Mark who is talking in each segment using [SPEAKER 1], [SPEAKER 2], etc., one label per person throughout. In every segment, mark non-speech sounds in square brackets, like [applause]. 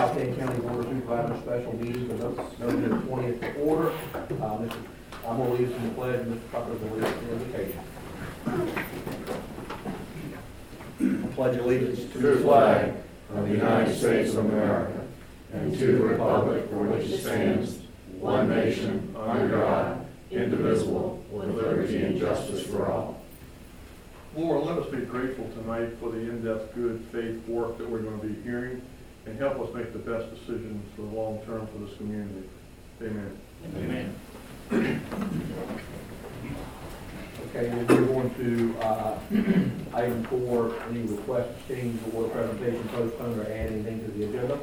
[SPEAKER 1] Southgate County Board of Supervisors special meeting for November the twentieth order. Uh, Mr. I'm gonna lead in the pledge, and Mr. Cutler will lead us in the. Pledge allegiance
[SPEAKER 2] to the flag of the United States of America and to the republic for which it stands, one nation, under God, indivisible, with liberty and justice for all.
[SPEAKER 3] Lord, let us be grateful tonight for the in-depth, good faith work that we're going to be hearing, and help us make the best decisions for the long term for this community. Amen.
[SPEAKER 2] Amen.
[SPEAKER 1] Okay, and we're going to, uh, [clears throat] item four, any request to change the order presentation, postpone, or add anything to the agenda?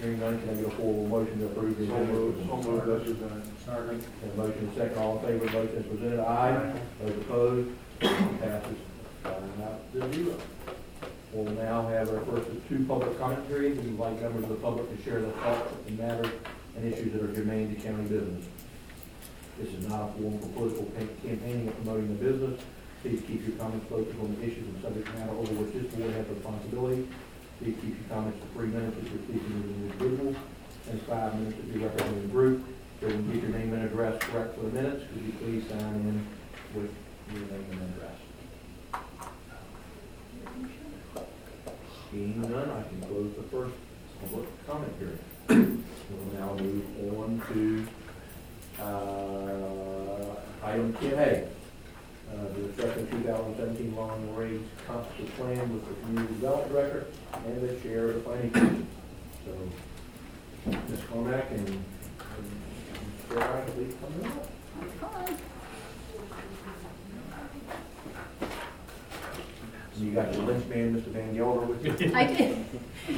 [SPEAKER 1] Hearing none, can I get a formal motion to approve the
[SPEAKER 3] So
[SPEAKER 1] agenda?
[SPEAKER 3] moved, so moved, as presented. Second.
[SPEAKER 1] Have a motion and a second, all in favor of the motion as presented, aye. Those opposed, motion passes five out to zero. We'll now have our first of two public comment periods. We invite members of the public to share their thoughts and matters and issues that are germane to county business. This is not a forum for political ca- campaigning or promoting the business. Please keep your comments focused on the issues and subject matter over which this board has responsibility. Please keep your comments to three minutes if you're speaking as an individual, and five minutes if you're representing a group. So you get your name and address correct for the minutes, could you please sign in with your name and address? Seeing none, I can close the first public comment period. [coughs] We'll now move on to, uh, item ten A. Uh, the discussion two thousand seventeen long range comprehensive plan with the community development director and the chair of the planning commission. So, Ms. Cormack and, and Mr. Fairweather, please come up. And you got your lynch man, Mr. Van Gelder, with you.
[SPEAKER 4] I did.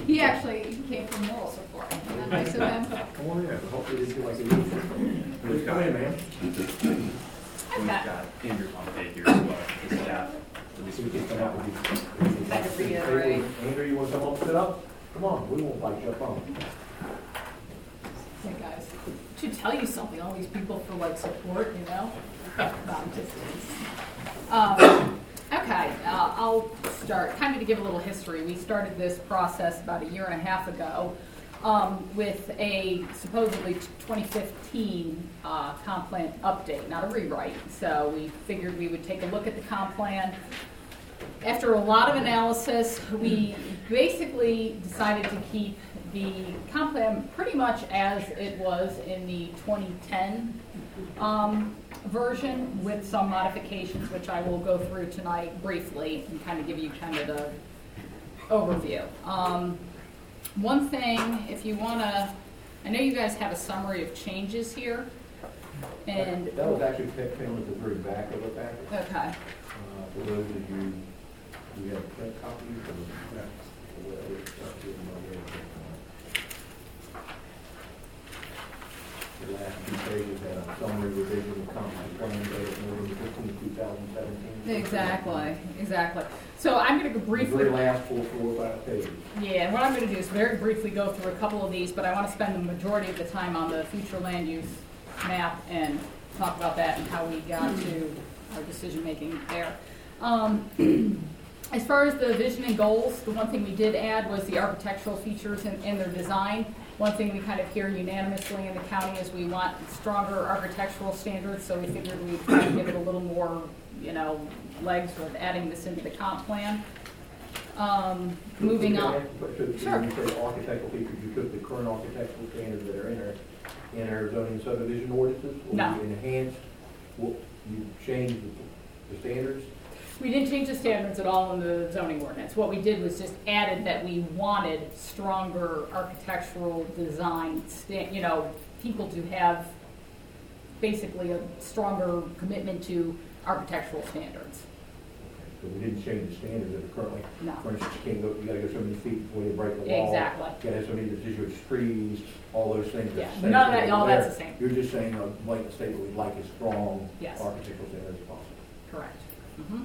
[SPEAKER 4] He actually came from moral support. Isn't that nice of him?
[SPEAKER 1] Come on in, hopefully they feel like they need you. Please come in, man.
[SPEAKER 4] I've
[SPEAKER 5] We've
[SPEAKER 4] got,
[SPEAKER 5] got Andrew on the here as well, the staff.
[SPEAKER 1] So we can come out with you.
[SPEAKER 4] I had to reiterate.
[SPEAKER 1] Andrew, you want to come up and sit up? Come on, we won't fight you up on.
[SPEAKER 4] hey guys, should tell you something, all these people for like support, you know? No, I'm just kidding. Um, okay, uh, I'll start, kind of to give a little history. We started this process about a year and a half ago um, with a supposedly 2015 uh, comp plan update, not a rewrite. So we figured we would take a look at the comp plan, after a lot of analysis, we basically decided to keep the comp plan pretty much as it was in the 2010 um, version with some modifications, which I will go through tonight briefly and kind of give you kind of the overview. Um, One thing, if you want to, I know you guys have a summary of changes here, and,
[SPEAKER 1] That was actually picked found at the very back of the packet.
[SPEAKER 4] okay.
[SPEAKER 1] Uh, For those of you, we have print copies or? or whatever, uh, give them all there. The last two pages had a summary revision of comprehensive plan dated November fifteenth, two thousand seventeen.
[SPEAKER 4] Exactly, exactly. So I'm going to go
[SPEAKER 1] The
[SPEAKER 4] briefly.
[SPEAKER 1] very last four, four, or five pages.
[SPEAKER 4] Yeah, and what I'm going to do is very briefly go through a couple of these, but I want to spend the majority of the time on the future land use map and talk about that and how we got to our decision-making there. Um, [clears throat] As far as the vision and goals, the one thing we did add was the architectural features and, in their design. One thing we kind of hear unanimously in the county is we want stronger architectural standards, so we figured we'd try to give it a little more, you know, legs with adding this into the comp plan. Um, Moving on. Sure.
[SPEAKER 1] You say architectural features, you took the current architectural standards that are in our, in our zoning subdivision ordinances?
[SPEAKER 4] No.
[SPEAKER 1] Or you enhanced, well, you changed the, the standards?
[SPEAKER 4] We didn't change the standards at all in the zoning ordinance. What we did was just added that we wanted stronger architectural design, sta- you know, people to have basically a stronger commitment to architectural standards.
[SPEAKER 1] So we didn't change the standards that are currently,
[SPEAKER 4] No.
[SPEAKER 1] for instance, you can't go, you gotta go so many feet before you break the wall.
[SPEAKER 4] Exactly.
[SPEAKER 1] You gotta have so many deciduous trees, all those things.
[SPEAKER 4] Yeah,
[SPEAKER 1] that's the same
[SPEAKER 4] none of that- all that's the same.
[SPEAKER 1] You're just saying, uh, like the state, we'd like as strong
[SPEAKER 4] Yes.
[SPEAKER 1] architectural standards as possible.
[SPEAKER 4] Correct. Mhm.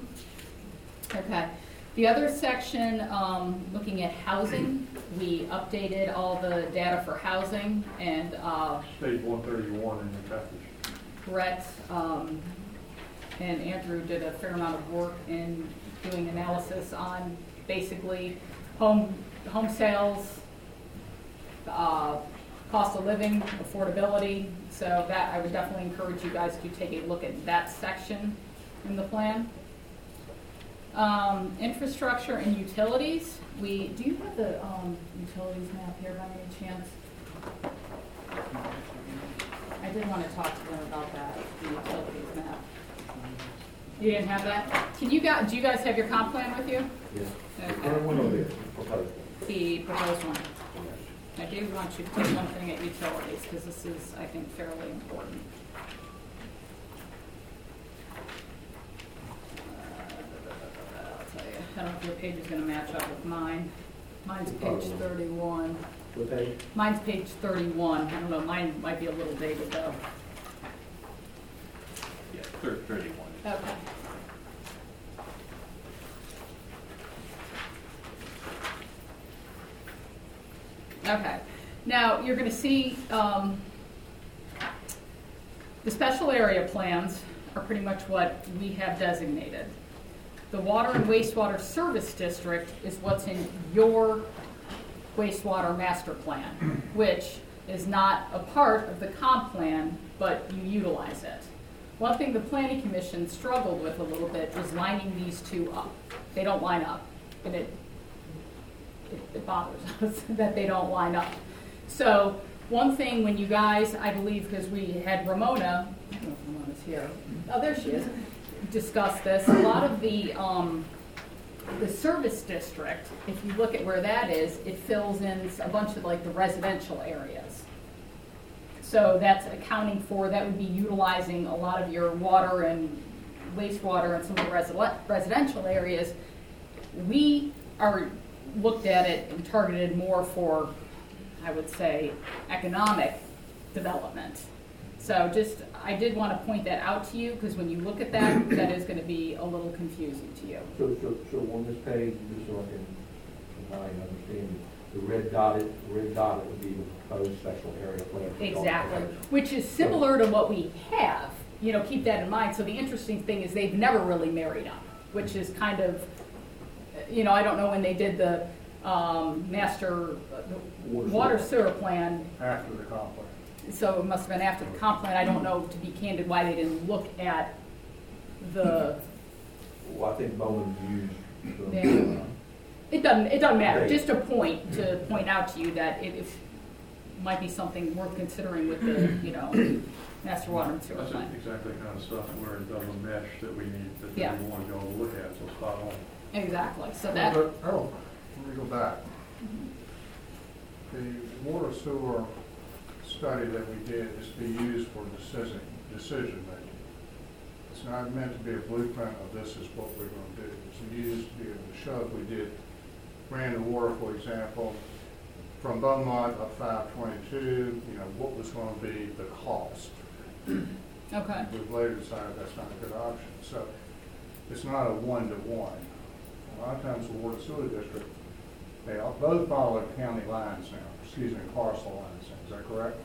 [SPEAKER 4] Okay. The other section, um, looking at housing, we updated all the data for housing and, uh,
[SPEAKER 3] Page one thirty-one in the package.
[SPEAKER 4] Brett um, and Andrew did a fair amount of work in doing analysis on basically home, home sales, uh, cost of living, affordability. So that, I would definitely encourage you guys to take a look at that section in the plan. Um, infrastructure and utilities, we, do you have the, um, utilities map here by any chance? I did want to talk to them about that, the utilities map. You didn't have that? Can you guys, do you guys have your comp plan with you?
[SPEAKER 1] Yes.
[SPEAKER 4] Okay.
[SPEAKER 1] The current one or the proposed?
[SPEAKER 4] The proposed one. I do want you to take one thing at utilities, because this is, I think, fairly important. Uh, I'll tell you, I don't know if your page is gonna match up with mine. Mine's page thirty-one.
[SPEAKER 1] What page?
[SPEAKER 4] Mine's page thirty-one. I don't know, mine might be a little dated though.
[SPEAKER 5] Yeah, thir- thirty-one.
[SPEAKER 4] Okay. Okay, now, you're gonna see, um, the special area plans are pretty much what we have designated. The water and wastewater service district is what's in your wastewater master plan, which is not a part of the comp plan, but you utilize it. One thing the planning commission struggled with a little bit was lining these two up. They don't line up, and it, it- it bothers [laughs] us that they don't line up. So, one thing when you guys, I believe, because we had Ramona, I don't know if Ramona's here, oh, there she is, discuss this, a lot of the, um, the service district, if you look at where that is, it fills in a bunch of like the residential areas. So that's accounting for, that would be utilizing a lot of your water and wastewater and some of the resi- residential areas. We are, looked at it and targeted more for, I would say, economic development. So just, I did want to point that out to you, because when you look at that, [coughs] that is going to be a little confusing to you.
[SPEAKER 1] So, so, so on this page, just so I can, I understand, the red dotted, red dotted would be the proposed special area plan.
[SPEAKER 4] Exactly, which is similar to what we have, you know, keep that in mind. So the interesting thing is they've never really married up, which is kind of, you know, I don't know when they did the, um, master, uh, the
[SPEAKER 1] Water
[SPEAKER 4] water
[SPEAKER 1] sewer.
[SPEAKER 4] sewer plan,
[SPEAKER 3] After the conflict.
[SPEAKER 4] So it must have been after the comp plan. I don't know, to be candid, why they didn't look at the,
[SPEAKER 1] Well, I think Bowman's used. the-
[SPEAKER 4] Yeah. it doesn't, it doesn't matter. Just a point, to point out to you that it might be something worth considering with the, you know, master water and sewer
[SPEAKER 3] That's
[SPEAKER 4] plan.
[SPEAKER 3] exactly the kind of stuff where it doesn't mesh that we need, that
[SPEAKER 4] Yeah.
[SPEAKER 3] we want to go look at, so spot on.
[SPEAKER 4] Exactly, so that,
[SPEAKER 6] But, oh, let me go back. Mm-hmm. The water sewer study that we did is to be used for decision, decision making. It's not meant to be a blueprint of this is what we're gonna do. It's used to be able to show we did Brandon War, for example, from Beaumont up five twenty-two, you know, what was gonna be the cost?
[SPEAKER 4] okay.
[SPEAKER 6] We've later decided that's not a good option. So it's not a one-to-one. A lot of times the water sewer district, they all- both follow county lines now, excuse me, parcel lines now. Is that correct?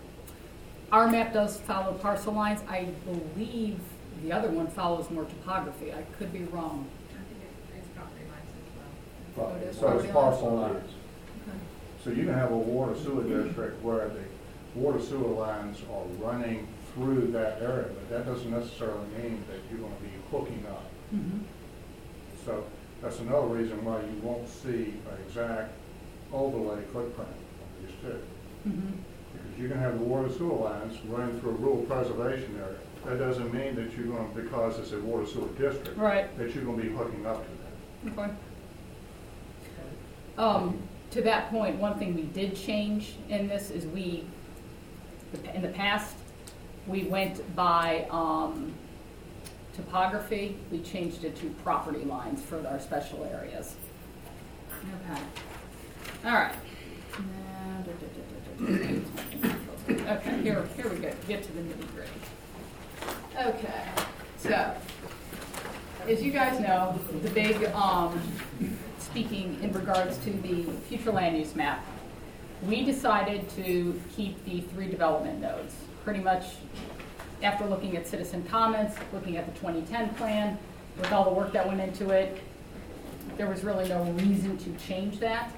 [SPEAKER 4] Our map does follow parcel lines. I believe the other one follows more topography. I could be wrong.
[SPEAKER 7] I think it- it's property lines as well.
[SPEAKER 1] Right.
[SPEAKER 4] It is
[SPEAKER 6] So it's parcel
[SPEAKER 1] lines.
[SPEAKER 6] lines. So you can have a water sewer district where the water sewer lines are running through that area, but that doesn't necessarily mean that you're gonna be hooking up.
[SPEAKER 4] Mhm.
[SPEAKER 6] So that's another reason why you won't see an exact overlay footprint of these two.
[SPEAKER 4] Mhm.
[SPEAKER 6] Because you can have the water sewer lines running through a rural preservation area. That doesn't mean that you're going, to because it's a water sewer district,
[SPEAKER 4] Right,
[SPEAKER 6] that you're going to be hooking up to that.
[SPEAKER 4] okay. Um, to that point, one thing we did change in this is we, in the past, we went by, um, topography. We changed it to property lines for our special areas. Okay. All right. Okay, here, here we go, get to the nitty gritty. Okay, so, as you guys know, the big, um, speaking in regards to the future land use map, we decided to keep the three development nodes. Pretty much, after looking at citizen comments, looking at the 2010 plan, with all the work that went into it, there was really no reason to change that.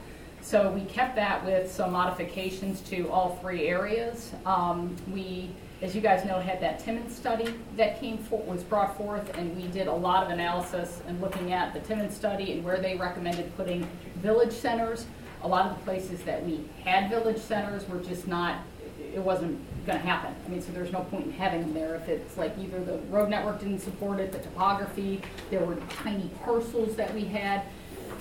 [SPEAKER 4] So we kept that with some modifications to all three areas. Um, we, as you guys know, had that Timmons study that came for, was brought forth, and we did a lot of analysis and looking at the Timmons study and where they recommended putting village centers. A lot of the places that we had village centers were just not, it wasn't gonna happen. I mean, so there's no point in having them there if it's like either the road network didn't support it, the topography, there were tiny parcels that we had.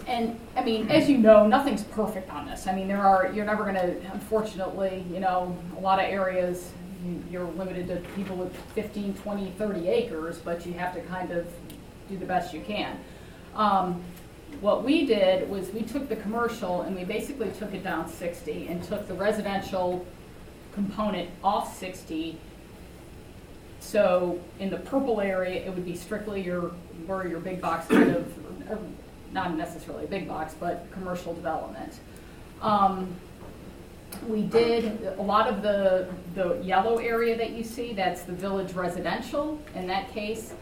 [SPEAKER 4] And, I mean, as you know, nothing's perfect on this. I mean, there are, you're never gonna, unfortunately, you know, a lot of areas, you- you're limited to people with 15, 20, 30 acres, but you have to kind of do the best you can. Um, what we did was we took the commercial and we basically took it down 60 and took the residential component off 60. So in the purple area, it would be strictly your, where your big box kind of, not necessarily a big box, but commercial development. Um, we did, a lot of the, the yellow area that you see, that's the village residential. In that case,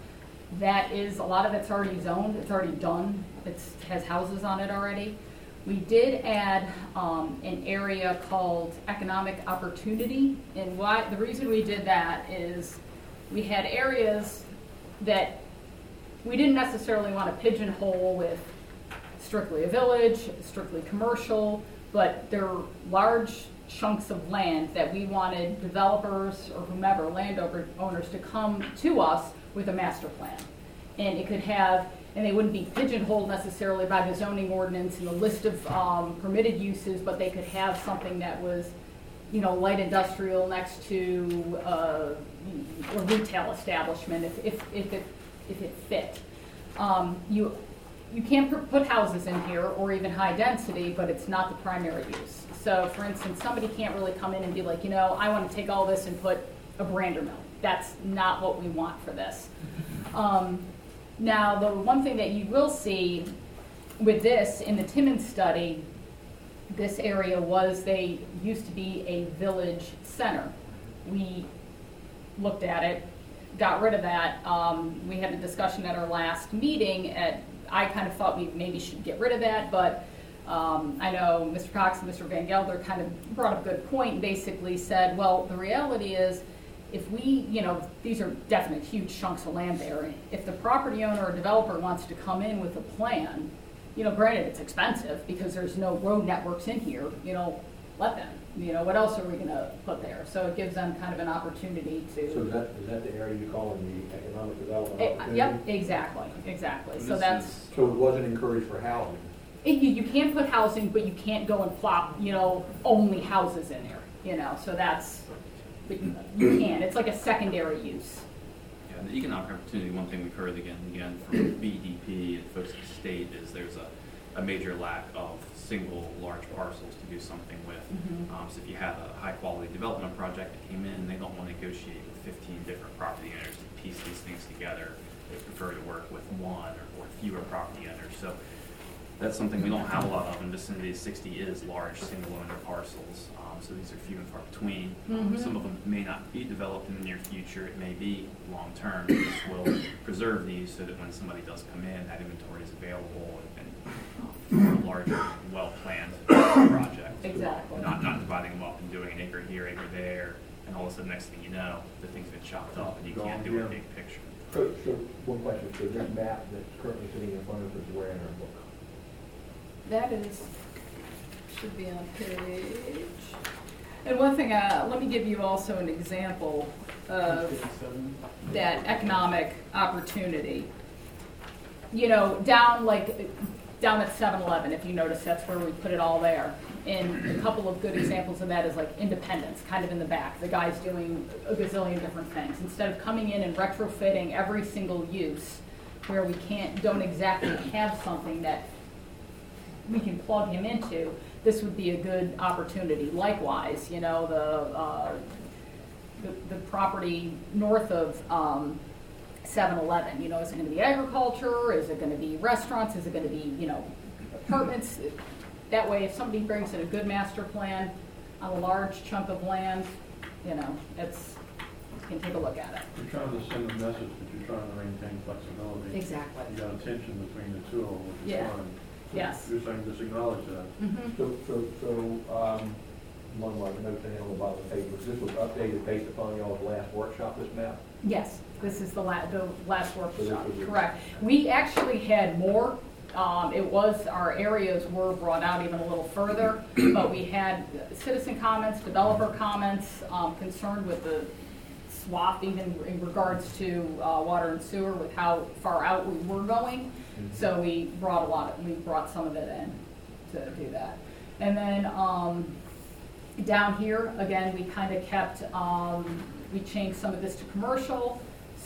[SPEAKER 4] that is, a lot of it's already zoned, it's already done, it's, has houses on it already. We did add, um, an area called economic opportunity, and why, the reason we did that is we had areas that we didn't necessarily want to pigeonhole with strictly a village, strictly commercial, but there are large chunks of land that we wanted developers or whomever, landowner owners to come to us with a master plan. And it could have, and they wouldn't be pigeonholed necessarily by the zoning ordinance and the list of um, permitted uses, but they could have something that was, you know, light industrial next to uh, a retail establishment if, if, if it, if it fit. Um, You, you can't put- houses in here or even high density, but it's not the primary use. So for instance, somebody can't really come in and be like, you know, I want to take all this and put a Brandermill. That's not what we want for this. Um, Now, the one thing that you will see with this, in the Timmons study, this area was, they used to be a village center. We looked at it, got rid of that. Um, we had a discussion at our last meeting at, I kind of thought we maybe should get rid of that, but, um, I know Mr. Cox and Mr. Van Gelder kind of brought up a good point, and basically said, well, the reality is, if we, you know, these are definite huge chunks of land there. If the property owner or developer wants to come in with a plan, you know, granted, it's expensive because there's no road networks in here, you know, let them. You know, what else are we gonna put there? So it gives them kind of an opportunity to.
[SPEAKER 1] So is that, is that the area you call in the economic development
[SPEAKER 4] Eh,
[SPEAKER 1] opportunity?
[SPEAKER 4] Yep, exactly, exactly. So
[SPEAKER 5] This
[SPEAKER 4] that's,
[SPEAKER 5] is-
[SPEAKER 1] So it wasn't encouraged for housing?
[SPEAKER 4] it- you, you can't put housing, but you can't go and plop, you know, only houses in there, you know, so that's, but you you can. It's like a secondary use.
[SPEAKER 5] Yeah, the economic opportunity, one thing we've heard again and again from BDP and folks at the state is there's a, a major lack of single large parcels to do something
[SPEAKER 4] Mhm.
[SPEAKER 5] Um, so if you have a high quality development project that came in, they don't want to negotiate with fifteen different property owners and piece these things together. They prefer to work with one or, or fewer property owners. So that's something we don't have a lot of in vicinity sixty is large single owner parcels. Um, so these are few and far between.
[SPEAKER 4] Mhm.
[SPEAKER 5] Some of them may not be developed in the near future, it may be long-term. This will preserve these so that when somebody does come in, that inventory is available and, and um, for a larger, well-planned project.
[SPEAKER 4] Exactly.
[SPEAKER 5] Not, not dividing them up and doing an acre here, acre there, and all of a sudden, next thing you know, the thing's been chopped up and you can't do a big picture.
[SPEAKER 1] So, so, one question, so this map that's currently sitting in front of us is where in our book?
[SPEAKER 4] That is, should be on page. And one thing, uh, let me give you also an example of that economic opportunity. You know, down like, down at 7-Eleven, if you notice, that's where we put it all there. And a couple of good examples of that is like Independence, kind of in the back. The guy's doing a gazillion different things. Instead of coming in and retrofitting every single use where we can't, don't exactly have something that we can plug him into, this would be a good opportunity. Likewise, you know, the, uh, the, the property north of, um, 7-Eleven, you know, is it gonna be agriculture, is it gonna be restaurants, is it gonna be, you know, apartments? That way, if somebody brings in a good master plan on a large chunk of land, you know, it's, you can take a look at it.
[SPEAKER 3] You're trying to send a message that you're trying to maintain flexibility.
[SPEAKER 4] Exactly.
[SPEAKER 3] You got a tension between the two of them, which is
[SPEAKER 4] Yeah.
[SPEAKER 3] fine.
[SPEAKER 4] Yes.
[SPEAKER 3] You're saying just acknowledge that.
[SPEAKER 4] Mhm.
[SPEAKER 1] So, so, so, um, one of my notes I had on the bottom of the paper, this was updated based upon y'all's last workshop, this map?
[SPEAKER 4] Yes, this is the la, the last workshop,
[SPEAKER 1] So this was-
[SPEAKER 4] correct. We actually had more, um, it was, our areas were brought out even a little further, [clears throat] but we had citizen comments, developer comments, um, concerned with the swap even in regards to, uh, water and sewer with how far out we were going. So we brought a lot, of- we brought some of it in to do that. And then, um, down here, again, we kind of kept, um, we changed some of this to commercial,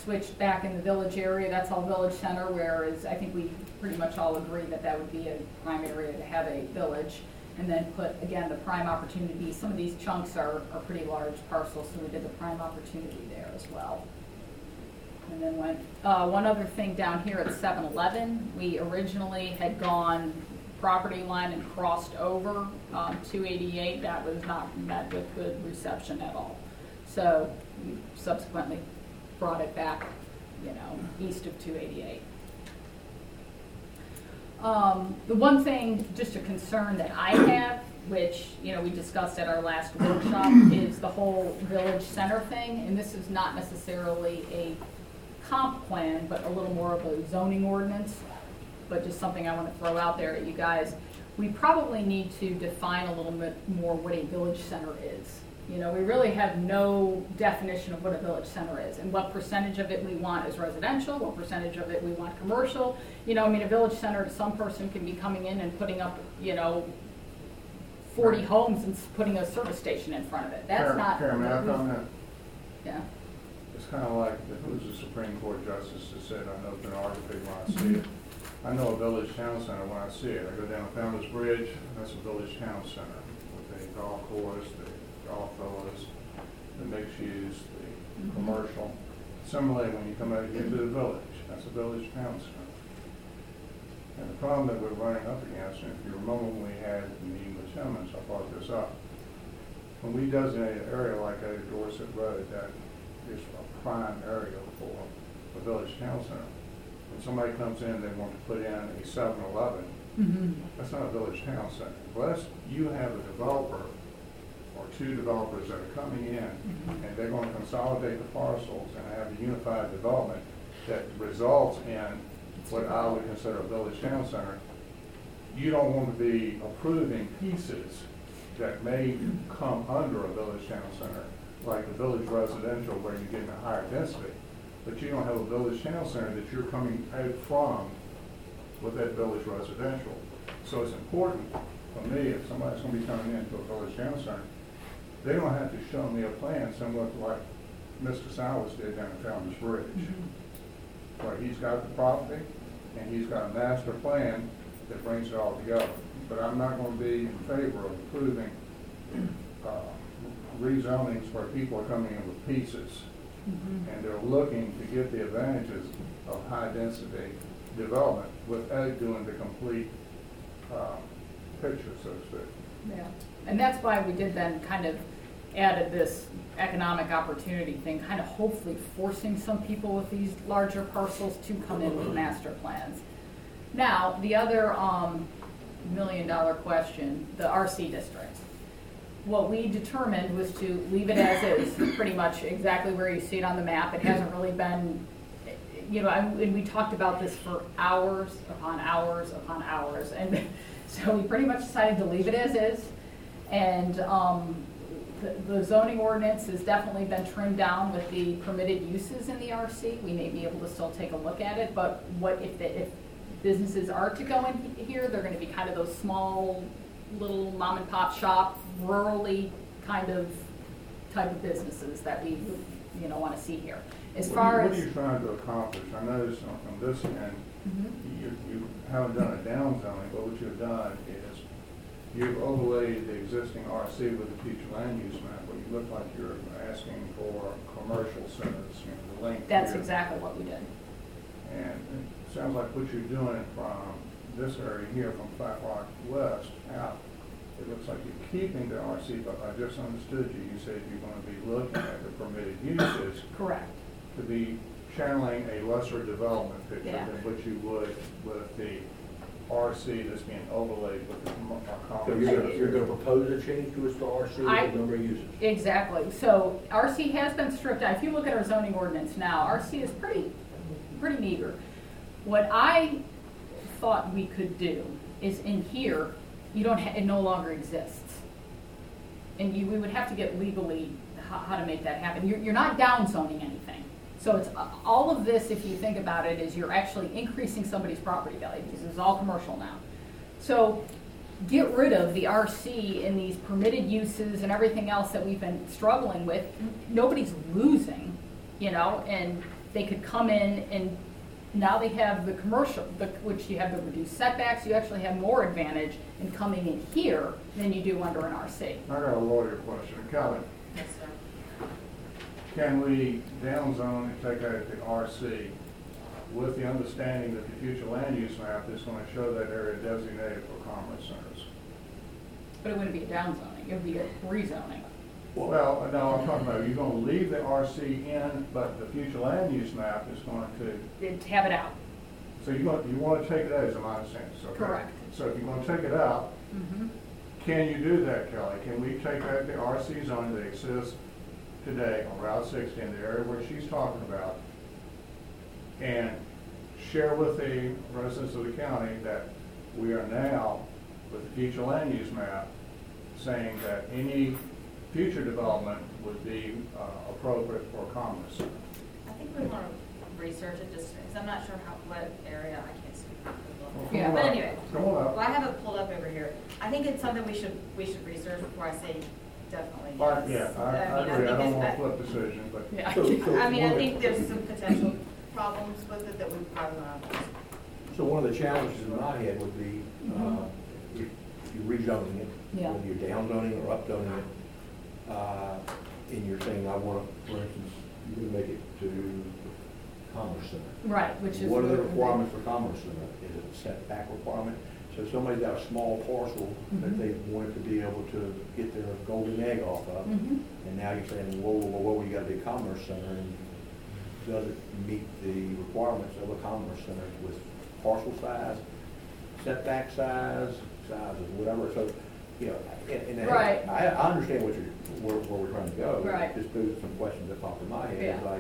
[SPEAKER 4] switched back in the village area, that's all village center, whereas I think we pretty much all agree that that would be a prime area to have a village. And then put, again, the prime opportunity, some of these chunks are, are pretty large parcels, so we did the prime opportunity there as well. And then went, uh, one other thing down here at 7-Eleven, we originally had gone property line and crossed over, um, two eighty-eight, that was not met with good reception at all. So we subsequently brought it back, you know, east of two eighty-eight. Um, the one thing, just a concern that I have, which, you know, we discussed at our last workshop, is the whole village center thing, and this is not necessarily a comp plan, but a little more of a zoning ordinance, but just something I want to throw out there at you guys. We probably need to define a little bit more what a village center is. You know, we really have no definition of what a village center is, and what percentage of it we want is residential, what percentage of it we want commercial. You know, I mean, a village center, some person can be coming in and putting up, you know, forty homes and s- putting a service station in front of it. That's
[SPEAKER 6] Karen-
[SPEAKER 4] not.
[SPEAKER 6] Karen, may I comment?
[SPEAKER 4] Yeah.
[SPEAKER 6] It's kind of like, the- who's the Supreme Court justice that said, I know pornography when I see it. Mm-hmm. I know a village town center when I see it. I go down Founder's Bridge, that's a village town center with a golf course, the golf villas, the mixed use, the commercial. Similarly, when you come out into the village, that's a village town center. And the problem that we're running up against, and if you remember when we had the meeting with Timmons, I brought this up. When we designate an area like a Dorset Road, that is a prime area for a village town center. When somebody comes in, they want to put in a 7-Eleven,
[SPEAKER 4] Mhm.
[SPEAKER 6] that's not a village town center. Unless you have a developer two developers that are coming in mm-hmm. and they're going to consolidate the parcels and have a unified development that results in what I would consider a village town center, you don't want to be approving pieces that may come under a village town center, like the village residential where you're getting a higher density. But you don't have a village town center that you're coming out from with that village residential. So it's important for me, if somebody's gonna be coming into a village town center, they don't have to show me a plan similar to like Mr. Sowers did down at Founder's Bridge. Where he's got the property and he's got a master plan that brings it all together. But I'm not gonna be in favor of approving, uh, rezonings where people are coming in with pieces and they're looking to get the advantages of high-density development without doing the complete, uh, picture, so to speak.
[SPEAKER 4] Yeah, and that's why we did then kind of added this economic opportunity thing, kind of hopefully forcing some people with these larger parcels to come in with master plans. Now, the other, um, million dollar question, the RC district. What we determined was to leave it as is, pretty much exactly where you see it on the map. It hasn't really been, you know, and we talked about this for hours upon hours upon hours. And [laughs] so we pretty much decided to leave it as is. And um, the- the zoning ordinance has definitely been trimmed down with the permitted uses in the RC. We may be able to still take a look at it, but what if, the- if businesses are to go in here, they're gonna be kind of those small, little mom and pop shop, rurally kind of type of businesses that we, you know, wanna see here. As
[SPEAKER 6] What are
[SPEAKER 4] far
[SPEAKER 6] you-
[SPEAKER 4] as.
[SPEAKER 6] What are you trying to accomplish? I noticed on from this end,
[SPEAKER 4] Mhm.
[SPEAKER 6] you, you haven't done a down zoning, but what you've done is you've overlaid the existing RC with the future land use map, where you look like you're asking for commercial centers, you know, the link.
[SPEAKER 4] That's
[SPEAKER 6] here.
[SPEAKER 4] exactly what we did.
[SPEAKER 6] And it sounds like what you're doing from this area here, from Flat Rock West out, it looks like you're keeping the RC, but I just understood you, you said you're gonna be looking at the permitted uses
[SPEAKER 4] Correct.
[SPEAKER 6] to be channeling a lesser development picture
[SPEAKER 4] Yeah.
[SPEAKER 6] than what you would with the RC that's being overlaid with the com- uh,
[SPEAKER 1] So
[SPEAKER 6] common
[SPEAKER 1] you're gonna, you're gonna propose a change to a star RC
[SPEAKER 4] I-
[SPEAKER 1] with the number of uses?
[SPEAKER 4] Exactly, so RC has been stripped out, if you look at our zoning ordinance now, RC is pretty, pretty meager. What I thought we could do is in here, you don't, ha- it no longer exists. And you, we would have to get legally how, how to make that happen, you're, you're not down zoning anything. So it's, all of this, if you think about it, is you're actually increasing somebody's property value, because it's all commercial now. So get rid of the RC and these permitted uses and everything else that we've been struggling with. Nobody's losing, you know, and they could come in and now they have the commercial, which you have the reduced setbacks, you actually have more advantage in coming in here than you do under an RC.
[SPEAKER 6] I got a lawyer question.
[SPEAKER 7] Sir.
[SPEAKER 6] Can we downzone and take out the RC with the understanding that the future land use map is going to show that area designated for commerce centers?
[SPEAKER 4] But it wouldn't be a downzoning, it would be a rezoning.
[SPEAKER 6] Well, no, I'm talking about, you're gonna leave the RC in, but the future land use map is going to,
[SPEAKER 4] It'd have it out.
[SPEAKER 6] so you want, you wanna take it out, as my so. okay.
[SPEAKER 4] Correct.
[SPEAKER 6] So if you're gonna take it out,
[SPEAKER 4] Mhm.
[SPEAKER 6] can you do that, Kelly? Can we take out the RC zone that exists today on Route sixty in the area where she's talking about? And share with the residents of the county that we are now, with the future land use map, saying that any future development would be uh, appropriate for commerce.
[SPEAKER 7] I think we want to research it just, because I'm not sure how, what area, I can't see.
[SPEAKER 6] Well,
[SPEAKER 4] Yeah,
[SPEAKER 7] But anyway,
[SPEAKER 6] Come on
[SPEAKER 7] well,
[SPEAKER 6] up.
[SPEAKER 7] I have it pulled up over here. I think it's something we should, we should research before I say definitely
[SPEAKER 6] But,
[SPEAKER 7] yes.
[SPEAKER 6] yeah, I, I
[SPEAKER 7] mean,
[SPEAKER 6] agree, I
[SPEAKER 7] think
[SPEAKER 6] don't
[SPEAKER 7] it's
[SPEAKER 6] want a
[SPEAKER 7] that-
[SPEAKER 6] flip decision, but.
[SPEAKER 4] Yeah.
[SPEAKER 1] So- so
[SPEAKER 7] I mean,
[SPEAKER 1] one
[SPEAKER 7] I
[SPEAKER 1] of the-
[SPEAKER 7] think there's some potential problems with it that we probably want to.
[SPEAKER 1] So one of the challenges in my head would be, uh,
[SPEAKER 4] Mhm.
[SPEAKER 1] if you're rezoning it,
[SPEAKER 4] Yeah.
[SPEAKER 1] whether you're downzoning or upzoning it, uh, and you're saying, I want, to, for instance, you can make it to Commerce Center.
[SPEAKER 4] Right, which is.
[SPEAKER 1] What are the requirements for Commerce Center? Is it a setback requirement? So somebody's got a small parcel that
[SPEAKER 4] Mhm.
[SPEAKER 1] they wanted to be able to get their golden egg off of,
[SPEAKER 4] Mhm.
[SPEAKER 1] and now you're saying, whoa, whoa, whoa, whoa, you gotta be a Commerce Center, and does it meet the requirements of a Commerce Center with parcel size, setback size, sizes, whatever, so, you know, and, and
[SPEAKER 4] Right.
[SPEAKER 1] I, I understand what you're, where, where we're trying to go.
[SPEAKER 4] Right.
[SPEAKER 1] Just poses some questions that pop in my head as I,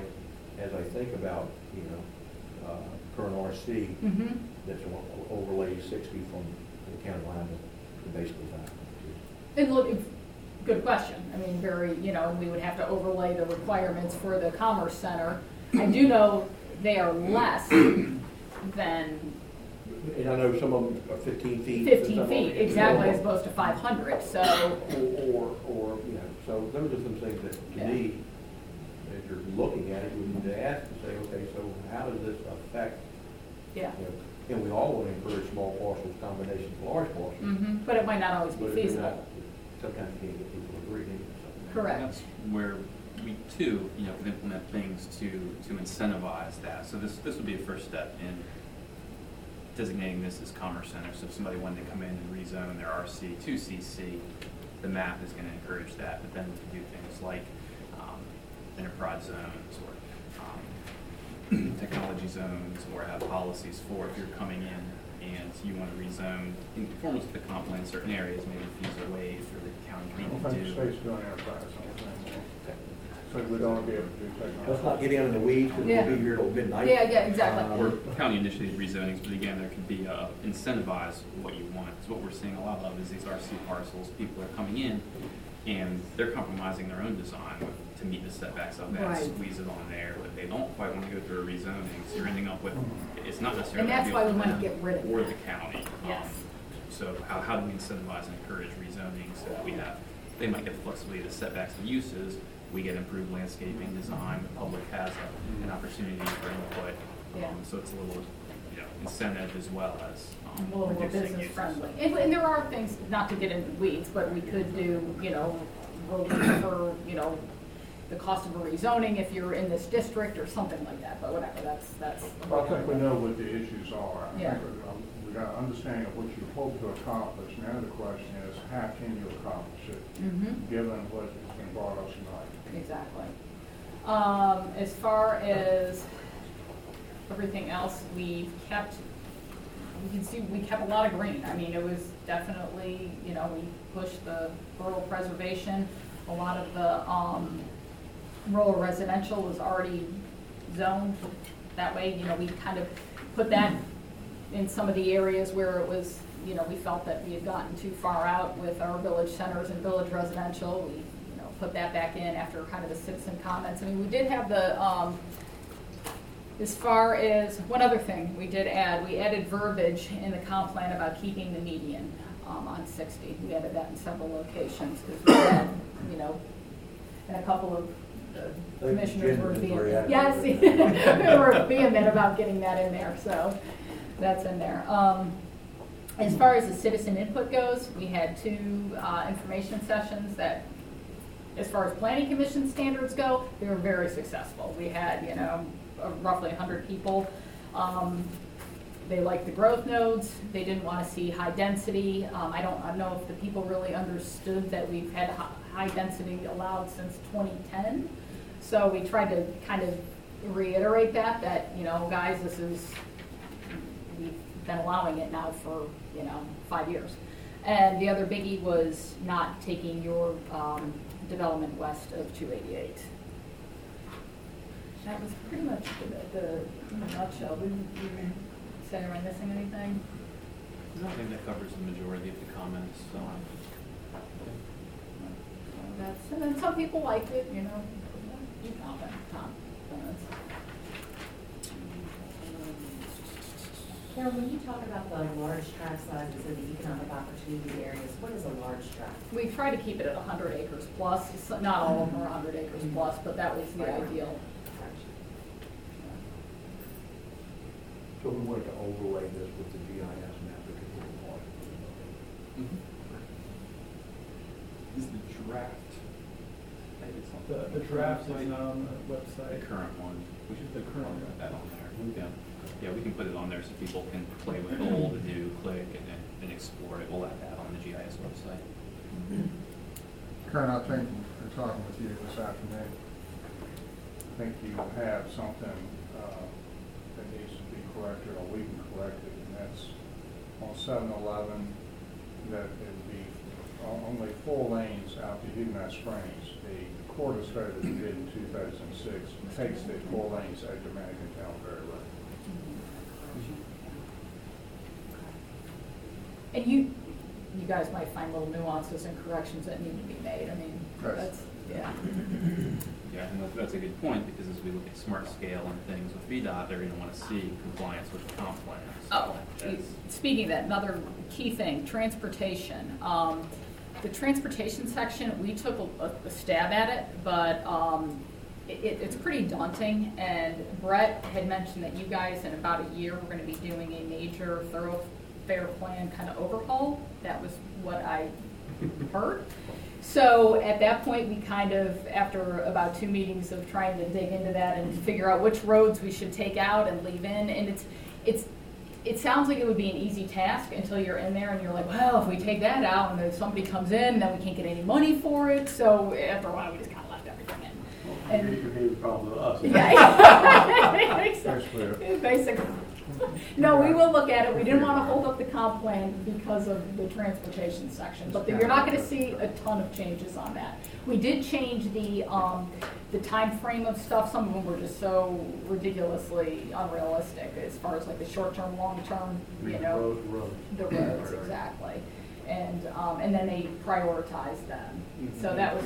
[SPEAKER 1] as I think about, you know, uh, current RC
[SPEAKER 4] Mhm.
[SPEAKER 1] that's overlay sixty from the county line to basically that.
[SPEAKER 4] And look, it's- good question. I mean, very, you know, we would have to overlay the requirements for the Commerce Center. I do know they are less than
[SPEAKER 1] And I know some of them are fifteen feet. and
[SPEAKER 4] fifteen
[SPEAKER 1] some of them-
[SPEAKER 4] feet, exactly, as opposed to five hundred, so,
[SPEAKER 1] Or, or, or, you know, so those are some things that, to
[SPEAKER 4] Yeah.
[SPEAKER 1] me, as you're looking at it, you need to ask and say, okay, so how does this affect,
[SPEAKER 4] yeah.
[SPEAKER 1] you know, and we all want to encourage small parcels, combinations, of large parcels.
[SPEAKER 4] hmm but it might not always be
[SPEAKER 1] But if you're
[SPEAKER 4] feasible.
[SPEAKER 1] sometimes you can't get people to agree, so.
[SPEAKER 4] Correct.
[SPEAKER 5] That's where we too, you know, can implement things to, to incentivize that. So this, this would be a first step in designating this as commerce center. So if somebody wanted to come in and rezone their RC to CC, the map is gonna encourage that. But then we can do things like, um, enterprise zones or, um, technology zones or have policies for if you're coming in and you want to rezone in conformance with the comp plan in certain areas, maybe fees are waived or the county can
[SPEAKER 6] don't
[SPEAKER 5] even
[SPEAKER 6] think the
[SPEAKER 5] do.
[SPEAKER 6] state's doing enterprise on the so we don't be able to do technology.
[SPEAKER 1] Let's not get into the weeds, because
[SPEAKER 4] Yeah.
[SPEAKER 1] we'll be here till midnight.
[SPEAKER 4] Yeah, yeah, exactly.
[SPEAKER 1] Uh,
[SPEAKER 5] Or county initiated rezonings, but again, there can be, uh, incentivize what you want. So what we're seeing a lot of is these RC parcels, people are coming in and they're compromising their own design with- to meet the setbacks of that,
[SPEAKER 4] Right.
[SPEAKER 5] squeeze it on there, but they don't quite want to go through a rezoning, so you're ending up with, it's not necessarily.
[SPEAKER 4] And that's
[SPEAKER 5] ideal
[SPEAKER 4] why we
[SPEAKER 5] for
[SPEAKER 4] wanna
[SPEAKER 5] them
[SPEAKER 4] get rid of
[SPEAKER 5] Or
[SPEAKER 4] that.
[SPEAKER 5] the county. Um,
[SPEAKER 4] Yes.
[SPEAKER 5] So how, how do we incentivize and encourage rezoning so that we have, they might get flexibility to setbacks and uses, we get improved landscaping design, the public has a- an opportunity for input.
[SPEAKER 4] Yeah.
[SPEAKER 5] Um, So it's a little, you know, incentive as well as um,
[SPEAKER 4] a little more
[SPEAKER 5] reducing
[SPEAKER 4] business
[SPEAKER 5] uses.
[SPEAKER 4] friendly. And, and there are things, not to get into weeds, but we could do, you know, for, you know, the cost of a rezoning if you're in this district or something like that, but whatever, that's, that's.
[SPEAKER 6] Well, I think we know what the issues are. I
[SPEAKER 4] Yeah.
[SPEAKER 6] think we- um, We got an understanding of what you hope to accomplish. Now the question is, how can you accomplish it,
[SPEAKER 4] Mm-hmm.
[SPEAKER 6] given what has been brought up tonight?
[SPEAKER 4] Exactly. Um, as far as everything else, we kept, you can see, we kept a lot of green. I mean, it was definitely, you know, we pushed the rural preservation. A lot of the, um, rural residential was already zoned that way, you know, we kind of put that in some of the areas where it was, you know, we felt that we had gotten too far out with our village centers and village residential. We, you know, put that back in after kind of the citizen comments. I mean, we did have the, um, as far as, one other thing we did add, we added verbiage in the comp plan about keeping the median, um, on sixty. We added that in several locations, because we had, you know, and a couple of the commissioners [laughs] were being, yes, we were vehement about getting that in there, so that's in there. Um, as far as the citizen input goes, we had two, uh, information sessions that, as far as planning commission standards go, they were very successful. We had, you know, uh, roughly hundred people. Um, they liked the growth nodes, they didn't wanna see high density. Um, I don't, I know if the people really understood that we've had high density allowed since twenty ten. So we tried to kind of reiterate that, that, you know, guys, this is, we've been allowing it now for, you know, five years. And the other biggie was not taking your, um, development west of two eighty-eight. That was pretty much the, the, in a nutshell, we, we say, am I missing anything?
[SPEAKER 5] No, I think that covers the majority of the comments, so.
[SPEAKER 4] That's, and then some people liked it, you know, you comment, Tom, comments.
[SPEAKER 8] Carol, when you talk about the large tract sizes in the economic opportunity areas, what is a large tract?
[SPEAKER 4] We try to keep it at hundred acres plus, It's not all of them are hundred acres plus, but that was the
[SPEAKER 8] Right.
[SPEAKER 4] ideal.
[SPEAKER 1] So we wanted to overlay this with the GIS map because we want
[SPEAKER 5] Is the draft? Maybe it's not-
[SPEAKER 9] The, the draft is not on the
[SPEAKER 5] The
[SPEAKER 9] website.
[SPEAKER 5] current one, we should
[SPEAKER 9] The current one.
[SPEAKER 5] that on there, yeah. Yeah, we can put it on there so people can play with the old, the new, click and, and- and explore it. We'll add that on the GIS website.
[SPEAKER 6] Karen, I think, in talking with you this afternoon, I think you have something uh, that needs to be corrected, or we can correct it, and that's on seven eleven, that it would be o- only four lanes out to Huguenot Springs. The court has started to did in two thousand six, takes the four lanes at Dominican Town very Road.
[SPEAKER 4] And you, you guys might find little nuances and corrections that need to be made, I mean,
[SPEAKER 6] Right.
[SPEAKER 4] that's, yeah.
[SPEAKER 5] Yeah, and that- that's a good point, because as we look at smart scale and things with VDOT, they're gonna wanna see compliance with the comp plan. So
[SPEAKER 4] Oh,
[SPEAKER 5] that's-
[SPEAKER 4] speaking of that, another key thing, transportation. Um, the transportation section, we took a, a stab at it, but, um, it, it- it's pretty daunting. And Brett had mentioned that you guys, in about a year, were gonna be doing a major thoroughfare plan kind of overhaul. That was what I heard. So at that point, we kind of, after about two meetings of trying to dig into that and figure out which roads we should take out and leave in, and it's, it's, it sounds like it would be an easy task until you're in there and you're like, well, if we take that out and then somebody comes in, then we can't get any money for it. So eh, after a while, we just kind of left everything in. And-
[SPEAKER 3] You can the problem with us.
[SPEAKER 4] Yeah. [laughs]
[SPEAKER 6] Basically,
[SPEAKER 4] Basically. [laughs] No, we will look at it. We didn't want to hold up the comp plan because of the transportation section, but you're not going to see a ton of changes on that. We did change the, um, the timeframe of stuff. Some of them were just so ridiculously unrealistic as far as like the short-term, long-term, you know.
[SPEAKER 3] Road, road.
[SPEAKER 4] The roads, exactly. And, um, and then they prioritized them. So that was.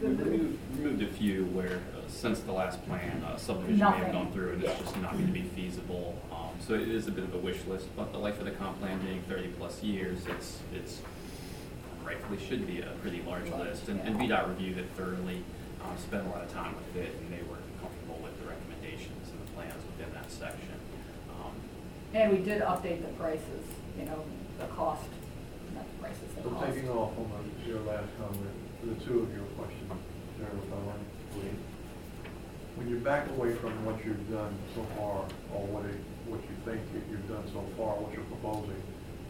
[SPEAKER 5] We removed, removed a few where, uh, since the last plan, uh, subdivision may have
[SPEAKER 4] Nothing.
[SPEAKER 5] gone through and it's
[SPEAKER 4] Yeah.
[SPEAKER 5] just not gonna be feasible. Um, so it is a bit of a wish list, but the life of the comp plan being thirty plus years, it's, it's rightfully should be a pretty large list. And, and VDOT reviewed it thoroughly, um, spent a lot of time with it, and they were comfortable with the recommendations and the plans within that section. Um,
[SPEAKER 4] And we did update the prices, you know, the cost, not the prices, the
[SPEAKER 3] So
[SPEAKER 4] cost.
[SPEAKER 3] taking off on the- your last comment, the two of your questions, General Fund, please. When you back away from what you've done so far, or what it, what you think that you've done so far, what you're proposing,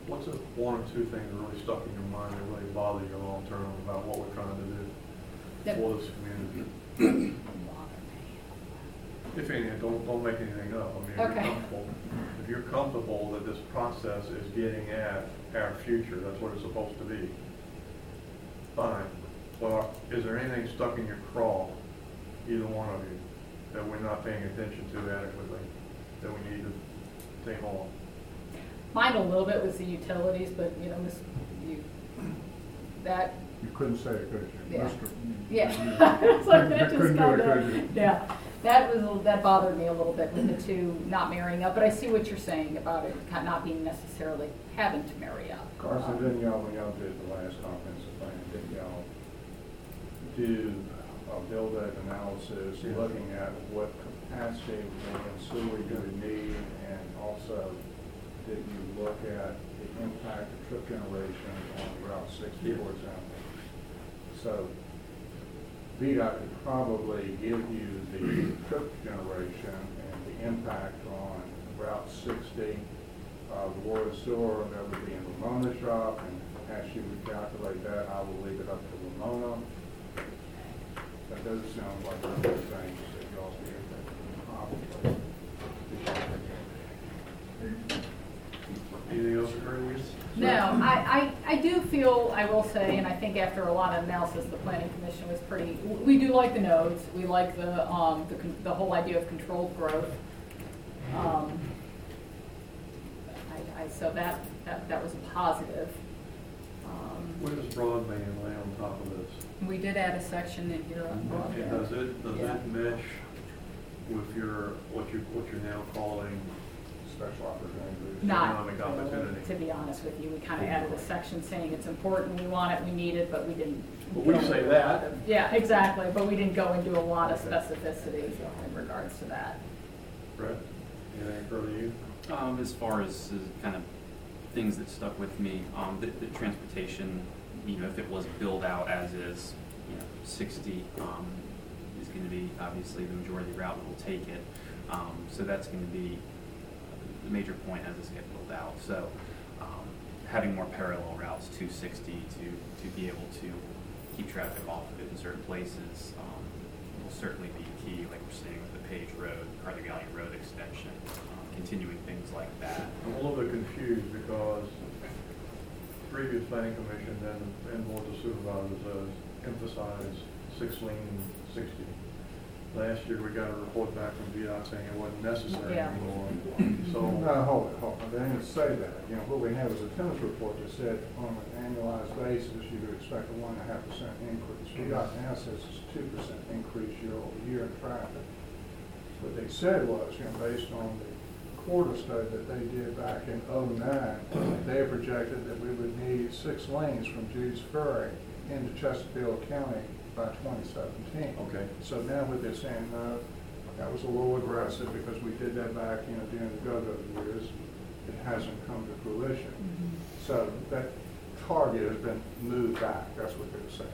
[SPEAKER 3] what's the one or two things that really stuck in your mind that really bother you long term about what we're trying to do
[SPEAKER 4] That-
[SPEAKER 3] for this community? If anything, don't, don't make anything up. I mean, if you're
[SPEAKER 4] Okay.
[SPEAKER 3] comfortable, if you're comfortable that this process is getting at our future, that's what it's supposed to be. Fine. Well, is there anything stuck in your craw, either one of you, that we're not paying attention to adequately, that we need to take on?
[SPEAKER 4] Mine a little bit was the utilities, but, you know, Miss, you, that,
[SPEAKER 6] You couldn't say it, could you?
[SPEAKER 4] Yeah.
[SPEAKER 6] Mr.
[SPEAKER 4] yeah. It's [laughs] like that
[SPEAKER 6] Couldn't
[SPEAKER 4] just
[SPEAKER 6] do it,
[SPEAKER 4] kind
[SPEAKER 6] could you?
[SPEAKER 4] of, yeah. That was, a little- that bothered me a little bit with the two not marrying up, but I see what you're saying about it kind of not being necessarily having to marry up.
[SPEAKER 6] Carson,
[SPEAKER 4] Um,
[SPEAKER 6] didn't y'all, when y'all did the last comprehensive plan, didn't y'all do a build-out analysis, looking at what capacity and sewer you would need, and also did you look at the impact of trip generation on Route sixty, for example? So VDOT could probably give you the trip generation and the impact on Route sixty, uh, the water and sewer, that would be in Ramona's shop, and as you would calculate that, I will leave it up to Ramona. That doesn't sound like one of the things that y'all be able to probably.
[SPEAKER 3] Anything else to you?
[SPEAKER 4] No, I, I, I do feel, I will say, and I think after a lot of analysis, the planning commission was pretty, we do like the nodes, we like the, um, the, con- the whole idea of controlled growth. Um, I, I, so that, that, that was a positive.
[SPEAKER 3] Where
[SPEAKER 4] Um,
[SPEAKER 3] does broadband lay on top of this?
[SPEAKER 4] We did add a section in here on
[SPEAKER 3] And does it, does
[SPEAKER 4] Yeah.
[SPEAKER 3] it mesh with your, what you, what you're now calling
[SPEAKER 6] Special opportunities.
[SPEAKER 4] Not,
[SPEAKER 3] economic opportunity?
[SPEAKER 4] to be honest with you, we kind of added a section saying it's important, we want it, we need it, but we didn't.
[SPEAKER 3] But we
[SPEAKER 4] go
[SPEAKER 3] say
[SPEAKER 4] into a lot
[SPEAKER 3] that.
[SPEAKER 4] Yeah, exactly, but we didn't go into a lot of specificity in regards to that.
[SPEAKER 3] Brett, anything occur to you?
[SPEAKER 5] Um, as far as, uh, kind of things that stuck with me, um, the, the transportation, you know, if it was billed out as is, you know, sixty, um, is gonna be obviously the majority of the route will take it. Um, so that's gonna be major point as gets built out. So, um, having more parallel routes to sixty to, to be able to keep traffic off of it in certain places, um, will certainly be key, like we're seeing with the Page Road, Carter Valley Road extension, um, continuing things like that.
[SPEAKER 3] I'm a little bit confused because previous planning commission and, and board of supervisors uh, emphasized six lane sixty. Last year, we got a report back from VDOT saying it wasn't necessary
[SPEAKER 4] Yeah.
[SPEAKER 3] anymore.
[SPEAKER 6] No,
[SPEAKER 3] So,
[SPEAKER 6] hold it, hold it, they didn't say that. You know, what we have is a tennis report that said on an annualized basis, you would expect a one and a half percent increase. VDOT now says it's two percent increase year over year in traffic. What they said was, you know, based on the quarter study that they did back in '09, they projected that we would need six lanes from Jude's Ferry into Chesterfield County by twenty seventeen.
[SPEAKER 3] okay.
[SPEAKER 6] So now what they're saying, no, that was a little aggressive because we did that back, you know, during the go-go years. It hasn't come to fruition. Mm-hmm. So that target has been moved back, that's what they're saying.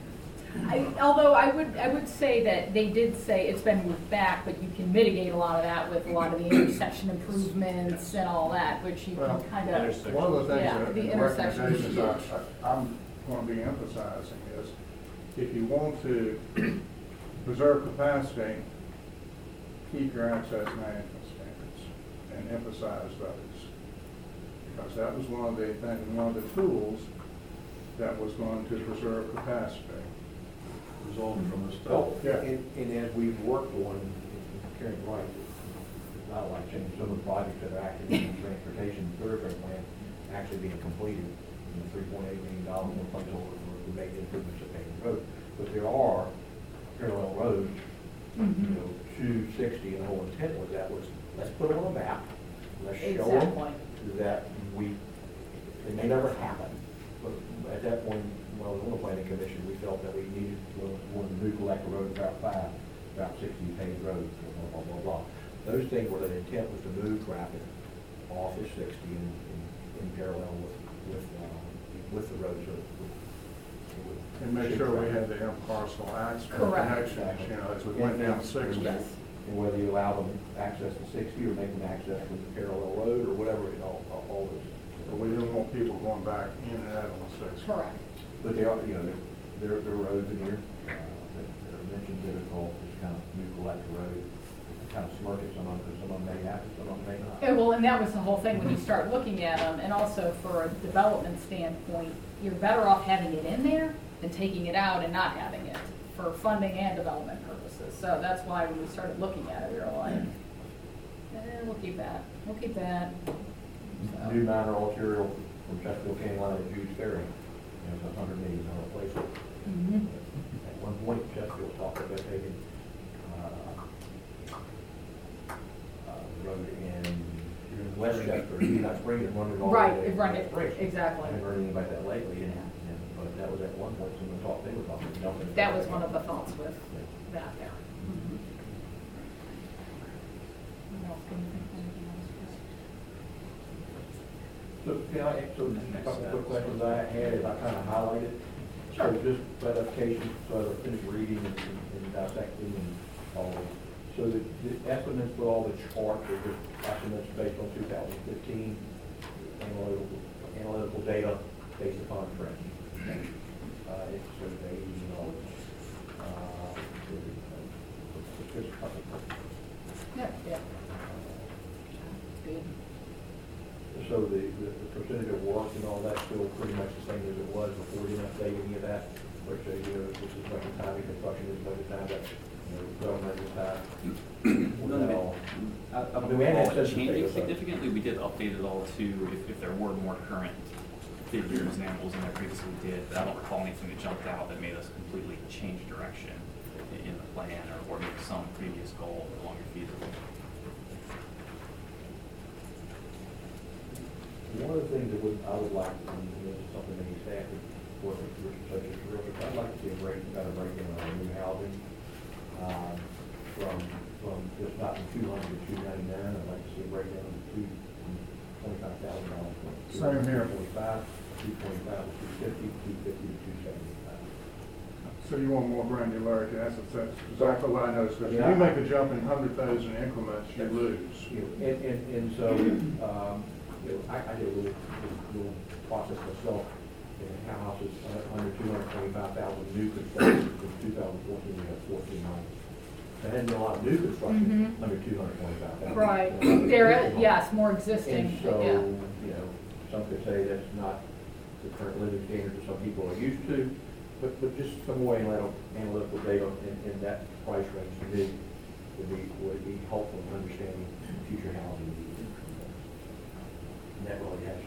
[SPEAKER 4] I, although I would, I would say that they did say it's been moved back, but you can mitigate a lot of that with a lot of the intersection improvements and all that, which you
[SPEAKER 6] Well,
[SPEAKER 4] can kind of.
[SPEAKER 6] One of the
[SPEAKER 4] Yeah,
[SPEAKER 6] things that,
[SPEAKER 4] the
[SPEAKER 6] the
[SPEAKER 4] intersections
[SPEAKER 6] recommendations
[SPEAKER 4] is
[SPEAKER 6] I, I- I'm going to be emphasizing is, if you want to preserve capacity, keep your access management standards and emphasize those. Because that was one of the things, one of the tools that was going to preserve capacity.
[SPEAKER 3] Resulting from the
[SPEAKER 1] Well,
[SPEAKER 3] study.
[SPEAKER 6] Oh, yeah.
[SPEAKER 1] and, and as we've worked on, Karen right, it's not like changing some of the projects that are actually in the transportation thoroughfare plan actually being completed. You know, three point eight million dollars in placeholder for the major improvements of paving road. But there are parallel roads, you know, to sixty, and the whole intent was that was, let's put them on a map. Let's show them that we, it may never happen. But at that point, when I was on the planning commission, we felt that we needed, to one of the new collector roads, Route five, Route sixty paved roads, blah, blah, blah, blah. Those things where the intent was to move traffic off of sixty in, in- in parallel with, with, uh, with the roads. so it would- it would
[SPEAKER 6] And make sure we
[SPEAKER 1] traffic.
[SPEAKER 6] had the impartial access
[SPEAKER 4] Correct.
[SPEAKER 6] connections, you know, as we went down sixty.
[SPEAKER 4] Yes.
[SPEAKER 1] And whether you allow them access to sixty or make them access with the parallel road or whatever, it all, all- all those.
[SPEAKER 6] But we didn't want people going back in and out on sixty.
[SPEAKER 4] Correct.
[SPEAKER 1] But there are, you know, there, there there are roads in here, uh, that that are mentioned that are called, just kind of new collector road. kind of smirk at some of them, because some of them may happen, some of them may not.
[SPEAKER 4] Yeah, well, and that was the whole thing, when you start looking at them, and also for a development standpoint, you're better off having it in there than taking it out and not having it, for funding and development purposes. So that's why when we started looking at it, we were like, eh, we'll keep that, we'll keep that. So-
[SPEAKER 1] New minor arterial from Chesterfield County line to Jude's Ferry, know, it's a hundred million dollar place.
[SPEAKER 4] Mhm.
[SPEAKER 1] At one point, Chesterfield talked about taking, uh, uh, road in Westchester, United Springs, and running it all the way
[SPEAKER 4] Right,
[SPEAKER 1] to
[SPEAKER 4] exactly.
[SPEAKER 1] I haven't heard anything about that lately, and, and, but that was at one point, someone thought they were talking, dumping.
[SPEAKER 4] That was one of the thoughts with that there.
[SPEAKER 1] Mm-hmm.
[SPEAKER 4] What else? Can you think of anything else,
[SPEAKER 1] So, can I, so a couple quick questions I had, is I kind of highlighted. So just clarification, so I finish reading and and dissecting and all. So the, the estimates for all the charts are just estimates based on two thousand fifteen analytical, analytical data based upon trends. Uh, uh, uh. So the, the the percentage of work and all that's still pretty much the same as it was before, you didn't update any of that? Which, uh, you know, is much of time, construction is much of time, that, you know, government is time. Well,
[SPEAKER 5] I I
[SPEAKER 1] we have to though?
[SPEAKER 5] significantly, we did update it all to, if, if there were more current figure examples in there previously did, but I don't recall anything that jumped out that made us completely change direction in the plan or, or make some previous goal no longer feasible.
[SPEAKER 1] One of the things that would, I would like, and this is something that he's asked for, such as terrific, I'd like to see a break, kind of break in our new housing, um, from, from just not from two hundred to two ninety-nine, I'd like to see a breakdown of two, twenty-five thousand dollars.
[SPEAKER 6] Same here.
[SPEAKER 1] Forty-five.
[SPEAKER 6] So you want more granularity, that's, that's exactly what I noticed, because if
[SPEAKER 1] Yeah.
[SPEAKER 6] you make a jump in hundred thousand increments, you lose.
[SPEAKER 1] You know, and, and, and so, um, you know, I, I did a little, little process myself, and our house is under two hundred twenty-five thousand new construction, from two thousand fourteen, You had fourteen homes. had a lot of new construction
[SPEAKER 4] mm-hmm.
[SPEAKER 1] under two hundred twenty-five thousand.
[SPEAKER 4] Right, there. yes, more existing,
[SPEAKER 1] And so,
[SPEAKER 4] yeah.
[SPEAKER 1] you know, some could say that's not the current living standards that some people are used to, but, but just some more analytical, analytical data in, in that price range to me would be, would be helpful in understanding future housing needs. And that really has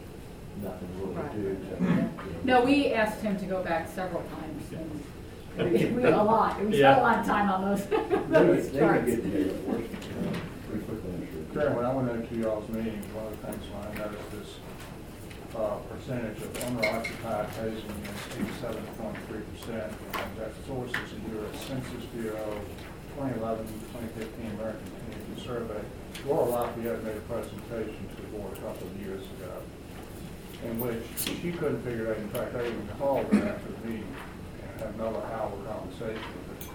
[SPEAKER 1] nothing really to do, to, you know.
[SPEAKER 4] No, we asked him to go back several times, and we, we, a lot, we spent a lot of time on those, [laughs]
[SPEAKER 1] They
[SPEAKER 4] those
[SPEAKER 1] get, they
[SPEAKER 4] charts.
[SPEAKER 1] can get, get worse, you know, pretty quickly, I'm sure.
[SPEAKER 6] Karen, when I went into y'all's meeting, one of the things when I noticed is, percentage of owner occupied housing is eighty-seven point three percent. And that sources in your Census Bureau 2011, 2015 American Community Survey. Laura Lafayette made a presentation to the board a couple of years ago in which she couldn't figure out, in fact, I even called her after the meeting and had another hour conversation with her.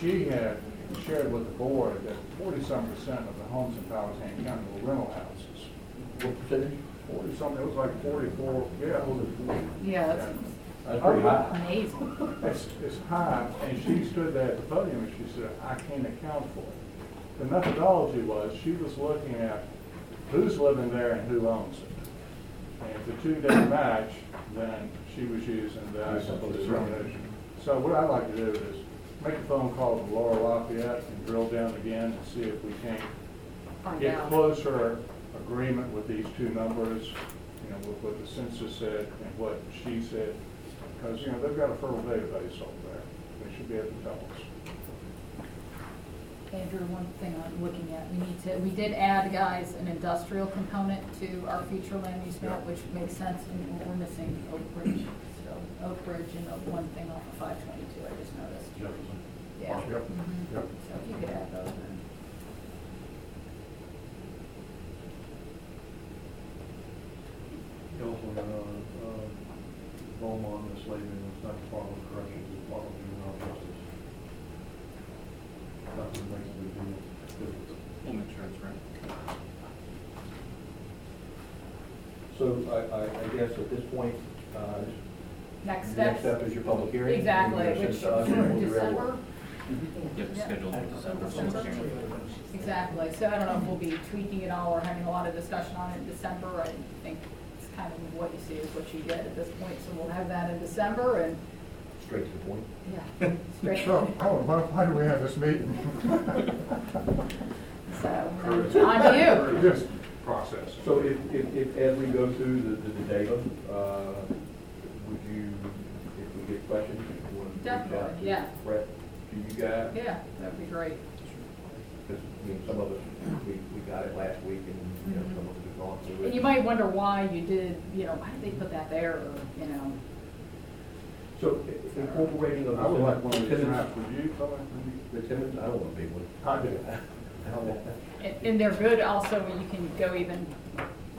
[SPEAKER 6] She had shared with the board that forty-some percent of the homes in Powhatan County were rental houses.
[SPEAKER 1] What percentage?
[SPEAKER 6] Forty-something, it was like forty-four, yeah. it was forty.
[SPEAKER 4] Yeah, that's
[SPEAKER 1] That's pretty high.
[SPEAKER 4] amazing.
[SPEAKER 6] It's, it's high, and she stood there at the podium and she said, I can't account for it. The methodology was, she was looking at who's living there and who owns it. And if the two didn't match, then she was using that as a determination. So what I'd like to do is make a phone call to Laura Lafayette and drill down again and see if we can't
[SPEAKER 4] Find
[SPEAKER 6] get
[SPEAKER 4] out.
[SPEAKER 6] closer agreement with these two numbers, you know, with what the census said and what she said. Because, you know, they've got a fertile database over there. They should be able to tell us.
[SPEAKER 4] Andrew, one thing I'm looking at, we need to, we did add, guys, an industrial component to our future land use map, which makes sense, and we're missing Oak Ridge. So Oak Ridge and one thing off of five twenty-two, I just noticed.
[SPEAKER 6] Jefferson.
[SPEAKER 4] Yeah.
[SPEAKER 6] Yep,
[SPEAKER 4] Mhm.
[SPEAKER 6] yep.
[SPEAKER 4] So if you could add those in.
[SPEAKER 3] You also got, uh, uh, Beaumont enslavement, it's not Department of Corrections, it's Department of Juvenile Justice. Not that makes a big difference.
[SPEAKER 5] We'll make sure it's right.
[SPEAKER 1] So I, I, I guess at this point, uh,
[SPEAKER 4] Next
[SPEAKER 1] the
[SPEAKER 4] steps.
[SPEAKER 1] next step is your public hearing.
[SPEAKER 4] Exactly,
[SPEAKER 1] you're
[SPEAKER 4] which
[SPEAKER 1] sent to us, and
[SPEAKER 4] for
[SPEAKER 1] we'll do real
[SPEAKER 4] December.
[SPEAKER 5] Yep,
[SPEAKER 4] Yeah.
[SPEAKER 5] scheduled in December.
[SPEAKER 4] December. Exactly, so I don't know if we'll be tweaking it all or having a lot of discussion on it in December. I think it's kind of what you see is what you get at this point, so we'll have that in December and,
[SPEAKER 1] Straight to the point.
[SPEAKER 4] yeah, [laughs] straight.
[SPEAKER 6] So, oh, why, why do we have this meeting? [laughs]
[SPEAKER 4] So, on to you.
[SPEAKER 6] Just process.
[SPEAKER 1] So if, if, if, as we go through the, the, the data, uh, would you, if we get questions, you want to reach out
[SPEAKER 4] Definitely, yeah.
[SPEAKER 1] Brett, to you guys?
[SPEAKER 4] Yeah, that'd be great.
[SPEAKER 1] Because, I mean, some of us, we, we got it last week and, you know, some of us have through it.
[SPEAKER 4] And you might wonder why you did, you know, why did they put that there, or, you know,
[SPEAKER 1] So i- incorporating of the.
[SPEAKER 6] I would like one of these
[SPEAKER 1] Timmons-
[SPEAKER 6] maps, would you, Kelly?
[SPEAKER 1] The Timmons, I don't want a big one.
[SPEAKER 6] I do.
[SPEAKER 1] I don't want that.
[SPEAKER 4] and, and they're good also, when you can go even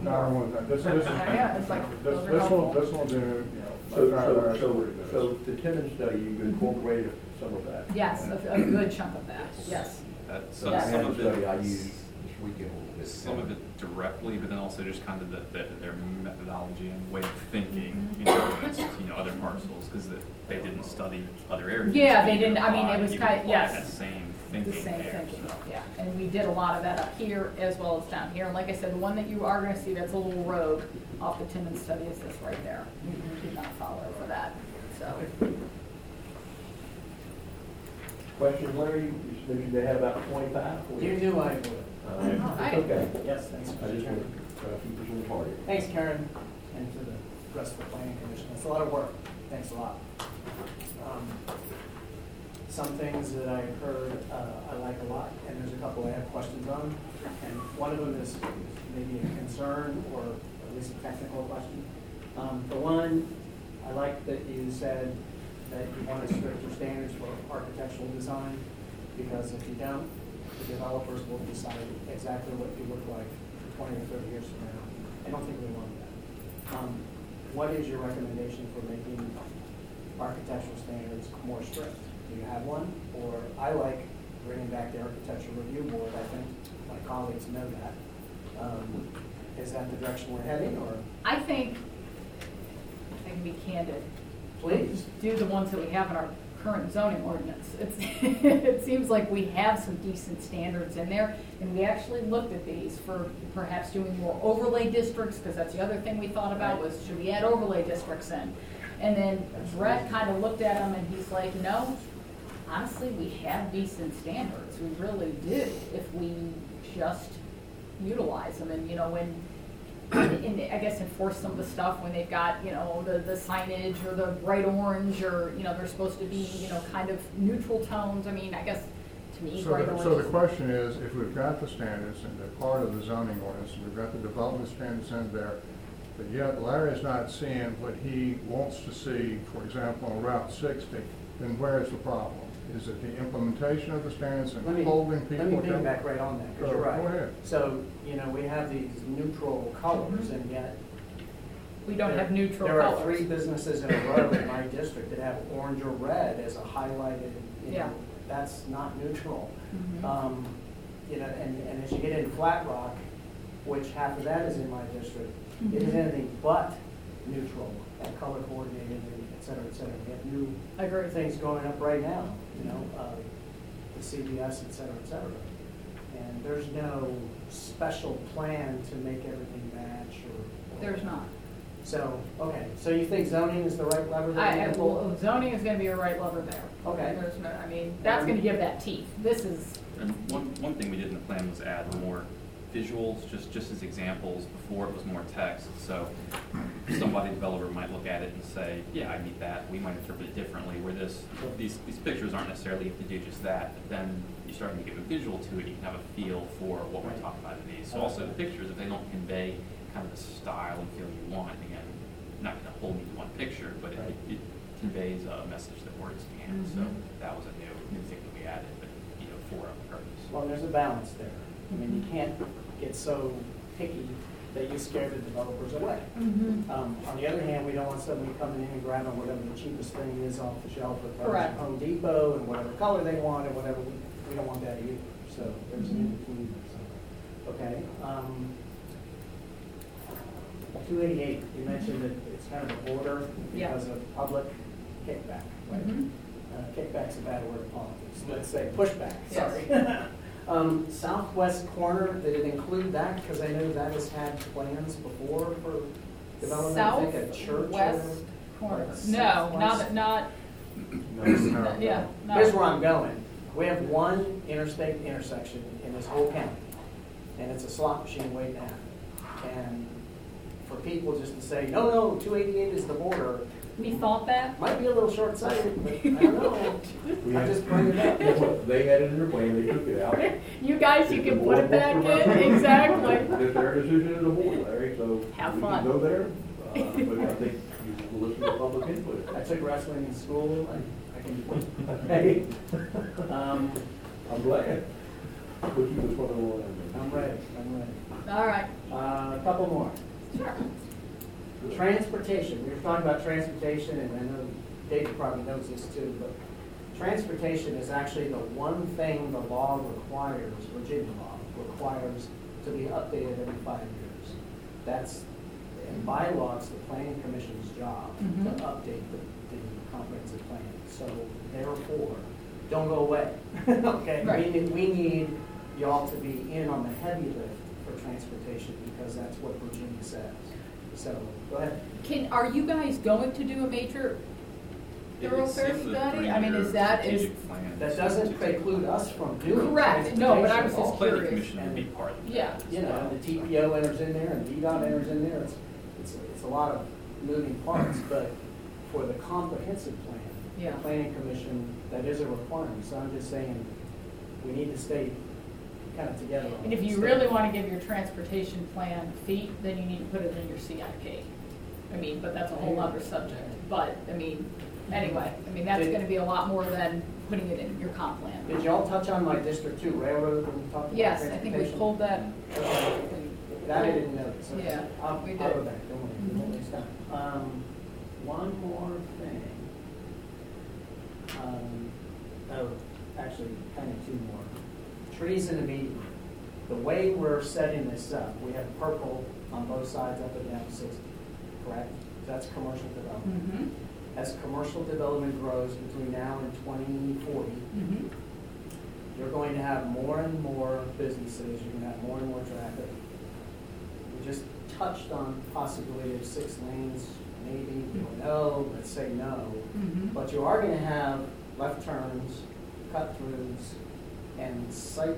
[SPEAKER 6] No, I don't want that. This, this is.
[SPEAKER 4] Yeah, it's like,
[SPEAKER 6] This,
[SPEAKER 4] those are
[SPEAKER 6] this will,
[SPEAKER 4] helpful.
[SPEAKER 6] this will do, you know.
[SPEAKER 1] So,
[SPEAKER 6] my
[SPEAKER 1] so,
[SPEAKER 6] time,
[SPEAKER 1] so,
[SPEAKER 6] does.
[SPEAKER 1] so the Timmons study, you incorporated some of that?
[SPEAKER 4] Yes, a, a good chunk of that, yes.
[SPEAKER 5] That- So
[SPEAKER 4] Yeah.
[SPEAKER 5] some
[SPEAKER 1] had a
[SPEAKER 5] of
[SPEAKER 1] study I
[SPEAKER 5] it,
[SPEAKER 1] used this weekend. with
[SPEAKER 5] some of it directly, but then also just kind of the, the- their methodology and way of thinking, you know, against, you know, other parcels, because they didn't study other areas.
[SPEAKER 4] Yeah, they didn't- I mean, it was kinda- yes.
[SPEAKER 5] That same
[SPEAKER 4] The same
[SPEAKER 5] there,
[SPEAKER 4] thinking,
[SPEAKER 5] so.
[SPEAKER 4] yeah, and we did a lot of that up here as well as down here, and like I said, the one that you are gonna see that's a little rogue off the Timmons study is this right there. We we did not follow for that, so.
[SPEAKER 1] Questions, Larry? You mentioned they had about twenty-five?
[SPEAKER 10] You knew I would.
[SPEAKER 1] Uh,
[SPEAKER 4] Alright.
[SPEAKER 1] It's okay.
[SPEAKER 10] Yes, thanks,
[SPEAKER 1] I just want to try keep this on target.
[SPEAKER 10] Thanks, Karen, and to the rest of the planning commission. It's a lot of work. Thanks a lot. Um, Some things that I heard, uh, I like a lot, and there's a couple I have questions on. And one of them is maybe a concern or at least a technical question. Um, For one, I like that you said that you want wanted stricter standards for architectural design, because if you don't, the developers will decide exactly what you look like twenty or thirty years from now. I don't think we want that. Um, What is your recommendation for making architectural standards more strict? Do you have one? Or I like bringing back the architectural review board, I think my colleagues know that. Um, Is that the direction we're heading, or
[SPEAKER 4] I think, I can be candid,
[SPEAKER 10] please?
[SPEAKER 4] do the ones that we have in our current zoning ordinance. [laughs] It seems like we have some decent standards in there, and we actually looked at these for perhaps doing more overlay districts, because that's the other thing we thought about was, should we add overlay districts in? And then Brett kind of looked at them and he's like, no, honestly, we have decent standards, we really do, if we just utilize them, and, you know, when, and I guess enforce some of the stuff when they've got, you know, the, the signage or the bright orange, or, you know, they're supposed to be, you know, kind of neutral tones, I mean, I guess, to me,
[SPEAKER 6] So,
[SPEAKER 4] bright
[SPEAKER 6] the-
[SPEAKER 4] orange.
[SPEAKER 6] so the
[SPEAKER 4] is-
[SPEAKER 6] question is, if we've got the standards and they're part of the zoning ordinance, and we've got the development standards in there, but yet Larry's not seeing what he wants to see, for example, on Route sixty, then where is the problem? Is it the implementation of the standards
[SPEAKER 10] Let
[SPEAKER 6] and
[SPEAKER 10] me,
[SPEAKER 6] holding
[SPEAKER 10] let
[SPEAKER 6] people?
[SPEAKER 10] me
[SPEAKER 6] accountable?
[SPEAKER 10] piggyback right on that, because
[SPEAKER 6] Go-
[SPEAKER 10] you're right.
[SPEAKER 6] go ahead.
[SPEAKER 10] So, you know, we have these neutral colors, and yet
[SPEAKER 4] We don't have
[SPEAKER 10] There-
[SPEAKER 4] neutral
[SPEAKER 10] There are
[SPEAKER 4] colors.
[SPEAKER 10] three businesses in a row in my district that have orange or red as a highlighted, you
[SPEAKER 4] Yeah.
[SPEAKER 10] know, that's not neutral.
[SPEAKER 4] Mhm.
[SPEAKER 10] Um, You know, and, and as you get in Flat Rock, which half of that is in my district, it is
[SPEAKER 4] Mhm.
[SPEAKER 10] anything but neutral and color coordinated and et cetera, et cetera. We have new
[SPEAKER 4] I agree.
[SPEAKER 10] things going up right now, you know, uh, the CVS, et cetera, et cetera. And there's no special plan to make everything match or.
[SPEAKER 4] There's not.
[SPEAKER 10] So, okay, so you think zoning is the right lever that
[SPEAKER 4] I,
[SPEAKER 10] we
[SPEAKER 4] I-
[SPEAKER 10] pull?
[SPEAKER 4] well, zoning is gonna be a right lever there.
[SPEAKER 10] Okay.
[SPEAKER 4] There's no, I mean, that's gonna give that teeth. This is,
[SPEAKER 5] And one, one thing we did in the plan was add more visuals, just, just as examples, before it was more text. So somebody developer might look at it and say, yeah, I need that, we might interpret it differently, where this, these, these pictures aren't necessarily you have to do just that, but then you're starting to give a visual to it, you can have a feel for what we're talking about in these. So also the pictures, if they don't convey kind of the style and feel you want, again, not gonna hold me to one picture, but it, it conveys a message that words can. So
[SPEAKER 4] Mhm.
[SPEAKER 5] that was a new, new thing that we added, but, you know, for a purpose.
[SPEAKER 10] Well, there's a balance there. I mean, you can't get so picky that you scare the developers away.
[SPEAKER 4] Mhm.
[SPEAKER 10] Um, on the other hand, we don't want somebody coming in and grabbing whatever the cheapest thing is off the shelf at
[SPEAKER 4] Correct.
[SPEAKER 10] Home Depot and whatever color they want and whatever, we, we don't want that either. So there's an in between so, okay. Um, two eighty-eight, you mentioned that it's kind of a border
[SPEAKER 4] Yeah.
[SPEAKER 10] because of public kickback, right?
[SPEAKER 4] Mhm.
[SPEAKER 10] uh, kickback's a bad word in politics, let's say pushback,
[SPEAKER 4] Yes.
[SPEAKER 10] sorry. [laughs] Um, southwest corner, did it include that? Because I know that has had plans before for development, I think a church. or-
[SPEAKER 4] Southwest corner. No,
[SPEAKER 10] southwest.
[SPEAKER 4] not, not,
[SPEAKER 3] No, [coughs] no.
[SPEAKER 4] yeah, no.
[SPEAKER 10] Here's where I'm going. We have one interstate intersection in this whole county, and it's a slot machine waiting to happen. And for people just to say, no, no, two eighty-eight is the border,
[SPEAKER 4] We thought that?
[SPEAKER 10] might be a little short-sighted, but I don't know.
[SPEAKER 1] We [laughs]
[SPEAKER 10] I
[SPEAKER 1] had-
[SPEAKER 10] just bring it up.
[SPEAKER 1] Guess what? They had it in their plan, they took it out.
[SPEAKER 4] You guys, you can put
[SPEAKER 1] board
[SPEAKER 4] it back in, exactly.
[SPEAKER 1] It's their decision as a board, Larry, so
[SPEAKER 4] Have
[SPEAKER 1] we
[SPEAKER 4] fun.
[SPEAKER 1] go there. Uh, But I think you will listen to public input.
[SPEAKER 10] I took wrestling in school, I, I can, hey, um,
[SPEAKER 1] I'm glad. Put you as one of the ones.
[SPEAKER 10] I'm ready, I'm ready.
[SPEAKER 4] All right,
[SPEAKER 10] Uh, a couple more.
[SPEAKER 4] sure.
[SPEAKER 10] Transportation, we were talking about transportation, and I know David probably knows this too, but transportation is actually the one thing the law requires, Virginia law requires to be updated every five years. That's, in bylaws, the planning commission's job to
[SPEAKER 4] Mhm.
[SPEAKER 10] update the, the comprehensive plan. So therefore, don't go away, [laughs] okay? We
[SPEAKER 4] Right.
[SPEAKER 10] need, we need y'all to be in on the heavy lift for transportation, because that's what Virginia says. So, go ahead.
[SPEAKER 4] Can, are you guys going to do a major
[SPEAKER 5] It-
[SPEAKER 4] thoroughfare
[SPEAKER 5] it's in the
[SPEAKER 4] study? I mean,
[SPEAKER 5] three-year
[SPEAKER 4] is that, is,
[SPEAKER 5] strategic plan.
[SPEAKER 10] That doesn't preclude us from doing.
[SPEAKER 4] Correct. No, but I was
[SPEAKER 10] transportation
[SPEAKER 4] just
[SPEAKER 10] law.
[SPEAKER 5] Planning
[SPEAKER 4] curious.
[SPEAKER 5] commission would be part of that.
[SPEAKER 4] yeah.
[SPEAKER 10] You know, the TPO enters in there and VDOT enters in there, it's, it's, it's a lot of moving parts, but for the comprehensive plan,
[SPEAKER 4] Yeah.
[SPEAKER 10] the planning commission, that is a requirement, so I'm just saying, we need to stay kind of together.
[SPEAKER 4] And if you really want to give your transportation plan feet, then you need to put it in your CIP. I mean, but that's a whole other subject. But, I mean, anyway, I mean, that's
[SPEAKER 10] Did-
[SPEAKER 4] gonna be a lot more than putting it in your comp plan.
[SPEAKER 10] Did y'all touch on my District Two railroad when we talked about
[SPEAKER 4] Yes, I think we pulled that.
[SPEAKER 10] That I didn't notice. okay.
[SPEAKER 4] Yeah,
[SPEAKER 10] I'll,
[SPEAKER 4] we
[SPEAKER 10] I'll
[SPEAKER 4] did.
[SPEAKER 10] go back, don't worry, we won't waste time. Um, one more thing. Um, oh, actually, kind of two more. Trees in the median. The way we're setting this up, we have purple on both sides up and down sixty, correct? That's commercial development.
[SPEAKER 4] Mm-hmm,
[SPEAKER 10] As commercial development grows between now and twenty forty,
[SPEAKER 4] mm-hmm.
[SPEAKER 10] you're going to have more and more businesses, you're gonna have more and more traffic. We just touched on possibility of six lanes, maybe, we don't know, let's say no.
[SPEAKER 4] Mm-hmm.
[SPEAKER 10] But you are gonna have left turns, cut throughs, and sight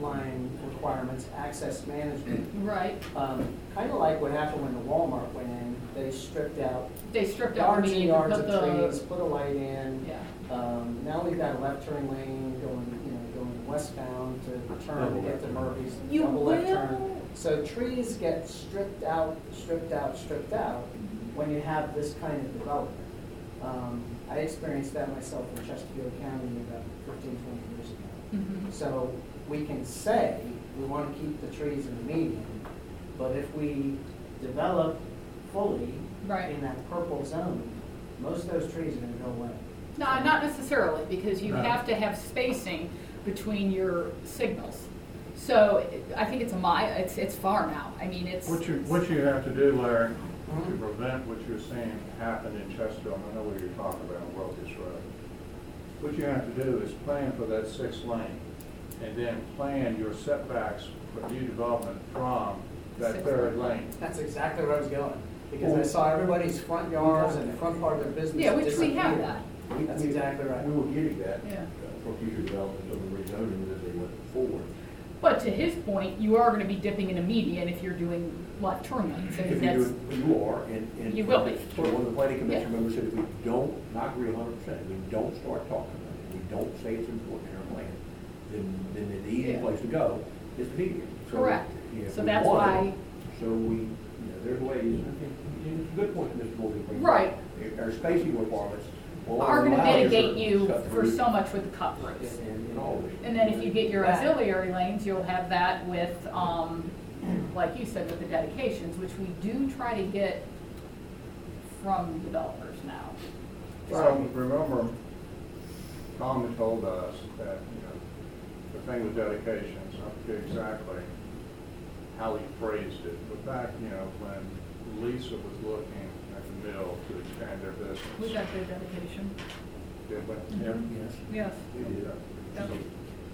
[SPEAKER 10] line requirements, access management.
[SPEAKER 4] Right,
[SPEAKER 10] Um, kinda like what happened when the Walmart went in, they stripped out
[SPEAKER 4] they stripped out the
[SPEAKER 10] yards and
[SPEAKER 4] median,
[SPEAKER 10] yards
[SPEAKER 4] put
[SPEAKER 10] of trees,
[SPEAKER 4] the,
[SPEAKER 10] put a light in.
[SPEAKER 4] yeah.
[SPEAKER 10] Um, now we've got a left turn lane going, you know, going westbound to turn to get to Murphy's,
[SPEAKER 4] You
[SPEAKER 10] double left
[SPEAKER 4] will?
[SPEAKER 10] turn. So trees get stripped out, stripped out, stripped out when you have this kind of development. Um, I experienced that myself in Chesterfield County about 15, 20 years ago.
[SPEAKER 4] Mhm.
[SPEAKER 10] So we can say, we want to keep the trees in the median, but if we develop fully
[SPEAKER 4] Right.
[SPEAKER 10] in that purple zone, most of those trees are going to go away.
[SPEAKER 4] No, not necessarily, because you
[SPEAKER 6] No.
[SPEAKER 4] have to have spacing between your signals. So I think it's a mi, it's, it's far now. I mean, it's.
[SPEAKER 6] What you, what you have to do, Larry, to
[SPEAKER 10] Mhm.
[SPEAKER 6] prevent what you're seeing happen in Chesterfield, I know what you're talking about on Locust Road. What you have to do is plan for that six lane, and then plan your setbacks for new development from that
[SPEAKER 4] Six
[SPEAKER 6] third
[SPEAKER 4] lane.
[SPEAKER 6] lane.
[SPEAKER 10] That's exactly where I was going, because I saw everybody's front yards and the front part of their business
[SPEAKER 4] Yeah, which we have
[SPEAKER 10] disappear.
[SPEAKER 4] that.
[SPEAKER 1] We-
[SPEAKER 10] That's
[SPEAKER 1] we-
[SPEAKER 10] exactly right.
[SPEAKER 1] We were getting that
[SPEAKER 4] Yeah.
[SPEAKER 1] uh, for future development of the rezoning as they went forward.
[SPEAKER 4] But to his point, you are gonna be dipping in a median if you're doing lanes. I mean,
[SPEAKER 1] If you
[SPEAKER 4] that's,
[SPEAKER 1] do, you are, and, and.
[SPEAKER 4] You will be.
[SPEAKER 1] So one of the planning commission
[SPEAKER 4] Yeah.
[SPEAKER 1] members said, if we don't, not agree hundred percent, if we don't start talking about it, if we don't say it's important in our plan, then, then the easy
[SPEAKER 4] Yeah.
[SPEAKER 1] place to go is the media. So,
[SPEAKER 4] Correct. So
[SPEAKER 1] we
[SPEAKER 4] that's
[SPEAKER 1] want it,
[SPEAKER 4] why-
[SPEAKER 1] So we, you know, there's ways, and I think, it's a good point, Mr. Morgan. brings up.
[SPEAKER 4] Right.
[SPEAKER 1] Our spacing requirements. will
[SPEAKER 4] are gonna
[SPEAKER 1] allow you
[SPEAKER 4] mitigate
[SPEAKER 1] for
[SPEAKER 4] you for so much with the cut.
[SPEAKER 1] And, and all this.
[SPEAKER 4] And then if you get your auxiliary lanes, you'll have that with, um, like you said, with the dedications, which we do try to get from developers now.
[SPEAKER 6] Well, remember, Tom had told us that, you know, the thing with dedications, I forget exactly how he phrased it, but back, you know, when Lisa was looking at the mill to expand their business.
[SPEAKER 4] We got their dedication.
[SPEAKER 6] Did we?
[SPEAKER 1] Yes.
[SPEAKER 4] Yes,
[SPEAKER 1] We did.
[SPEAKER 4] Yep.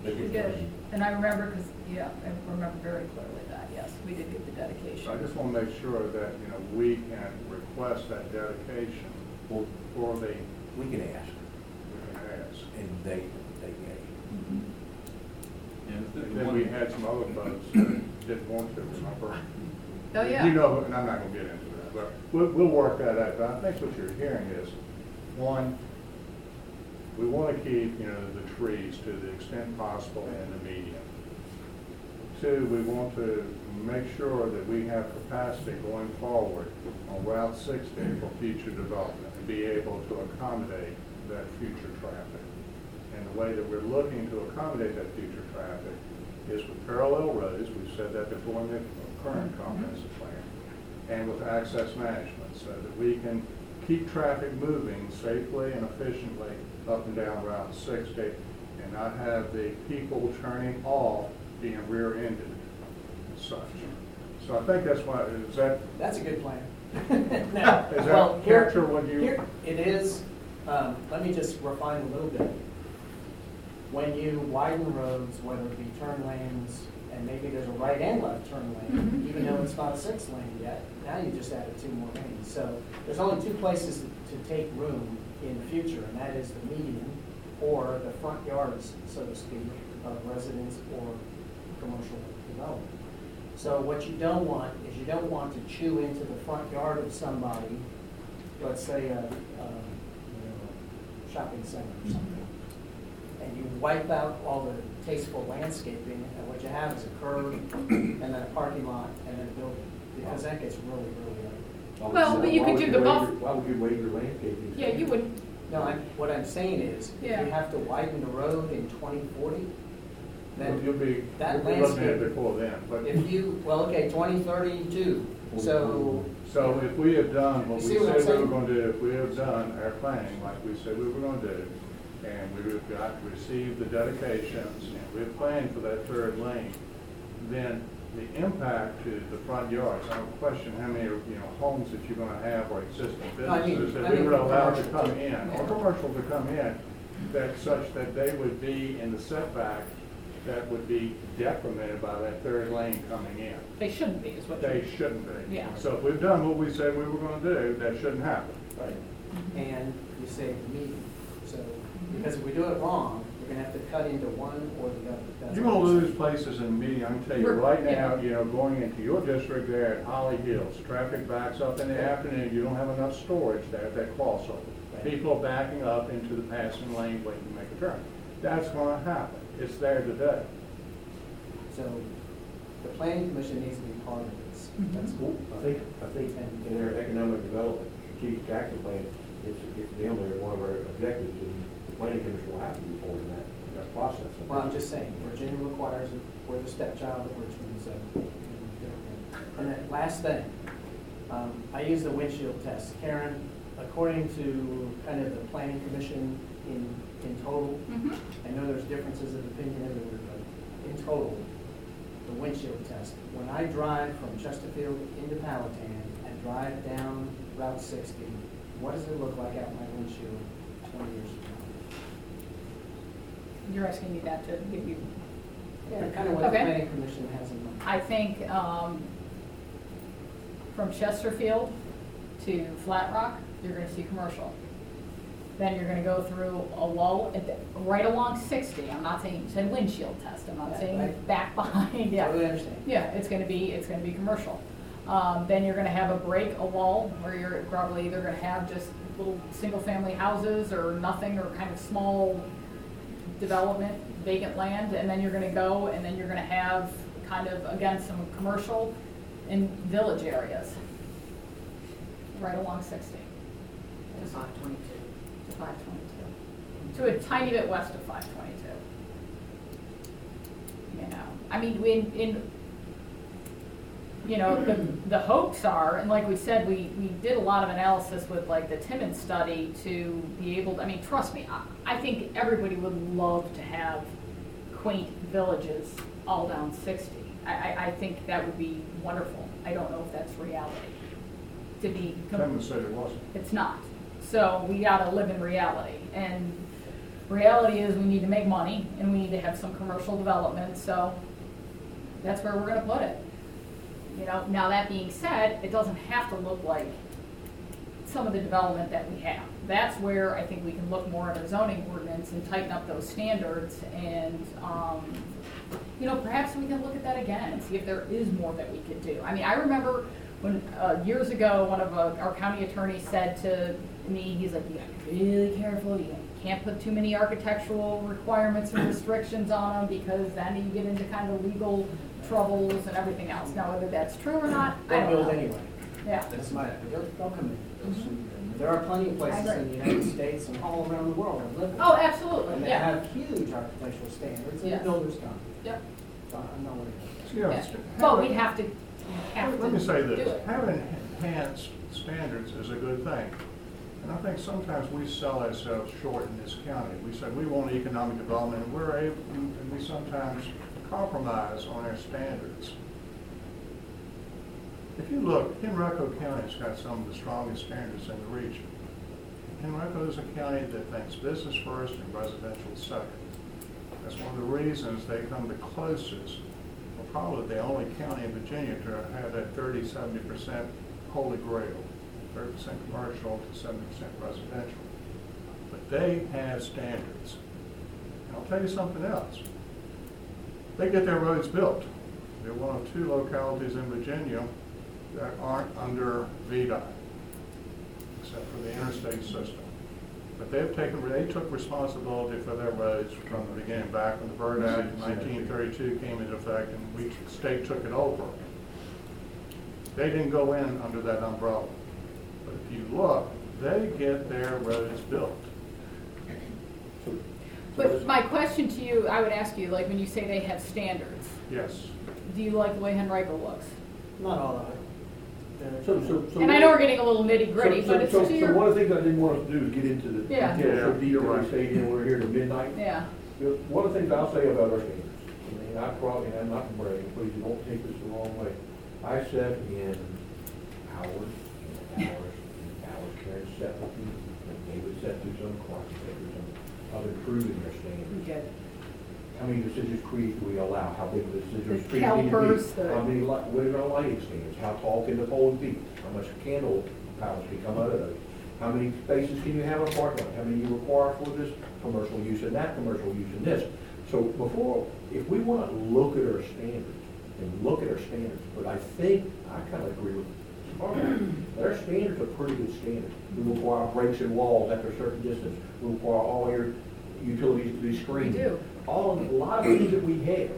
[SPEAKER 1] They
[SPEAKER 4] we
[SPEAKER 1] did.
[SPEAKER 4] did. And I remember, because, yeah, I remember very clearly that, yes, we did get the
[SPEAKER 6] So I just want to make sure that, you know, we can request that dedication
[SPEAKER 1] Well,
[SPEAKER 6] for the,
[SPEAKER 1] we can ask,
[SPEAKER 6] we can ask.
[SPEAKER 1] and they, they gave.
[SPEAKER 5] And the-
[SPEAKER 6] And
[SPEAKER 5] the
[SPEAKER 6] then
[SPEAKER 5] one-
[SPEAKER 6] we had some other folks that didn't want to, remember?
[SPEAKER 4] Oh, yeah.
[SPEAKER 6] You know, and I'm not gonna get into that, but we'll, we'll work that out. But I think what you're hearing is, one, we want to keep, you know, the trees to the extent possible in the median. Two, we want to make sure that we have capacity going forward on Route 60 for future development and be able to accommodate that future traffic. And the way that we're looking to accommodate that future traffic is with parallel roads, we've said that before in the current comprehensive plan, and with access management, so that we can keep traffic moving safely and efficiently up and down Route 60, and not have the people turning off being rear-ended and such. So I think that's why, is that,
[SPEAKER 10] That's a good plan. Now, [laughs]
[SPEAKER 6] Is that
[SPEAKER 10] well, here-
[SPEAKER 6] capture what you-
[SPEAKER 10] here It is, um, let me just refine a little bit. When you widen roads, whether it be turn lanes, and maybe there's a right and left turn lane,
[SPEAKER 4] Mhm.
[SPEAKER 10] even though it's not a six lane yet, now you just added two more lanes. So there's only two places to take room in the future, and that is the median or the front yards, so to speak, of residents or commercial development. So what you don't want is you don't want to chew into the front yard of somebody, let's say a, um, you know, shopping center or something. And you wipe out all the tasteful landscaping, and what you have is a curb, and then a parking lot, and then a building, because that gets really, really ugly.
[SPEAKER 1] Why would
[SPEAKER 4] Well, but you
[SPEAKER 1] why
[SPEAKER 4] could
[SPEAKER 1] would
[SPEAKER 4] do the
[SPEAKER 1] waive
[SPEAKER 4] buff-
[SPEAKER 1] your- Why would you waive your landscaping?
[SPEAKER 4] Yeah, you would,
[SPEAKER 10] No, I, what I'm saying is, if
[SPEAKER 4] Yeah.
[SPEAKER 10] you have to widen the road in twenty forty, then
[SPEAKER 6] you'll be,
[SPEAKER 10] that
[SPEAKER 6] you'll be looking at it
[SPEAKER 10] landscape-
[SPEAKER 6] before then, but.
[SPEAKER 10] if you, well, okay, twenty thirty-two, so
[SPEAKER 6] So if we have done what we
[SPEAKER 10] See what I'm
[SPEAKER 6] said we were
[SPEAKER 10] saying?
[SPEAKER 6] gonna do, if we have done our planning like we said we were gonna do, and we've got, received the dedications, and we've planned for that third lane, then the impact to the front yards, I don't question how many, you know, homes that you're gonna have or existing
[SPEAKER 10] I mean-
[SPEAKER 6] businesses
[SPEAKER 10] I
[SPEAKER 6] that we
[SPEAKER 10] mean
[SPEAKER 6] would allow to
[SPEAKER 10] commercial.
[SPEAKER 6] come in, or commercial to come in, that such that they would be in the setback that would be decremented by that third lane coming in.
[SPEAKER 4] they shouldn't be, is what
[SPEAKER 6] They
[SPEAKER 4] you,
[SPEAKER 6] shouldn't be.
[SPEAKER 4] Yeah.
[SPEAKER 6] So if we've done what we said we were gonna do, that shouldn't happen.
[SPEAKER 1] Right. Mm-hmm.
[SPEAKER 10] and you say median. So, because if we do it wrong, we're gonna have to cut into one or the other. That's
[SPEAKER 6] You're gonna
[SPEAKER 10] I'm
[SPEAKER 6] lose places in the median, I can tell you
[SPEAKER 4] We're-
[SPEAKER 6] right now,
[SPEAKER 4] yeah.
[SPEAKER 6] you know, going into your district there at Holly Hills, traffic backs up in the afternoon, you don't have enough storage there at that crossover.
[SPEAKER 10] Right.
[SPEAKER 6] People are backing up into the passing lane waiting to make a turn. That's gonna happen, it's there today.
[SPEAKER 10] So, the planning commission needs to be part of this.
[SPEAKER 4] Mhm.
[SPEAKER 10] That's
[SPEAKER 1] Well, I think, I think in their economic development strategic action plan, it's, it's the only one of our objectives, and the planning commission will have to be part of that, that process.
[SPEAKER 10] Well, I'm just saying, Virginia requires it, we're the stepchild of Richmond, so. And then, last thing, um, I use the windshield test. Karen, according to kind of the planning commission in, in total,
[SPEAKER 4] Mhm.
[SPEAKER 10] I know there's differences of opinion everywhere, but in total, the windshield test, when I drive from Chesterfield into Powhatan and drive down Route sixty, what does it look like out my windshield twenty years from now?
[SPEAKER 4] you're asking me that to give you.
[SPEAKER 10] Kind of what the
[SPEAKER 4] Okay.
[SPEAKER 10] planning commission has in mind.
[SPEAKER 4] I think, um, from Chesterfield to Flat Rock, you're gonna see commercial. Then you're gonna go through a at the, right along sixty, I'm not saying, you said windshield test, I'm not
[SPEAKER 10] Yeah,
[SPEAKER 4] saying
[SPEAKER 10] right.
[SPEAKER 4] back [laughs] behind, yeah.
[SPEAKER 10] Totally understand.
[SPEAKER 4] Yeah, it's gonna be, it's gonna be commercial. Um, then you're gonna have a break, a wall, where you're probably either gonna have just little single-family houses or nothing, or kind of small development, vacant land, and then you're gonna go, and then you're gonna have kind of, again, some commercial in village areas. Right along sixty.
[SPEAKER 8] To five twenty-two.
[SPEAKER 4] To five twenty-two. To a tiny bit west of five twenty-two. You know, I mean, in, in, you know, the, the hopes are, and like we said, we, we did a lot of analysis with like the Timmons study to be able, I mean, trust me, I, I think everybody would love to have quaint villages all down sixty. I, I, I think that would be wonderful. I don't know if that's reality. To be. com-
[SPEAKER 6] Tim said it wasn't.
[SPEAKER 4] it's not. So we gotta live in reality. And reality is we need to make money and we need to have some commercial development, so that's where we're gonna put it. You know, now that being said, it doesn't have to look like some of the development that we have. That's where I think we can look more at our zoning ordinance and tighten up those standards and, um, you know, perhaps we can look at that again and see if there is more that we could do. I mean, I remember when, uh, years ago, one of uh, our county attorneys said to me, he's like, you gotta be really careful, you can't put too many architectural requirements and restrictions on them because then you get into kind of legal troubles and everything else. Now, whether that's true or not, I
[SPEAKER 10] Don't
[SPEAKER 4] don't
[SPEAKER 10] build
[SPEAKER 4] know.
[SPEAKER 10] anyway.
[SPEAKER 4] Yeah.
[SPEAKER 10] That's my, don't, don't come in. Mm-hmm. There are plenty of places in the United States and all around the world that live.
[SPEAKER 4] Oh, absolutely.
[SPEAKER 10] And
[SPEAKER 4] absolutely,
[SPEAKER 10] they
[SPEAKER 4] yeah.
[SPEAKER 10] have huge architectural standards and
[SPEAKER 4] Yes.
[SPEAKER 10] builders come.
[SPEAKER 4] Yep.
[SPEAKER 10] So I'm not worried.
[SPEAKER 6] Yeah,
[SPEAKER 4] Yeah.
[SPEAKER 6] it's-
[SPEAKER 4] But we have to, we have to
[SPEAKER 6] Let me say
[SPEAKER 4] do
[SPEAKER 6] this,
[SPEAKER 4] it.
[SPEAKER 6] having enhanced standards is a good thing. And I think sometimes we sell ourselves short in this county. We say we want economic development, and we're able, and we sometimes compromise on our standards. If you look, Henrico County's got some of the strongest standards in the region. Henrico is a county that thinks business first and residential second. That's one of the reasons they come the closest, or probably the only county in Virginia to have that 30, 70 percent holy grail, thirty percent commercial to seventy percent residential. But they have standards. And I'll tell you something else. They get their roads built. They're one of two localities in Virginia that aren't under VDOT, except for the interstate system. But they've taken, they took responsibility for their roads from the beginning, back when the Byrd Act in nineteen thirty-two came into effect and we, state took it over. They didn't go in under that umbrella. But if you look, they get their roads built.
[SPEAKER 4] But my question to you, I would ask you, like, when you say they have standards,
[SPEAKER 6] Yes.
[SPEAKER 4] do you like the way Henrico looks?
[SPEAKER 10] Not all of it. They're-
[SPEAKER 1] So, so, so.
[SPEAKER 4] And I know we're getting a little nitty gritty,
[SPEAKER 1] so-
[SPEAKER 4] but it's
[SPEAKER 1] so-
[SPEAKER 4] to
[SPEAKER 1] So
[SPEAKER 4] your,
[SPEAKER 1] one of the things I didn't want us to do is get into the
[SPEAKER 4] Yeah.
[SPEAKER 1] details so
[SPEAKER 6] Yeah,
[SPEAKER 1] deep
[SPEAKER 6] you're
[SPEAKER 1] that we
[SPEAKER 6] right.
[SPEAKER 1] stayed in, we're here to midnight.
[SPEAKER 4] yeah,
[SPEAKER 1] You know, One of the things I'll say about our standards, I mean, I probably, and I'm not bragging, please don't take this the wrong way. I sat in hours, and hours, and hours, Karen with and David through some, Clark through some, of improving their standards.
[SPEAKER 4] okay.
[SPEAKER 1] How many deciduous trees do we allow? How big of a deciduous
[SPEAKER 4] The
[SPEAKER 1] tree need to be?
[SPEAKER 4] the-
[SPEAKER 1] How many, li- what are our lighting standards? How tall can the pole be? How much candle powers can come out of those? How many spaces can you have in a parking lot? How many you require for this commercial use and that commercial use and this? So before, if we want to look at our standards and look at our standards, but I think, I kind of agree with Sparta. Their standards are pretty good standards. We require breaks in walls after a certain distance. We require all air utilities to be screened.
[SPEAKER 4] We do.
[SPEAKER 1] All, of- a lot of things that we have.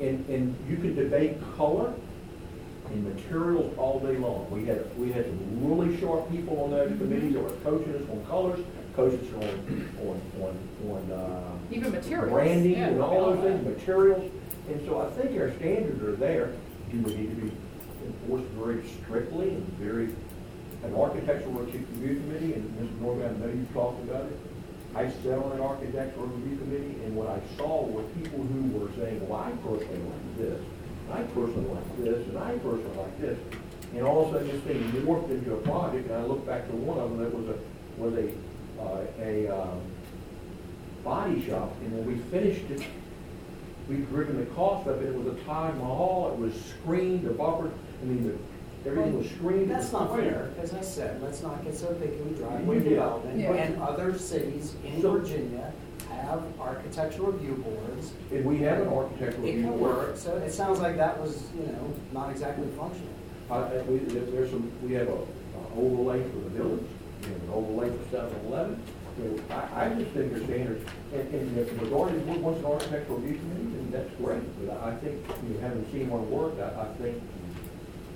[SPEAKER 1] And, and you could debate color and materials all day long. We had, we had some really sharp people on those committees that were coaching us on colors, coaching us on, on, on, on, uh,
[SPEAKER 4] Even materials.
[SPEAKER 1] branding
[SPEAKER 4] yeah,
[SPEAKER 1] and all those things, materials. And so I think our standards are there. Do we need to be enforced very strictly and very, an architectural review committee, and Mr. Norman, I know you've talked about it. I sat on an architectural review committee, and what I saw were people who were saying, well, I personally like this, I personally like this, and I personally like this. And all of a sudden, this thing morphed into a project, and I looked back to one of them that was a, was a, uh, a, um, body shop, and when we finished it, we'd driven the cost of it, it was a Taj Mahal, it was screened, the buffers, I mean, the, everything was screened.
[SPEAKER 10] That's not fair, as I said, let's not get so big and drive
[SPEAKER 1] We
[SPEAKER 10] with
[SPEAKER 1] did.
[SPEAKER 10] development.
[SPEAKER 4] Yeah.
[SPEAKER 10] And other cities in
[SPEAKER 1] So-
[SPEAKER 10] Virginia have architectural review boards.
[SPEAKER 1] And we have an architectural
[SPEAKER 10] It
[SPEAKER 1] review
[SPEAKER 10] can
[SPEAKER 1] board.
[SPEAKER 10] work, so it sounds like that was, you know, not exactly functional.
[SPEAKER 1] Uh, uh, we, there- there's some, we have a a overlay for the village, we have an overlay for seven eleven. I, I just think our standards, and, and if the majority of the board wants an architectural review committee, then that's great. But I I think, you haven't seen one work, I, I think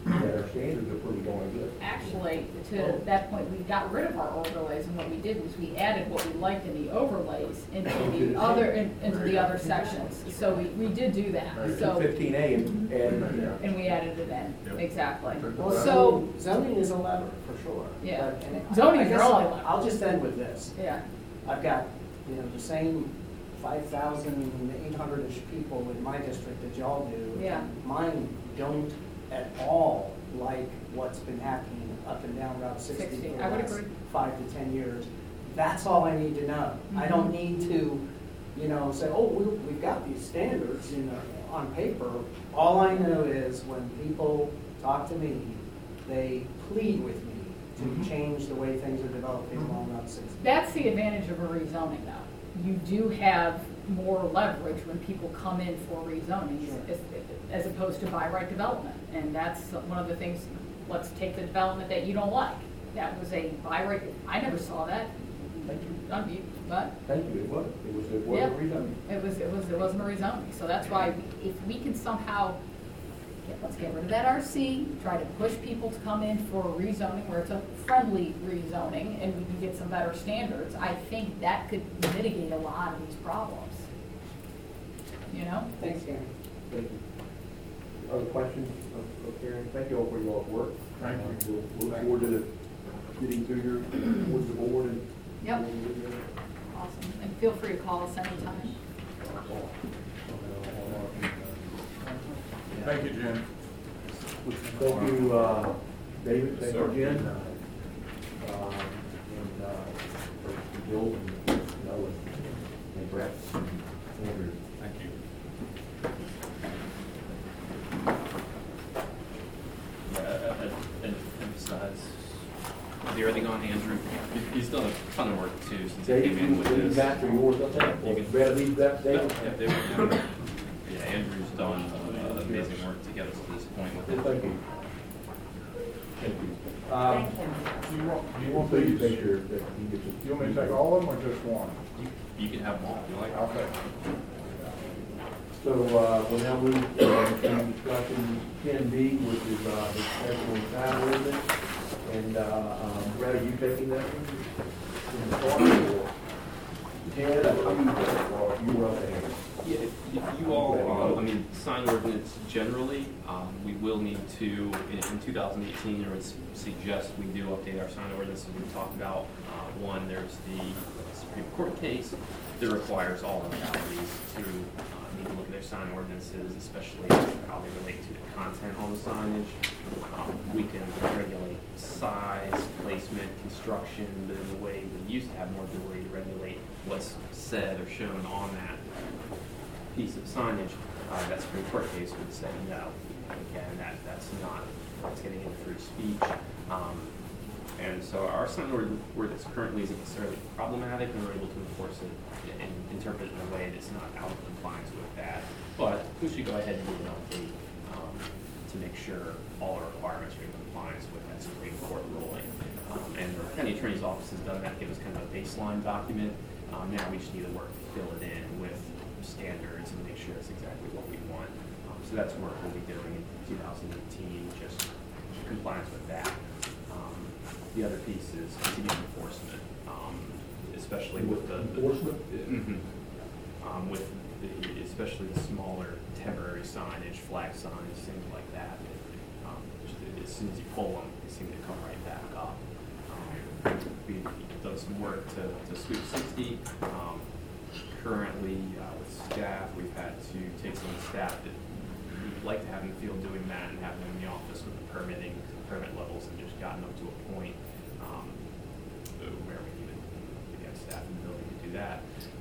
[SPEAKER 1] that our standards are pretty darn good.
[SPEAKER 4] Actually, to that point, we got rid of our overlays, and what we did was we added what we liked in the overlays into the other, in- into the other sections. So we, we did do that, so,
[SPEAKER 1] Fifteen A and, and,
[SPEAKER 6] Yeah.
[SPEAKER 4] and we added it in, exactly.
[SPEAKER 10] Well,
[SPEAKER 4] So,
[SPEAKER 10] zoning- zoning is a lever, for sure.
[SPEAKER 4] Yeah.
[SPEAKER 10] But- and I-
[SPEAKER 4] Zoning's
[SPEAKER 10] I
[SPEAKER 4] your
[SPEAKER 10] guess
[SPEAKER 4] only
[SPEAKER 10] I'll-
[SPEAKER 4] lever.
[SPEAKER 10] I'll just end with this.
[SPEAKER 4] yeah,
[SPEAKER 10] I've got, you know, the same five thousand eight hundred-ish people in my district that y'all do.
[SPEAKER 4] Yeah.
[SPEAKER 10] Mine don't at all like what's been happening up and down Route 60 for
[SPEAKER 4] 60,
[SPEAKER 10] the
[SPEAKER 4] I would
[SPEAKER 10] last
[SPEAKER 4] agree.
[SPEAKER 10] five to 10 years. That's all I need to know. I mm-hmm. don't need to, you know, say, oh, we- we've got these standards, you uh, know, on paper. All I know is when people talk to me, they plead with me
[SPEAKER 1] Mhm.
[SPEAKER 10] to mm-hmm. change the way things are developing mm-hmm. along Route 60.
[SPEAKER 4] That's the advantage of a rezoning though. You do have more leverage when people come in for rezoning
[SPEAKER 10] Sure.
[SPEAKER 4] as, as opposed to by right development. And that's one of the things, let's take the development that you don't like. That was a by right, I never saw that,
[SPEAKER 1] Thank you.
[SPEAKER 4] on you, but
[SPEAKER 1] Thank you, it was, it was, it was
[SPEAKER 4] Yeah.
[SPEAKER 1] a rezoning.
[SPEAKER 4] it was, it was, it wasn't a rezoning. So that's why if we can somehow, get- let's get rid of that RC, try to push people to come in for a rezoning where it's a friendly rezoning and we can get some better standards, I think that could mitigate a lot of these problems. You know?
[SPEAKER 10] Thanks, Karen.
[SPEAKER 1] Thank you. Other questions of, of Karen? Thank you all for your work.
[SPEAKER 6] Thank you.
[SPEAKER 1] Uh, We'll look forward to getting through your, towards the board and.
[SPEAKER 4] Yep. Awesome. And feel free to call us anytime.
[SPEAKER 6] Thank you, Jen.
[SPEAKER 1] Thank you, uh, David, thank you,
[SPEAKER 2] Sir.
[SPEAKER 1] Jen. Uh, And, uh, for Bill and Noah and Brett and Andrew.
[SPEAKER 5] Thank you. Yeah, I- I- and emphasize the early on Andrew, he's done a ton of work too since he
[SPEAKER 1] Dave,
[SPEAKER 5] came in with
[SPEAKER 1] you,
[SPEAKER 5] this.
[SPEAKER 1] you got for yours, I think,
[SPEAKER 5] You can-
[SPEAKER 1] better leave that,
[SPEAKER 5] Yeah,
[SPEAKER 1] David?
[SPEAKER 5] yeah, they were- yeah, Andrew's done uh, amazing work to get us to this point with it.
[SPEAKER 1] Thank you. Thank you. Um,
[SPEAKER 8] Thank you.
[SPEAKER 6] Do you want, do you want
[SPEAKER 1] Please
[SPEAKER 6] these?
[SPEAKER 1] make
[SPEAKER 6] Do
[SPEAKER 1] sure that you get.
[SPEAKER 6] you want me to take all of them or just one?
[SPEAKER 5] You- You can have them all if you like.
[SPEAKER 6] I'll take.
[SPEAKER 1] So, uh, we'll now move uh, to discussion ten B, which is, uh, the special and time ordinance. And, uh, um, Brett, are you taking that from the start or? Ted, I you, you were up there.
[SPEAKER 5] Yeah, if if you all, uh, I mean, sign ordinance generally, um, we will need to, in in 2018, I would suggest we do update our sign ordinance as we talked about. Uh, One, there's the Supreme Court case that requires all municipalities to uh, need to look at their sign ordinances, especially how they relate to the content on the signage. Um, We can regulate size, placement, construction, but in a way we used to have more ability to regulate what's said or shown on that piece of signage, uh, that Supreme Court case would say no. Again, that, that's not, that's getting into free speech. Um, and so our sign ord- ordinance currently isn't necessarily problematic, and we're able to enforce it and interpret it in a way that's not out of compliance with that. But we should go ahead and do an update, um, to make sure all our requirements are in compliance with that Supreme Court ruling. Um, and the county attorney's office has done that, give us kind of a baseline document. Um, now we just need to work to fill it in with standards and make sure it's exactly what we want. Um, so that's work we'll be doing in two thousand eighteen, just compliance with that. Um, The other piece is continued enforcement, especially with the. the-
[SPEAKER 1] Enforcement?
[SPEAKER 5] Mhm. Um, with the, especially the smaller temporary signage, flag signs, things like that. Um, just As soon as you pull them, they seem to come right back up. Um, We've done some work to, to sweep sixty. Um, Currently, uh, with staff, we've had to take some of the staff that we'd like to have in the field doing that and have them in the office with the permitting, permit levels and just gotten up to a point, um, where we needed to get staff and ability to do that.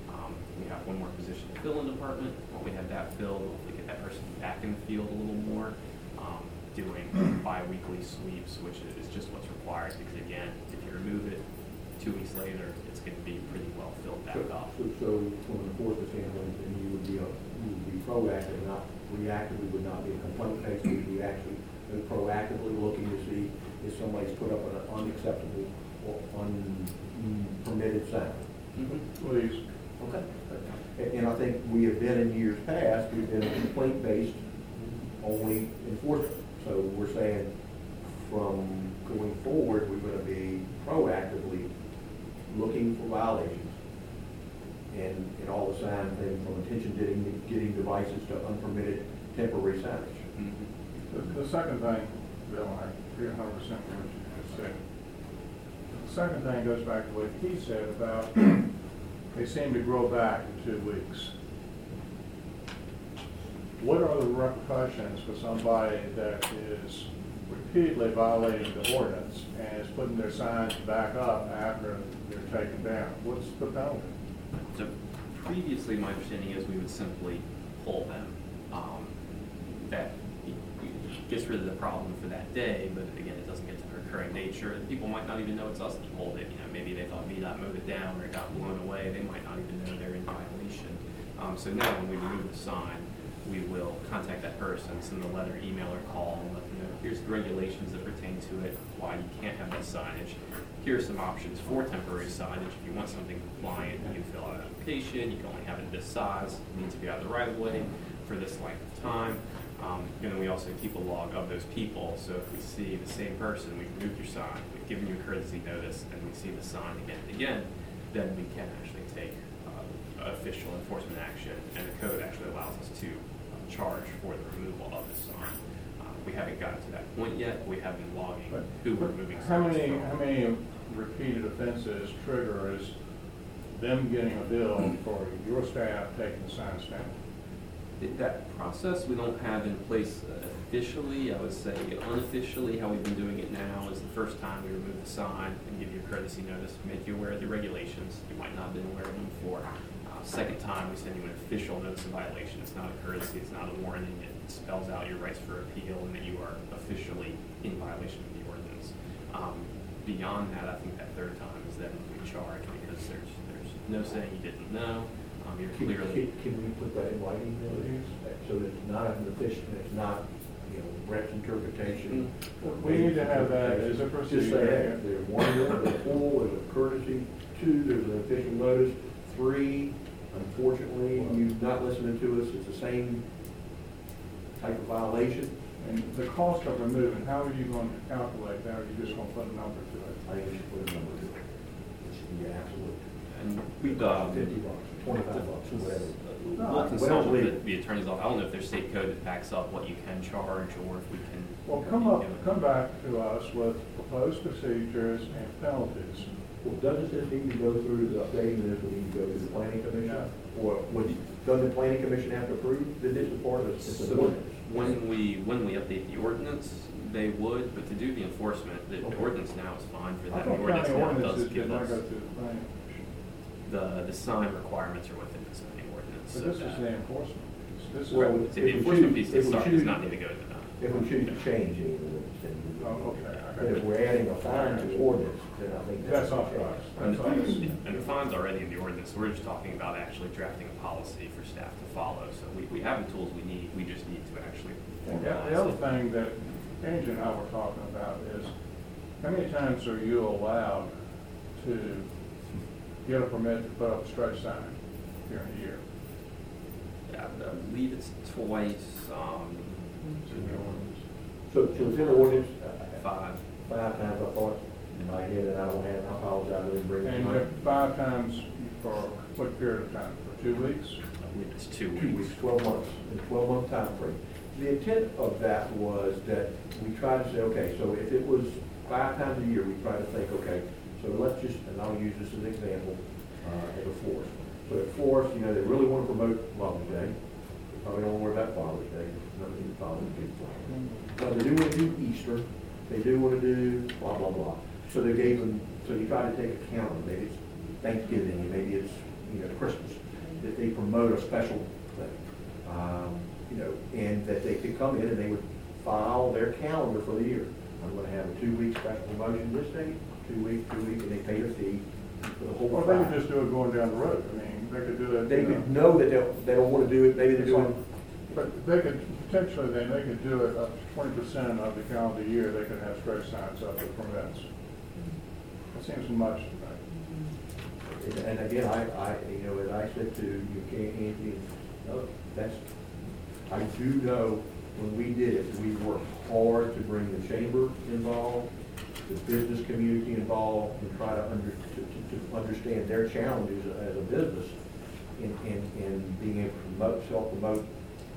[SPEAKER 5] Um, We have one more position to fill in the department. When we have that filled, we'll hopefully get that person back in the field a little more, um, doing bi-weekly sweeps, which is just what's required. Because again, if you remove it, two weeks later, it's gonna be pretty well filled back
[SPEAKER 1] So,
[SPEAKER 5] up.
[SPEAKER 1] so- so from an enforcement standpoint, then you would be, uh, you would be proactive, not reactive, it would not be a complaint case, we would be actually uh, proactively looking to see if somebody's put up an unacceptable or unpermitted sign.
[SPEAKER 5] Mhm.
[SPEAKER 6] Please.
[SPEAKER 1] Okay. And, and I think we have been in years past, we've been a complaint-based only enforcement. So we're saying from going forward, we're gonna be proactively looking for violations. And, and all the sign thing from attention getting, getting devices to unpermitted temporary signage.
[SPEAKER 6] The, the second thing, Bill, I agree a hundred percent with what you just said. The second thing goes back to what he said about they seem to grow back in two weeks. What are the repercussions for somebody that is repeatedly violating the ordinance and is putting their signs back up after they're taken down, what's the penalty?
[SPEAKER 5] So previously, my understanding is we would simply pull them. Um, That gets rid of the problem for that day, but again, it doesn't get to the recurring nature. People might not even know it's us that pulled it, you know, maybe they thought VDOT mowed it down or it got blown away, they might not even know they're in violation. Um, So now, when we remove the sign, we will contact that person, send a letter, email, or call, and let them know, here's the regulations that pertain to it, why you can't have that signage. Here are some options for temporary signage. If you want something compliant, you fill out an application, you can only have it this size, it needs to be out of the right of way for this length of time. Um, and then we also keep a log of those people, so if we see the same person, we've removed your sign, we've given you a courtesy notice, and we see the sign again and again, then we can actually take, uh, official enforcement action, and the code actually allows us to uh, charge for the removal of the sign. Uh, We haven't gotten to that point yet, we have been logging
[SPEAKER 6] But
[SPEAKER 5] who we're removing
[SPEAKER 6] How many,
[SPEAKER 5] from.
[SPEAKER 6] how many repeated offenses trigger is them getting a bill for your staff taking the signs down?
[SPEAKER 5] Th- That process, we don't have in place officially, I would say unofficially, how we've been doing it now is the first time we remove the sign and give you a courtesy notice, make you aware of the regulations, you might not have been aware of them before. Uh, Second time, we send you an official notice of violation, it's not a courtesy, it's not a warning, it spells out your rights for appeal and that you are officially in violation of the ordinance. Um, Beyond that, I think that third time is then we charge, because there's, there's no saying you didn't know, um, you're
[SPEAKER 1] Can,
[SPEAKER 5] clearly.
[SPEAKER 1] can, can we put that in writing, though, so that it's not an official, it's not, you know, Brett's interpretation?
[SPEAKER 6] We need to have that as a
[SPEAKER 1] Just say,
[SPEAKER 6] procedure.
[SPEAKER 1] hey, there's one, there's a pool, there's a courtesy, two, there's an official notice, three, unfortunately, you've not listening to us, it's the same type of violation.
[SPEAKER 6] And the cost of removing, how are you going to calculate that, or are you just going to put a number to it?
[SPEAKER 1] I think we should put a number to it. It should be absolute.
[SPEAKER 5] And we, uh,
[SPEAKER 1] Fifty bucks, twenty-five bucks, whatever.
[SPEAKER 5] We'll consult
[SPEAKER 1] don't
[SPEAKER 5] with the- the attorney's office. I don't know if there's state code that backs up what you can charge or if we can.
[SPEAKER 6] Well, come up, come back to us with proposed procedures and penalties.
[SPEAKER 1] Well, doesn't this need to go through the updating, this would need to go through the planning commission? Or would, doesn't the planning commission have to approve that this is part of, it's an
[SPEAKER 5] So
[SPEAKER 1] ordinance?
[SPEAKER 5] when we, when we update the ordinance, they would, but to do the enforcement, the
[SPEAKER 1] Okay.
[SPEAKER 5] ordinance now is fine for
[SPEAKER 6] I
[SPEAKER 5] that. The
[SPEAKER 6] thought
[SPEAKER 5] ordinance
[SPEAKER 6] county
[SPEAKER 5] now does
[SPEAKER 6] ordinances
[SPEAKER 5] give
[SPEAKER 6] did not
[SPEAKER 5] us,
[SPEAKER 6] go through the planning commission.
[SPEAKER 5] The, the sign requirements are within the zoning ordinance.
[SPEAKER 6] But
[SPEAKER 5] so
[SPEAKER 6] this is
[SPEAKER 5] that-
[SPEAKER 6] the enforcement. piece. This is.
[SPEAKER 1] Well,
[SPEAKER 5] So
[SPEAKER 1] if
[SPEAKER 5] the
[SPEAKER 1] we
[SPEAKER 5] enforcement
[SPEAKER 1] choose-
[SPEAKER 5] piece
[SPEAKER 1] if
[SPEAKER 5] that
[SPEAKER 1] we
[SPEAKER 5] starts
[SPEAKER 1] choose-
[SPEAKER 5] does not need to go to the.
[SPEAKER 1] If we choose to change any of the ordinance, then we would.
[SPEAKER 6] Oh, okay, I
[SPEAKER 1] But if
[SPEAKER 6] got
[SPEAKER 1] we're adding a fine to the ordinance, then I think that's.
[SPEAKER 6] That's off
[SPEAKER 1] okay.
[SPEAKER 6] us.
[SPEAKER 5] And
[SPEAKER 6] That's
[SPEAKER 5] the,
[SPEAKER 6] us.
[SPEAKER 5] and the fine's are already in the ordinance, so we're just talking about actually drafting a policy for staff to follow. So we, we have the tools we need, we just need to actually
[SPEAKER 6] Yeah,
[SPEAKER 5] formalize
[SPEAKER 6] the other
[SPEAKER 5] it.
[SPEAKER 6] thing that Angie and I were talking about is, how many times are you allowed to get a permit to put up a stretch sign during a year?
[SPEAKER 5] Yeah, I believe it's twice, um,
[SPEAKER 1] So, so it's in the ordinance, uh,
[SPEAKER 5] five.
[SPEAKER 1] five times I thought, in my head, and I don't have, I apologize, I didn't bring it.
[SPEAKER 6] And if five times for what period of time? For two weeks?
[SPEAKER 5] I believe it's two
[SPEAKER 1] Two weeks,
[SPEAKER 5] weeks.
[SPEAKER 1] twelve months, in twelve month time frame. The intent of that was that we tried to say, okay, so if it was five times a year, we tried to think, okay, so let's just, and I'll use this as an example, uh, as a force. So at Forest, you know, they really want to promote Mother's Day, they probably don't worry about Father's Day, nothing to Father's Day. But they do want to do Easter, they do want to do blah, blah, blah. So they gave them, so you try to take a calendar, maybe it's Thanksgiving, maybe it's, you know, Christmas, that they promote a special thing. Um, You know, and that they could come in and they would file their calendar for the year. I'm gonna have a two-week special promotion this date, two weeks, two weeks, and they pay a fee for the whole
[SPEAKER 6] Or they could
[SPEAKER 1] five.
[SPEAKER 6] just do it going down the road. I mean, they could do that.
[SPEAKER 1] They
[SPEAKER 6] you know.
[SPEAKER 1] could know that they'll, they don't wanna do it, maybe they're doing,
[SPEAKER 6] But they could, potentially, then, they could do it up to twenty percent of the calendar year, they could have stretch signs up with permits. That seems much to me.
[SPEAKER 1] and again, I, I, you know, as I said to you, can't, Anthony, no, that's, I do know when we did it, we worked hard to bring the chamber involved, the business community involved, and try to under, to, to, to understand their challenges as a business in, in, in being able to promote, self-promote.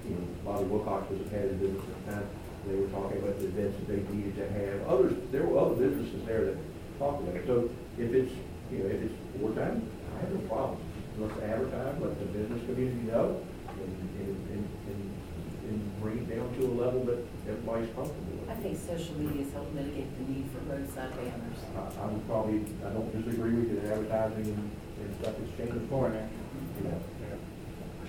[SPEAKER 1] You know, Bobby Wilcox was a head of business at the time, they were talking about the events that they needed to have, others, there were other businesses there that talked about it. So if it's, you know, if it's four times, I have no problem. Let's advertise, let the business community know, and, and, and, and, and bring it down to a level that everybody's comfortable
[SPEAKER 8] think social media has helped mitigate the need for roadside banners.
[SPEAKER 1] I, I would probably, I don't disagree with you, that advertising and, and stuff has changed.
[SPEAKER 6] Good point, Ann.
[SPEAKER 1] You know.
[SPEAKER 6] Yeah.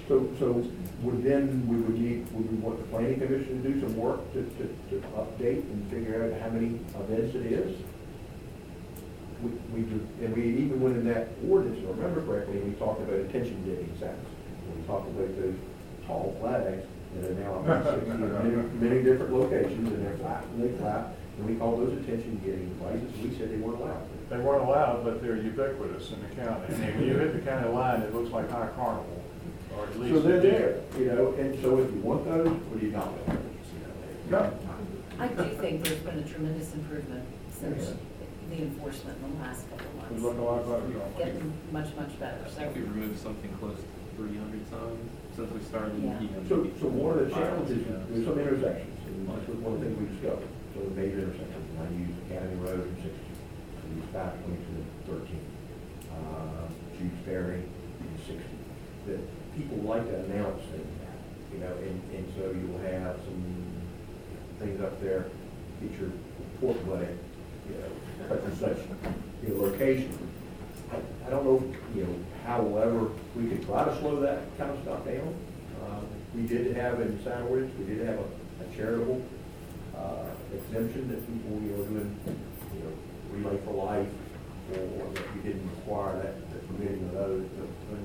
[SPEAKER 1] So, so would then, we would need, would we want the planning commission to do some work to, to, to update and figure out how many events it is? We, we, do- and we even went in that ordinance, if I remember correctly, we talked about attention getting signs. We talked about those tall flags that are now about sixty, in many, many different locations, and they're flat, and they flap, and we call those attention getting devices, we said they weren't allowed.
[SPEAKER 6] They weren't allowed, but they're ubiquitous in the county. And if you hit the county line, it looks like High Carnival, or at least.
[SPEAKER 1] So they're there, you know, and so if you want those, what do you not want?
[SPEAKER 6] No.
[SPEAKER 8] I do think there's been a tremendous improvement since the enforcement in the last couple of
[SPEAKER 6] We
[SPEAKER 8] months.
[SPEAKER 6] look a lot better, don't?
[SPEAKER 8] Getting much, much better,
[SPEAKER 5] I
[SPEAKER 8] so.
[SPEAKER 5] think we removed something close to three hundred signs since we started.
[SPEAKER 8] Yeah.
[SPEAKER 5] even
[SPEAKER 1] So,
[SPEAKER 5] maybe
[SPEAKER 1] so one of the challenges,
[SPEAKER 5] years
[SPEAKER 1] there's some intersections, and this was one of the things we discovered, so the major intersections, and I use Academy Road and sixty, I use five twenty-two and thirteen, uh, Jude's Ferry and sixty, that people like to announce things, you know, and, and so you'll have some things up there, get your pork butt, you know, such and such, know, location. I, I don't know, you know, however, we could try to slow that kind of stuff down. Um, We did have in ordinance, we did have a a charitable uh, exemption that people, you know, doing, you know, Relay for Life, or that we didn't require that, the permitting of those. but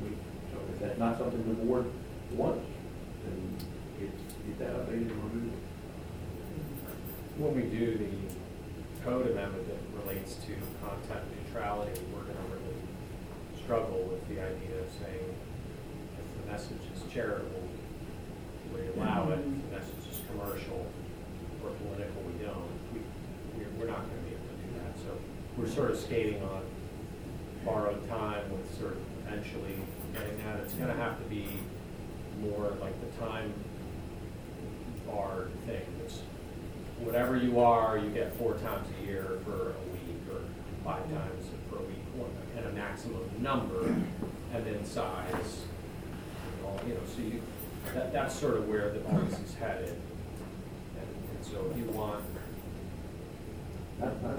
[SPEAKER 1] So if that's not something the board wants, then get, get that updated and removed.
[SPEAKER 11] When we do the code amendment that relates to content neutrality, we're gonna really struggle with the idea of saying, if the message is charitable, we allow it, if the message is commercial or political, we don't. We, we're, not gonna be able to do that, so we're sort of skating on borrowed time with sort of eventually getting that. It's gonna have to be more like the time bar thing, it's whatever you are, you get four times a year for a week, or five times for a week, one- and a maximum number, and then size. and all, You know, so you, that, that's sort of where the policy is headed. And and so if you want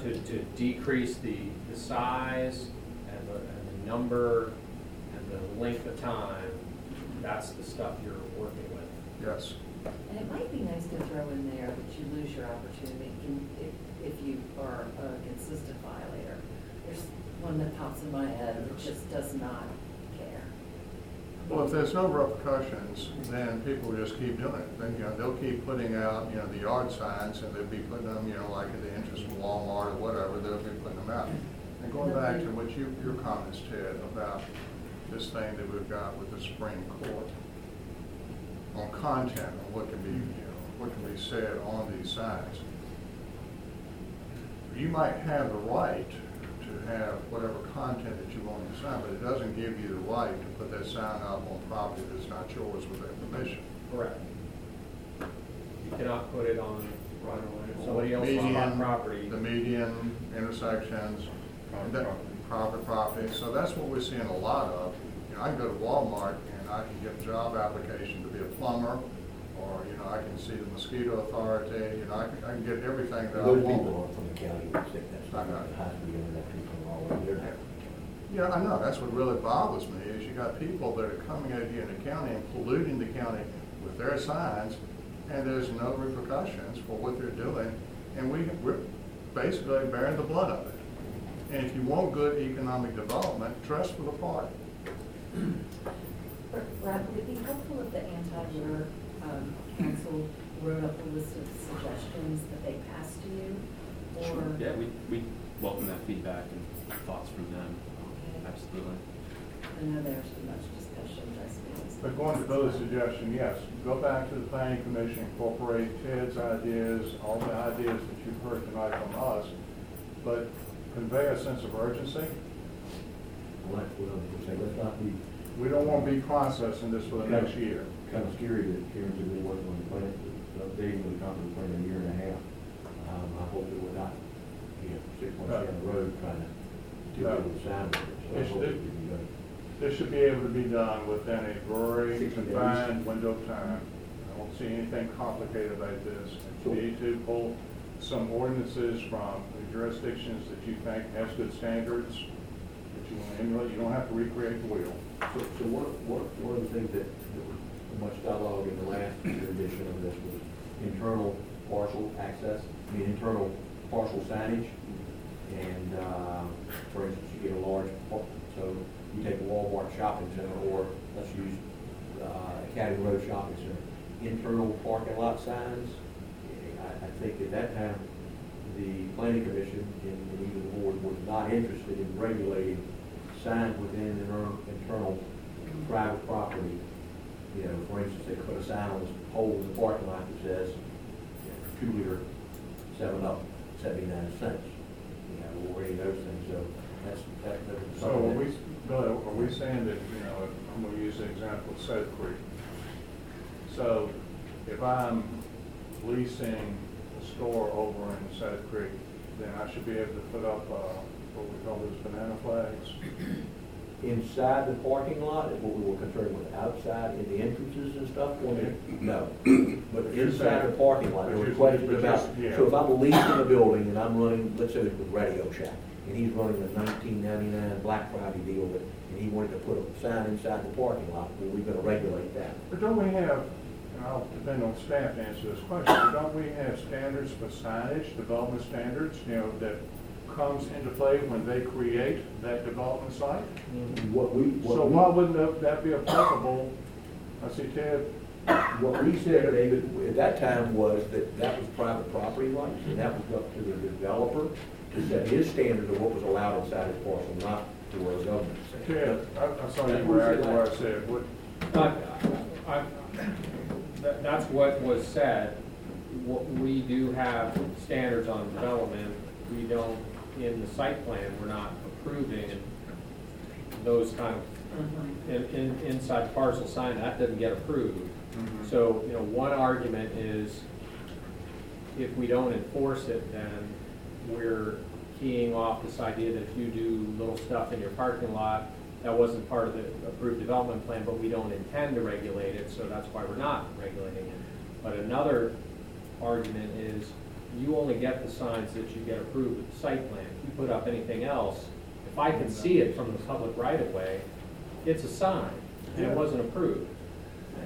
[SPEAKER 11] to, to decrease the, the size and the, and the number and the length of time, that's the stuff you're working with.
[SPEAKER 6] Yes.
[SPEAKER 8] And it might be nice to throw in there that you lose your opportunity in- if, if you are a consistent violator. There's one that pops in my head that just does not care.
[SPEAKER 6] Well, if there's no repercussions, then people just keep doing it. Then, you know, they'll keep putting out, you know, the yard signs, and they'll be putting them, you know, like at the entrance of Walmart or whatever, they'll be putting them out. And going back to what you, your comments, Ted, about this thing that we've got with the Supreme Court on content, on what can be, you know, what can be said on these signs. You might have the right to have whatever content that you want in the sign, but it doesn't give you the right to put that sign up on property that's not yours without permission.
[SPEAKER 11] Correct. You cannot put it on somebody else's
[SPEAKER 6] Median-
[SPEAKER 11] property.
[SPEAKER 6] The median intersections, that- private property, so that's what we're seeing a lot of. You know, I can go to Walmart I can get a job application to be a plumber, or, you know, I can see the mosquito authority, you know, I can, I can get everything that I
[SPEAKER 1] Those
[SPEAKER 6] want.
[SPEAKER 1] people aren't from the county, that's not, it has to be internet people all over there.
[SPEAKER 6] Yeah, I know, that's what really bothers me, is you got people that are coming out here in the county and polluting the county with their signs, and there's no repercussions for what they're doing, and we, we're basically bearing the blood of it. And if you want good economic development, trust for the party.
[SPEAKER 8] Rob, would it be helpful if the anti-war um, council wrote up a list of suggestions that they passed to you?
[SPEAKER 5] Sure. Yeah, we, we welcome that feedback and thoughts from them,
[SPEAKER 8] Okay.
[SPEAKER 5] absolutely.
[SPEAKER 8] I know there's been much discussion, I suppose.
[SPEAKER 6] But going to Billy's suggestion, yes, go back to the planning commission, incorporate Ted's ideas, all the ideas that you've heard tonight from us, but convey a sense of urgency.
[SPEAKER 1] Well, what I was gonna say, let's not be
[SPEAKER 6] We don't want to be processing this for the next year.
[SPEAKER 1] kind of scary that Karen's been working on the plan, updating the comprehensive plan a year and a half. Um, I hope that we're not, you know, six months down the road trying to do it with sign. So I
[SPEAKER 6] It's-
[SPEAKER 1] hope
[SPEAKER 6] it-
[SPEAKER 1] that we can.
[SPEAKER 6] This should be able to be done within a very
[SPEAKER 1] 60 days.
[SPEAKER 6] confined window of time. I don't see anything complicated about this. You need to pull some ordinances from the jurisdictions that you think has good standards, that you want to emulate. You don't have to recreate the wheel.
[SPEAKER 1] So, so one, one, one of the things that, that was much dialogue in the last edition of this was internal partial access, I mean, internal partial signage. And, uh, for instance, you get a large, so you take Walmart shopping center, or let's use, uh, Academy Road Shopping Center, internal parking lot signs. I, I think at that time, the planning commission and and even the board was not interested in regulating signs within an internal- private property. You know, for instance, they put a sign on this pole in the parking lot that says, you know, two liter, seven up, seventy-nine cents. You know, or any of those things, so that's, that, that was
[SPEAKER 6] So are
[SPEAKER 1] something
[SPEAKER 6] we,
[SPEAKER 1] that.
[SPEAKER 6] Are we saying that, you know, I'm gonna use the example of Soda Creek. So if I'm leasing a store over in Soda Creek, then I should be able to put up, uh, what we call those banana flags?
[SPEAKER 1] Inside the parking lot is what we were concerned with, outside in the entrances and stuff, or no. But inside the parking lot, there were
[SPEAKER 6] you're-
[SPEAKER 1] questions
[SPEAKER 6] but
[SPEAKER 1] about,
[SPEAKER 6] you're-
[SPEAKER 1] so if I'm leasing a building and I'm running, let's say it's with Radio Shack, and he's running a nineteen ninety-nine Black Friday deal, but, and he wanted to put a sign inside the parking lot, well, we gonna regulate that?
[SPEAKER 6] But don't we have, and I'll depend on staff to answer this question, but don't we have standards for signage, development standards, you know, that comes into play when they create that development site?
[SPEAKER 1] What we, what
[SPEAKER 6] So
[SPEAKER 1] we-
[SPEAKER 6] why wouldn't that- that be applicable? I see Ted,
[SPEAKER 1] What we said, David, at that time was that that was private property rights, and that was up to the developer to set his standard of what was allowed inside his parcel, not to where the government said.
[SPEAKER 6] Ted, I, I saw you react to what I said, what,
[SPEAKER 11] Uh, I- that- That's what was said. What- We do have standards on development. We don't, in the site plan, we're not approving those kind of, in, in, inside parcel sign, that doesn't get approved.
[SPEAKER 6] Mhm.
[SPEAKER 11] So, you know, one argument is if we don't enforce it, then we're keying off this idea that if you do little stuff in your parking lot, that wasn't part of the approved development plan, but we don't intend to regulate it, so that's why we're not regulating it. But another argument is you only get the signs that you get approved with the site plan. If you put up anything else, if I can see it from the public right of way, it's a sign, and it wasn't approved.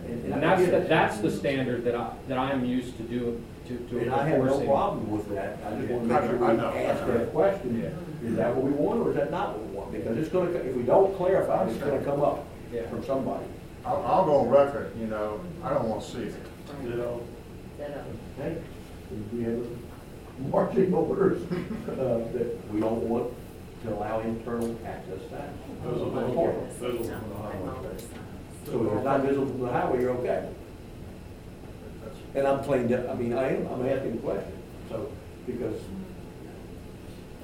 [SPEAKER 1] And
[SPEAKER 11] And that's, the- that's the standard that I, that I'm used to do, to, to
[SPEAKER 1] And I have no
[SPEAKER 11] enforcing.
[SPEAKER 1] problem with that, I just want to make sure
[SPEAKER 6] I
[SPEAKER 1] we
[SPEAKER 6] know.
[SPEAKER 1] ask that question, is that what we want, or is that not what we want? Because it's gonna, if we don't clarify, it's gonna come up
[SPEAKER 11] Yeah.
[SPEAKER 1] from somebody.
[SPEAKER 6] I'll, I'll go on record, you know, I don't want to see it. You know,
[SPEAKER 8] That,
[SPEAKER 1] Okay, we have marching orders, uh, that we don't want to allow internal access signs.
[SPEAKER 6] Those are
[SPEAKER 1] the
[SPEAKER 6] the-
[SPEAKER 1] parking.
[SPEAKER 6] those are-
[SPEAKER 1] So if it's not visible from the highway, you're okay. And I'm playing, de- I mean, I am, I'm asking the question, so, because,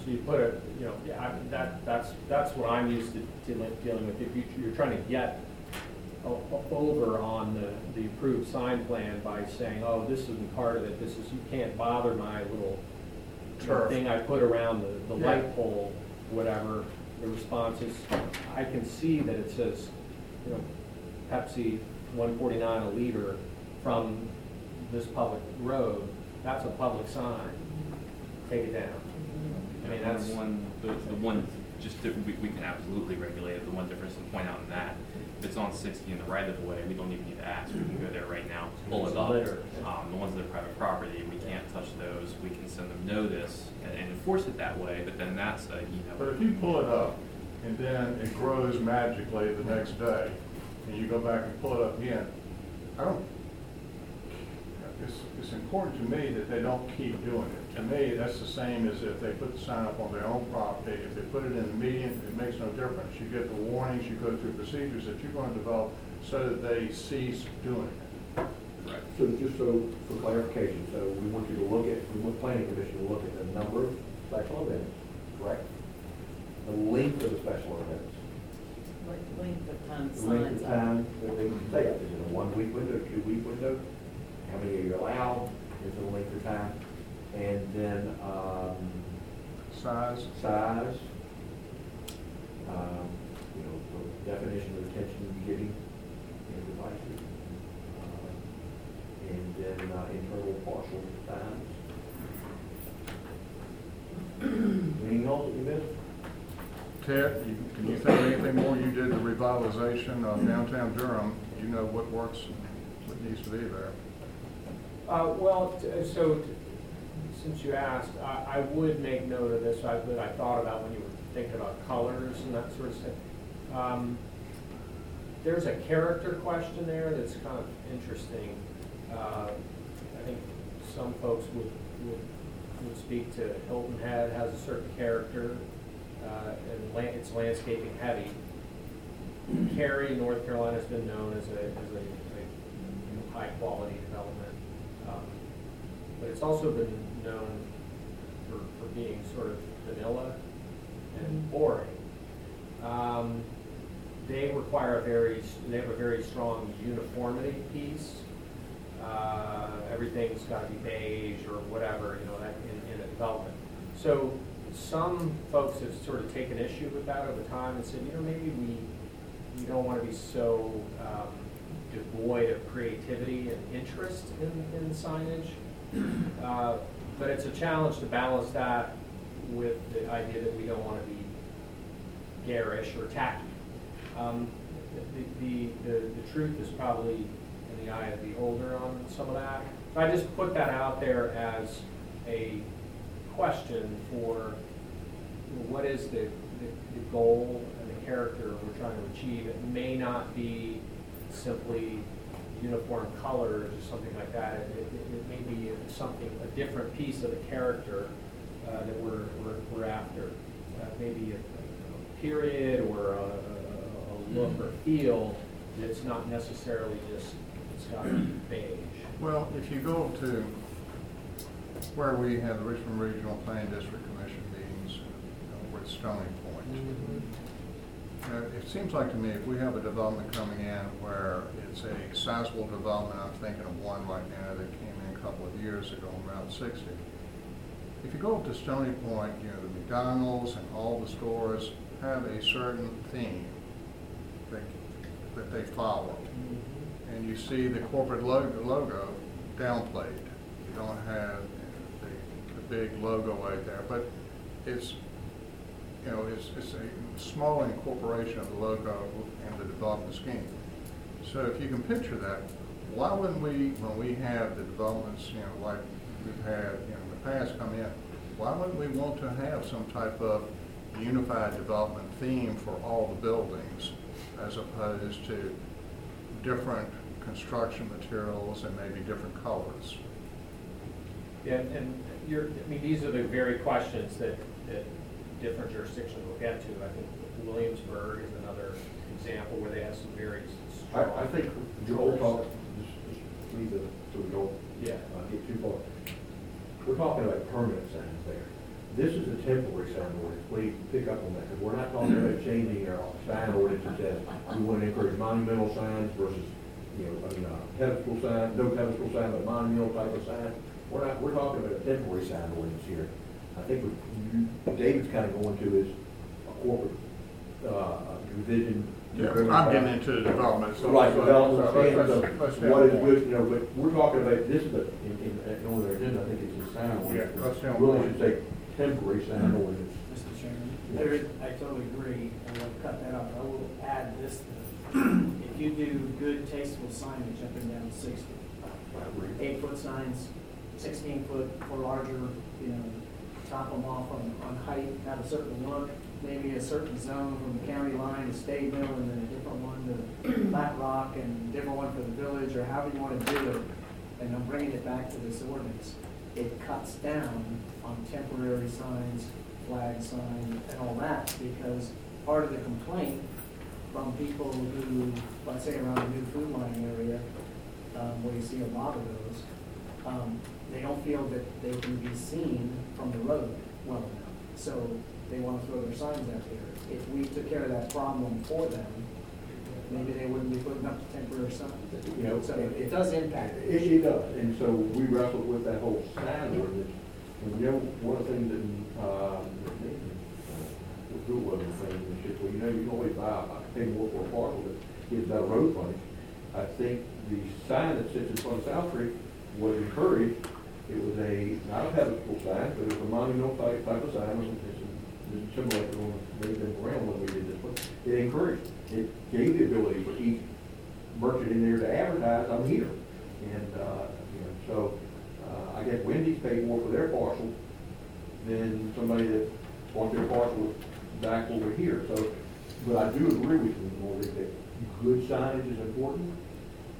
[SPEAKER 11] So you put it, you know, yeah, I, that, that's, that's what I'm used to dealing, dealing with. If you, you're trying to get o- o- over on the, the approved sign plan by saying, oh, this isn't part of it, this is, you can't bother my little
[SPEAKER 6] Turf.
[SPEAKER 11] thing I put around the, the
[SPEAKER 6] Yeah.
[SPEAKER 11] light pole, whatever, the response is, I can see that it says, you know, Pepsi one forty-nine a liter from this public road, that's a public sign, take it down. I mean, that's,
[SPEAKER 5] One, the, the one, just that we, we can absolutely regulate it, the one difference to point out in that, if it's on sixty in the right of way, we don't even need to ask, we can go there right now, pull it up. Um, the ones that are private property, we can't touch those, we can send them notice and, and enforce it that way, but then that's a, you know.
[SPEAKER 6] But if you pull it up and then it grows magically the next day, and you go back and pull it up again, I don't, it's, it's important to me that they don't keep doing it. To me, that's the same as if they put the sign up on their own property. If they put it in the median, it makes no difference. You get the warnings, you go through procedures that you're going to develop so that they cease doing it. Right.
[SPEAKER 1] so just so, for clarification, so we want you to look at, we want planning commission to look at the number of special events, correct? The length of the special events,
[SPEAKER 8] like length of time
[SPEAKER 1] the length
[SPEAKER 8] signs
[SPEAKER 1] of
[SPEAKER 8] up.
[SPEAKER 1] time that they can stay up, is it a one-week window, two-week window? How many are you allowed, is it a length of time? And then, um,
[SPEAKER 6] Size,
[SPEAKER 1] size, um, you know, the definition of and attention you're getting and devices. Uh, And then uh, internal partial times. Anything else that we missed?
[SPEAKER 6] Ted, you- can you think of anything more? You did the revitalization of downtown Durham. Do you know what works, what needs to be there.
[SPEAKER 11] Uh, well, t- so, t- since you asked, I, I would make note of this, I, that I thought about when you were thinking about colors and that sort of thing. Um, There's a character question there that's kind of interesting. Uh, I think some folks would, would, would speak to Hilton Head has a certain character, uh, and la- it's landscaping heavy. Cary, North Carolina has been known as a, as a, a high-quality development. Um, But it's also been known for, for being sort of vanilla and boring. Um, They require a very, they have a very strong uniformity piece. Uh, Everything's gotta be beige or whatever, you know, that, in, in a development. So some folks have sort of taken issue with that over time and said, you know, maybe we, we don't wanna be so, um, devoid of creativity and interest in, in signage. Uh, But it's a challenge to balance that with the idea that we don't wanna be garish or tacky. Um, The, the, the the truth is probably in the eye of the beholder on some of that. So I just put that out there as a question for what is the, the the goal and the character we're trying to achieve? It may not be simply uniform colors or something like that. It, it, it may be something, a different piece of the character uh, that we're, we're, we're after. Uh, Maybe a, a period or a, a a look or feel that's not necessarily just, it's got to be beige.
[SPEAKER 6] Well, if you go to where we had the Richmond Regional Planning District Commission meetings uh, with Stony Point, uh, it seems like to me, if we have a development coming in where it's a sizable development, I'm thinking of one right now that came in a couple of years ago on Route sixty. If you go up to Stony Point, you know, the McDonald's and all the stores have a certain theme that, that they follow. And you see the corporate logo, logo downplayed. You don't have the, the big logo right there, but it's, you know, it's, it's a small incorporation of the logo and the development scheme. So if you can picture that, why wouldn't we, when we have the developments, you know, like we've had, in the past come in, why wouldn't we want to have some type of unified development theme for all the buildings as opposed to different construction materials and maybe different colors?
[SPEAKER 11] Yeah, and you're, I mean, these are the very questions that, that different jurisdictions will get to. I think Williamsburg is another example where they have some very
[SPEAKER 1] I,
[SPEAKER 11] strong.
[SPEAKER 1] I think Joel talked, just, just leave the, so we don't
[SPEAKER 11] Yeah.
[SPEAKER 1] uh, get too far. We're talking about permanent signs there. This is a temporary sign ordinance, please pick up on that, because we're not talking about changing our sign ordinance that says we want to encourage monumental signs versus, you know, I mean, uh, pedestal sign, no pedestal sign, but monumental type of sign. We're not, we're talking about a temporary sign ordinance here. I think what David's kind of going to is corporate, uh, revision.
[SPEAKER 6] Yeah, I'm getting into the development, so.
[SPEAKER 1] Right,
[SPEAKER 6] so-
[SPEAKER 1] development
[SPEAKER 6] so let's-
[SPEAKER 1] standards
[SPEAKER 6] let's- let's
[SPEAKER 1] of
[SPEAKER 6] stay
[SPEAKER 1] what
[SPEAKER 6] on
[SPEAKER 1] is
[SPEAKER 6] point.
[SPEAKER 1] good, you know, but we're talking about, this is a, in, in, in on their agenda, I think it's a sign ordinance.
[SPEAKER 6] Yeah, let's stay on
[SPEAKER 1] Really
[SPEAKER 6] point.
[SPEAKER 1] should say temporary sign ordinance.
[SPEAKER 10] Mr. Chairman, there- I totally agree, and I'll cut that off. I will add this, though. if you do good tasteful signage up and down sixty, eight foot signs, sixteen foot or larger, you know, top them off on, on height, have a certain look, maybe a certain zone from the county line to State Mill, and then a different one to [clears throat] Flat Rock, and a different one for the village, or however you wanna do it, and I'm bringing it back to this ordinance, it cuts down on temporary signs, flag signs, and all that, because part of the complaint from people who, let's say around the new Food Lion area, um, where you see a lot of those, um, they don't feel that they can be seen from the road well enough. So they want to throw their signs out there. If we took care of that problem for them, maybe they wouldn't be putting up the temporary signs.
[SPEAKER 1] You know,
[SPEAKER 10] So it does impact.
[SPEAKER 1] It, it does, and so we wrestled with that whole sign ordinance. And you know, one of the things that, uh, uh, who it was and things, and shit, well, you know, you can always buy, I pay more for a parcel that gives that road frontage. I think the sign that sits in front of South Street was encouraged, it was a, not a pedestal sign, but it was a monumental type, type of sign, it was, similar to one, maybe been around when we did this, but it encouraged, it gave the ability for each merchant in there to advertise, I'm here. And, uh, you know, so, uh, I guess Wendy's paid more for their parcel than somebody that wants their parcel back over here. So, but I do agree with you, Lori, that good signage is important,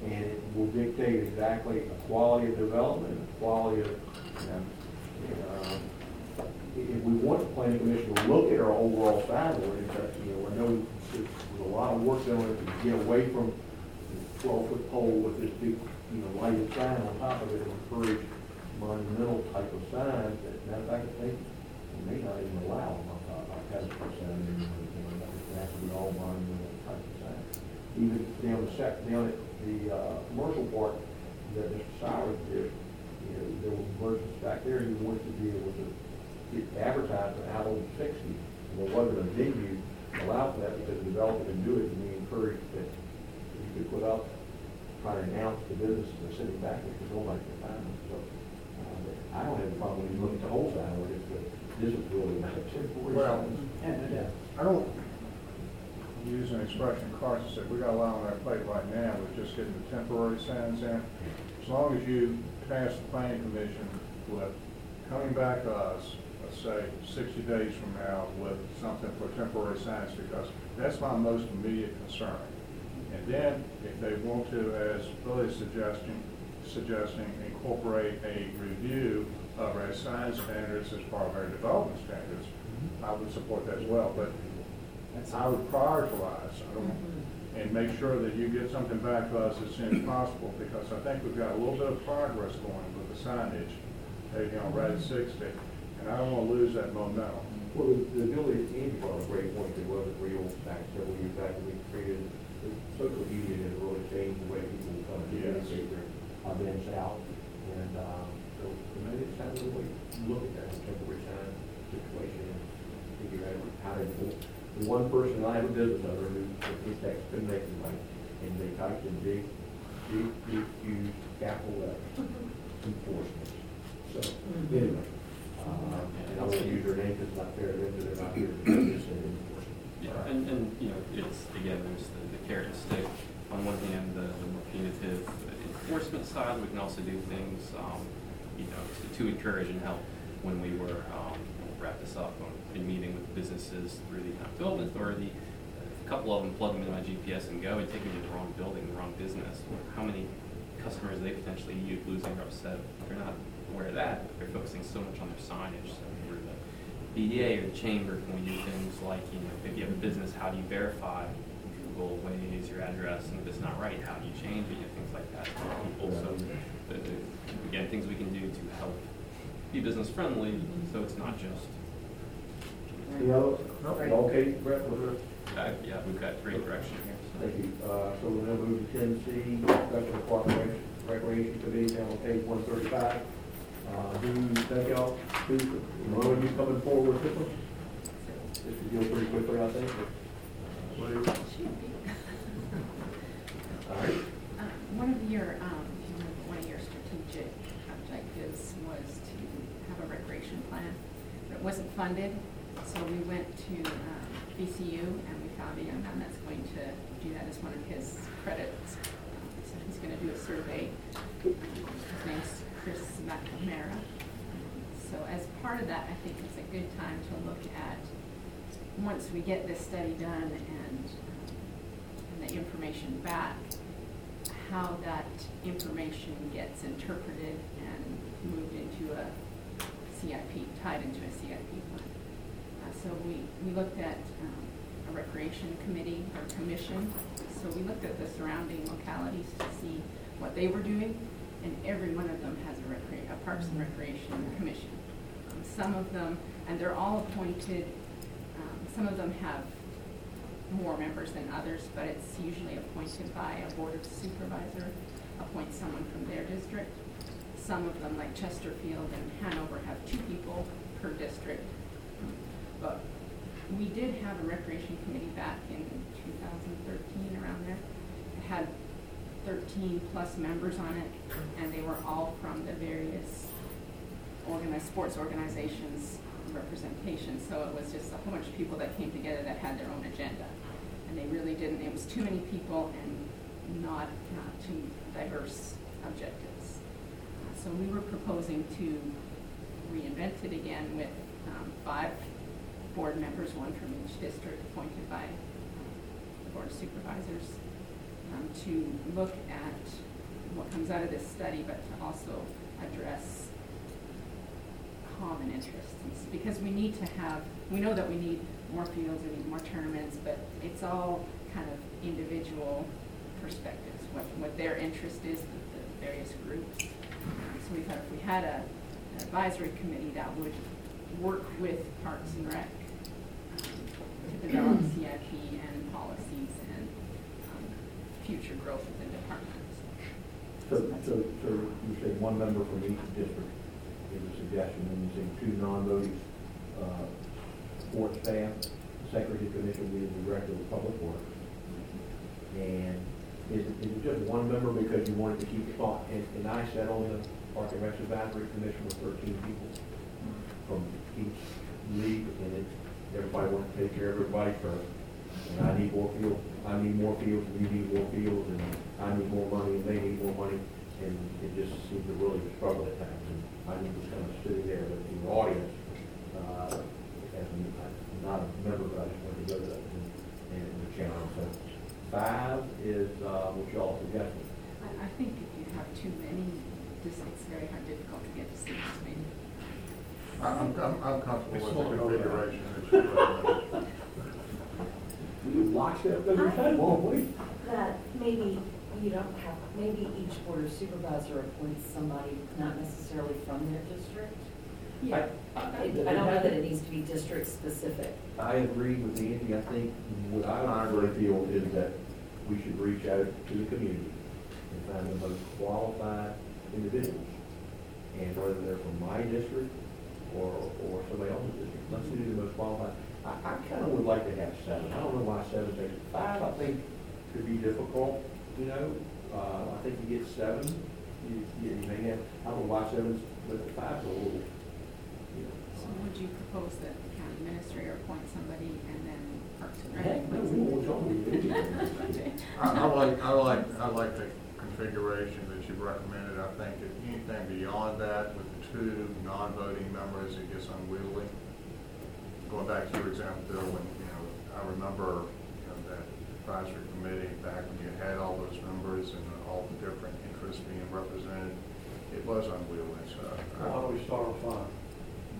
[SPEAKER 1] and it will dictate exactly the quality of development, the quality of, you know, um, if we want the planning commission to look at our overall sign ordinance, you know, I know there's a lot of work done to get away from twelve-foot pole with this big, you know, lighted sign on top of it and encourage monumental type of signs that, matter of fact, I think we may not even allow them, uh, a pedestal sign or anything like that. It has to be all monumental type of sign. Even down the sec, down at the, uh, commercial part that Mr. Cyrus did, you know, there were merchants back there, you wanted to be able to get advertisement out on sixty. And there wasn't a venue allowed for that because the developer can do it, and we encouraged that you could put up, try to announce the businesses that are sitting back because nobody can find them, so. uh, I don't have a problem with you looking at the whole sign ordinance, but this is really not a temporary
[SPEAKER 6] Well,
[SPEAKER 1] sign.
[SPEAKER 10] Yeah.
[SPEAKER 6] I don't use an expression Carson said, we got a lot on our plate right now with just getting the temporary signs in. As long as you pass the planning commission with coming back to us, let's say sixty days from now with something for temporary signs, because that's my most immediate concern. And then if they want to, as Billy's suggesting, suggesting incorporate a review of our sign standards as part of our development standards, I would support that as well, but
[SPEAKER 10] That's
[SPEAKER 6] I would prioritize, I don't, mm-hmm. and make sure that you get something back to us as soon as possible, because I think we've got a little bit of progress going with the signage, taking on Route sixty, and I don't wanna lose that momentum.
[SPEAKER 1] Well, the, the village, Andy brought a great point, it wasn't real back several years back, when we created, the social media has really changed the way people come to
[SPEAKER 6] Yes.
[SPEAKER 1] communicate their events out. And, um, so, so maybe it's time to really look at that temporary sign situation and figure out how to, the one person, I have a business owner who, his tax couldn't make it right, and they typed in big, big, big, huge capital letters, [laughs] enforcement. So, anyway, uh, and I won't use their name, 'cause it's not fair to them, 'cause they're not here, [clears throat] to just say enforcement.
[SPEAKER 5] Yeah, and, and, you know, it's, again, there's the, the carrot and stick. On one hand, the, the more punitive enforcement side, we can also do things, um, you know, to, to encourage and help when we were, um, we'll wrap this up, on, in meeting with businesses through the economic development authority. A couple of them plug them into my GPS and go and take me to the wrong building, the wrong business. How many customers they potentially you losing or upset, they're not aware of that, but they're focusing so much on their signage, so through the EDA or the chamber, can we do things like, you know, if you have a business, how do you verify Google Waze your address, and if it's not right, how do you change it, you know, things like that for people, so, the- the- again, things we can do to help be business friendly, so it's not just,
[SPEAKER 1] Any others? Okay, Brett, was there?
[SPEAKER 5] uh, yeah, we've got great direction here, so.
[SPEAKER 1] Thank you. Uh, so we'll now move to ten C, discussion of cooperation, recreation committee, down on page one thirty-five. Uh, who, thank y'all, who, one of you coming forward with this one? This should go pretty quickly, I think. [laughs] All right.
[SPEAKER 12] Uh, One of your, um, if you remember, one of your strategic objectives was to have a recreation plan, but it wasn't funded. So we went to um, VCU and we found a young man that's going to do that as one of his credits. So he's gonna do a survey. His name's Chris McNamara. So as part of that, I think it's a good time to look at, once we get this study done and, um, and the information back, how that information gets interpreted and moved into a CIP, tied into a CIP plan. Uh, So we, we looked at um, a recreation committee or commission. So we looked at the surrounding localities to see what they were doing, and every one of them has a recre, a Parks and Recreation Commission. Um, Some of them, and they're all appointed, um, some of them have more members than others, but it's usually appointed by a board of supervisor, appoints someone from their district. Some of them, like Chesterfield and Hanover, have two people per district. But we did have a recreation committee back in two thousand thirteen, around there. It had thirteen plus members on it, and they were all from the various organized, sports organizations representation, so it was just a whole bunch of people that came together that had their own agenda. And they really didn't, it was too many people and not, not too diverse objectives. So we were proposing to reinvent it again with um, five board members, one from each district appointed by um, the board of supervisors, um, to look at what comes out of this study, but to also address common interests. Because we need to have, we know that we need more fields, we need more tournaments, but it's all kind of individual perspectives, what, what their interest is, the, the various groups. Um, So we thought if we had a, an advisory committee that would work with Parks and Rec um, to develop CIP and future growth of the department.
[SPEAKER 1] So, so, so you say one member from each district is a suggestion, and you say two non-voting, uh, staff, secretary commission, we the director of public works. And is it, is it just one member because you wanted to keep thought, and, and I sat on the Park and Rec Advisory Commission with thirteen people from each league, and it, everybody wanted to take care of everybody first. And I need more fields, I need more fields, and you need more fields, and I need more money, and they need more money, and it just seemed to really struggle at times. And I was kind of sitting there with the audience, uh, as a- I'm not a member, but I just wanted to go to that and, and the challenge. So five is, uh, what y'all suggested.
[SPEAKER 12] I, I think if you have too many, just it's very hard, difficult to get to see this.
[SPEAKER 6] I'm, I'm, I'm comfortable
[SPEAKER 3] It's
[SPEAKER 6] with the configuration that you recommended.
[SPEAKER 1] We lockstep every time, won't we?
[SPEAKER 8] That maybe you don't have, maybe each board of supervisor appoints somebody not necessarily from their district.
[SPEAKER 12] Yeah.
[SPEAKER 8] I I don't know that it needs to be district specific.
[SPEAKER 1] I agree with Andy, I think what I really feel is that we should reach out to the community and find the most qualified individuals. And whether they're from my district or, or somebody else's district, let's do the most qualified. I, I kinda would like to have seven, I don't know why seven makes, five, I think, could be difficult, you know? Uh, I think you get seven, you, you you may have, I don't know why seven's, but five's a little, you know.
[SPEAKER 12] So would you propose that the county administrator appoint somebody and then Parks and Rec?
[SPEAKER 1] Heck, no, we don't want y'all to do it. [laughs]
[SPEAKER 6] I, I like, I like, I like the configuration that you've recommended. I think that anything beyond that with the two non-voting members, it gets unwieldy. Going back to your example, Bill, when, you know, I remember, you know, that advisory committee back when you had all those members and all the different interests being represented, it was unwieldy, so. I-
[SPEAKER 3] Why don't we start with five?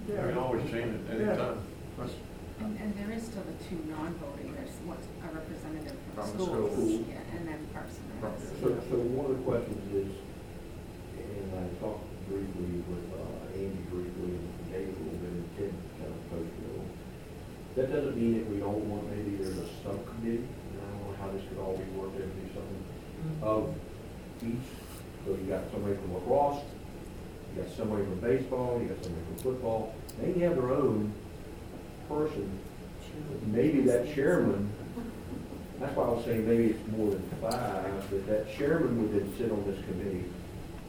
[SPEAKER 3] We can always change it
[SPEAKER 6] Yeah.
[SPEAKER 3] anytime.
[SPEAKER 6] Let's-
[SPEAKER 12] And, and there is still the two non-voting, there's what's a representative from
[SPEAKER 6] From the
[SPEAKER 12] schools,
[SPEAKER 6] schools.
[SPEAKER 12] yeah, and then Parks and Rec.
[SPEAKER 6] From-
[SPEAKER 1] So, so one of the questions is, and I talked briefly with, uh, Andy briefly, and Dave a little bit, and Tim kind of posed it a little. That doesn't mean that we don't want, maybe there's a subcommittee, and I don't know how this could all be worked into something mm-hmm. of each. So you got somebody from lacrosse, you got somebody from baseball, you got somebody from football, they have their own person. Maybe that chairman that's why I was saying maybe it's more than five, that that chairman would then sit on this committee,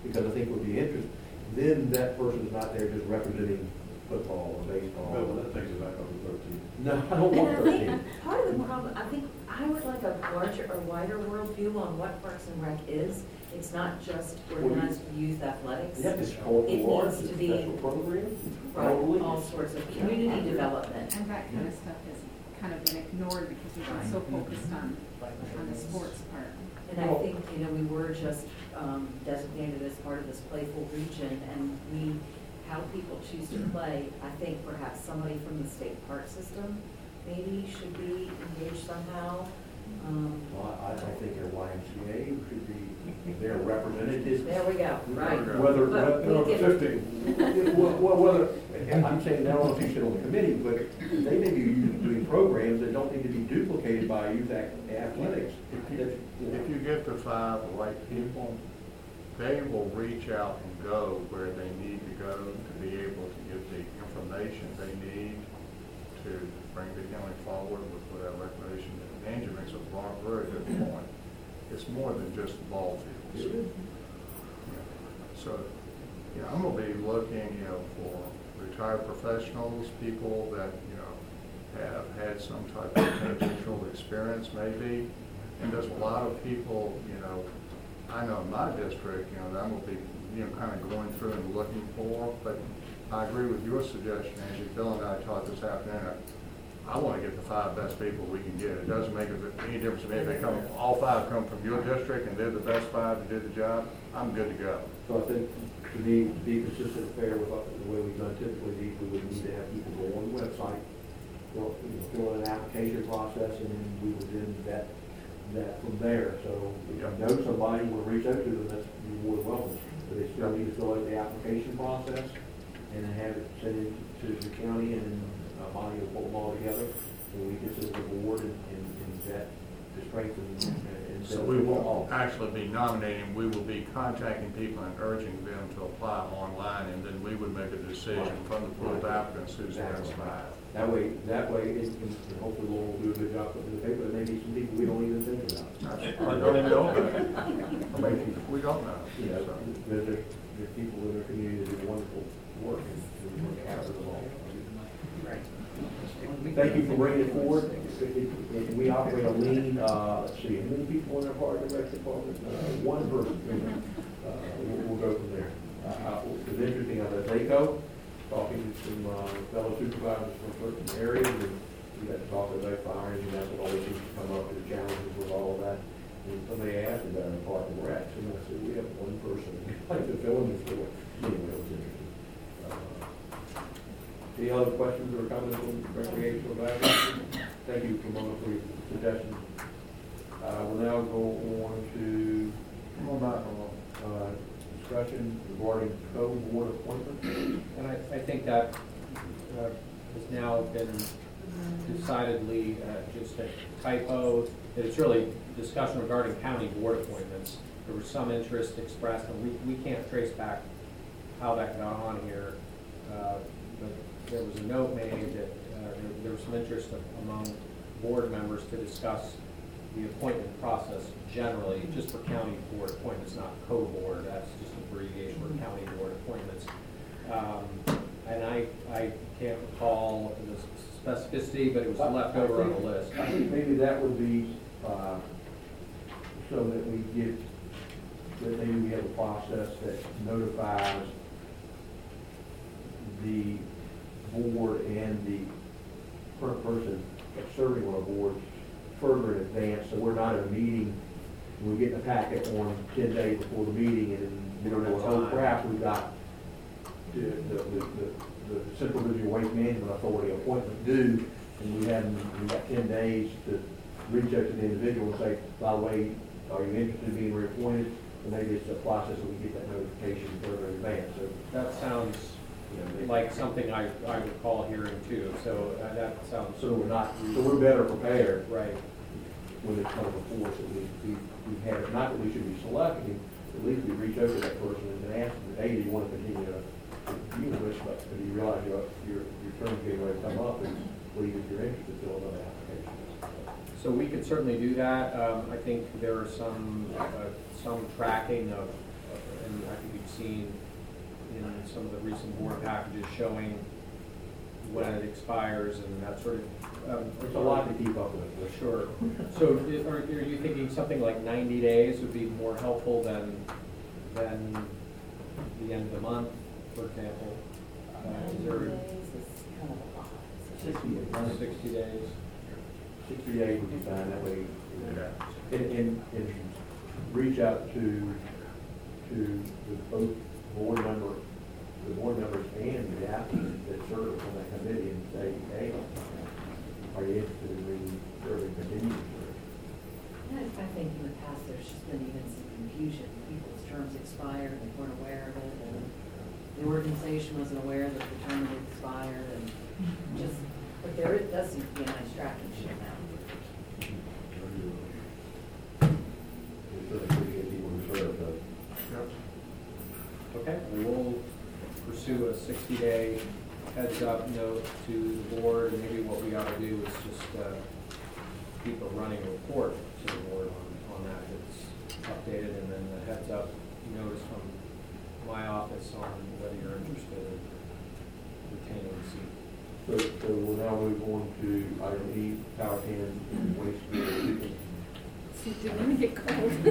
[SPEAKER 1] because I think it would be interesting. Then that person's not there just representing football or baseball.
[SPEAKER 3] Bill, that takes it back up to thirteen.
[SPEAKER 1] No, I don't
[SPEAKER 8] And
[SPEAKER 1] want
[SPEAKER 8] I
[SPEAKER 1] thirteen.
[SPEAKER 8] think, part of the problem, I think, I would like a larger, or wider worldview on what Parks and Rec is. It's not just organized youth athletics.
[SPEAKER 1] Yeah, it's called
[SPEAKER 8] It
[SPEAKER 1] the large,
[SPEAKER 8] needs to be-
[SPEAKER 1] special programs.
[SPEAKER 8] Right,
[SPEAKER 1] totally.
[SPEAKER 8] all sorts of community development.
[SPEAKER 12] And that kind of stuff has kind of been ignored because we've been so focused on, on the sports part.
[SPEAKER 8] And I think, you know, we were just um, designated as part of this playful region, and we, how people choose to play, I think perhaps somebody from the state park system maybe should be engaged somehow. Um,
[SPEAKER 1] Well, I, I think our YMCA should be, their representatives.
[SPEAKER 8] There we go, right.
[SPEAKER 1] Whether,
[SPEAKER 8] But we
[SPEAKER 1] whether,
[SPEAKER 8] can-
[SPEAKER 1] fifteen, well, well, whether, and I'm saying, I don't know if you sit on the committee, but they may be doing programs that don't need to be duplicated by youth ac- athletics. That-
[SPEAKER 6] If you get the five right people, they will reach out and go where they need to go to be able to get the information they need to bring the county forward with that recommendation. And Angie makes a bar- very good point. It's more than just ball fields. So, you know, I'm gonna be looking, you know, for retired professionals, people that, you know, have had some type of [coughs] penitential experience maybe. And there's a lot of people, you know, I know in my district, you know, that gonna be, you know, kind of going through and looking for. But I agree with your suggestion, Angie. Bill and I talked this afternoon. I wanna get the five best people we can get. It doesn't make any difference to me if they come, all five come from your district and they're the best five that did the job. I'm good to go.
[SPEAKER 1] So I think to be, to be consistent fair with the way we've done typically, these, we would need to have people go on the website, fill, you know, fill in an application process, and then we would then vet, that from there. So if you know somebody, we'll reach out to them, that's, you're more than welcome. But they still need to fill out the application process, and then have it sent in to the county, and then uh, Bonnie will pull them all together, and we as a board and, and and vet the strength and, and.
[SPEAKER 6] So we won't actually be nominating, we will be contacting people and urging them to apply online, and then we would make a decision from the pool of applicants who's the best five.
[SPEAKER 1] That way, that way, it can, and hopefully Lowell will do a good job putting the paper, there may be some people we don't even think about.
[SPEAKER 6] I don't even know about it. Or we don't know.
[SPEAKER 1] You know,
[SPEAKER 6] So,
[SPEAKER 1] there, there, there are people in our community that do wonderful work and we work hard with them all. Thank you for bringing it forward. It- it- And we operate a lean, uh, let's see, how many people in our park and rec department? Uh, one person. Uh, we'll, we'll go from there. Uh, it was interesting, I was at NACO, talking to some, uh, fellow supervisors from certain areas, and we got to talk about fire engine, that's what always seems to come up, the challenges with all of that. And somebody asked about our park and rec, and I said, we have one person, [laughs] like to fill in this for, anyway, it was interesting. Uh, any other questions or comments on recreational matters? Thank you, Kimona, for your suggestions. Uh, we'll now go on to,
[SPEAKER 6] Come on back a
[SPEAKER 1] uh, discussion regarding co-board appointments.
[SPEAKER 11] And I, I think that uh, has now been decidedly uh, just a typo. That It's really discussion regarding county board appointments. There was some interest expressed, and we, we can't trace back how that got on here. Uh, But there was a note made that uh, there- there was some interest among board members to discuss the appointment process generally, just for county board appointments, not co-board. That's just for county board appointments. Um, And I, I can't recall the specificity, but it was left over on the list.
[SPEAKER 1] I think maybe that would be, uh, so that we get, that maybe we have a process that notifies the board and the current person that's serving on a board further in advance, so we're not at a meeting, we get the packet on ten days before the meeting, and then we don't oh crap, we got the, the, the, the- the Central Virginia Waste Management Authority appointment due, and we haven't, we got ten days to reach out to the individual and say, by the way, are you interested in being reappointed? And maybe it's a process that we get that notification further in advance, so,
[SPEAKER 11] That sounds
[SPEAKER 1] you know,
[SPEAKER 11] like something I, I recall hearing too, so uh, that sounds.
[SPEAKER 1] so we're not, so we're better prepared
[SPEAKER 11] Right.
[SPEAKER 1] when it's come before, so we, we, we have, not that we should be selecting, at least we reach out that person and ask them, hey, do you want to continue to, know, this, but you realize your, your, your getting ready come up, and please, if you're interested, fill another application.
[SPEAKER 11] So we could certainly do that. Um, I think there are some, uh, some tracking of, of- and I think you've seen in some of the recent board packages showing when it expires and that sort of. Um,
[SPEAKER 1] It's a lot to keep up with. but-
[SPEAKER 11] Sure. So i- are, are you thinking something like ninety days would be more helpful than, than the end of the month, for example? Uh, Is there
[SPEAKER 8] Days is kind of a lot.
[SPEAKER 1] Sixty days.
[SPEAKER 11] sixty days?
[SPEAKER 1] Sixty days would be fine, that way, and, and, and reach out to, to the both board member, the board members and the applicants that serve on that committee and say, hey, are you interested in being, serving, continue to serve?
[SPEAKER 8] I think in the past, there's just been even some confusion. People's terms expired, they weren't aware of it, and the organization wasn't aware that the term had expired, and just, but there is- does seem to be a nice tracking sheet now.
[SPEAKER 1] We certainly appreciate people who serve, but
[SPEAKER 11] Okay, we'll pursue a sixty-day heads up note to the board, and maybe what we ought to do is just, uh, keep a running report to the board on, on that. It's updated, and then the heads up notice from my office on whether you're interested in retaining the seat.
[SPEAKER 1] So, so we'll now move on to item E, power cans and waste treatment.
[SPEAKER 12] See, didn't it get cold? [laughs]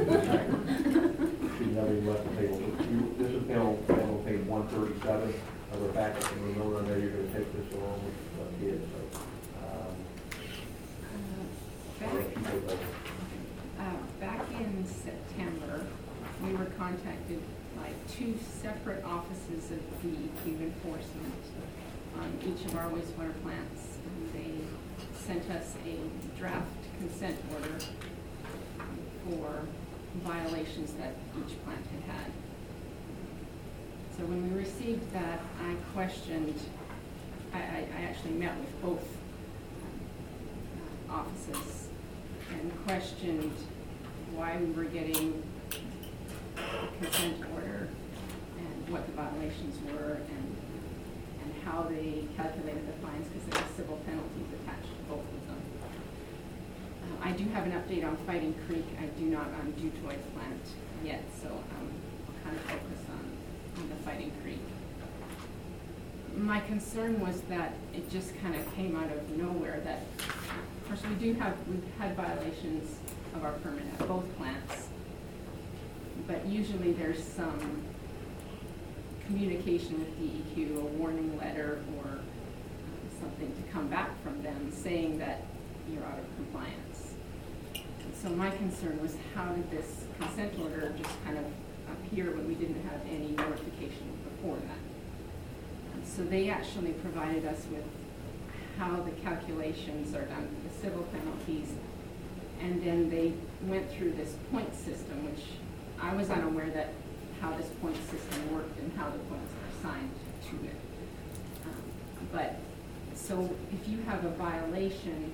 [SPEAKER 1] Should have any left the table. You- This is down, down on page one thirty-seven of the and we know, I know you're gonna take this along with uh, kids, so. um,
[SPEAKER 12] Uh,
[SPEAKER 1] I'll let you take over.
[SPEAKER 12] Uh, Back in September, we were contacted by two separate offices of DEQ enforcement on each of our wastewater plants. And they sent us a draft consent order for violations that each plant had had. So when we received that, I questioned, I, I, I actually met with both um, offices and questioned why we were getting the consent order and what the violations were and, and how they calculated the fines, because there were civil penalties attached to both of them. Uh, I do have an update on Fighting Creek, I do not on Dutoy plant yet, so I'll kind of focus Fighting Creek. My concern was that it just kind of came out of nowhere, that, of course, we do have, we've had violations of our permit at both plants, but usually there's some communication with DEQ, a warning letter, or um, something to come back from them saying that you're out of compliance. So my concern was how did this consent order just kind of appear when we didn't have any notification before that? So they actually provided us with how the calculations are done the civil penalties. And then they went through this point system, which I was unaware that how this point system worked and how the points are assigned to it. Um, But, so if you have a violation,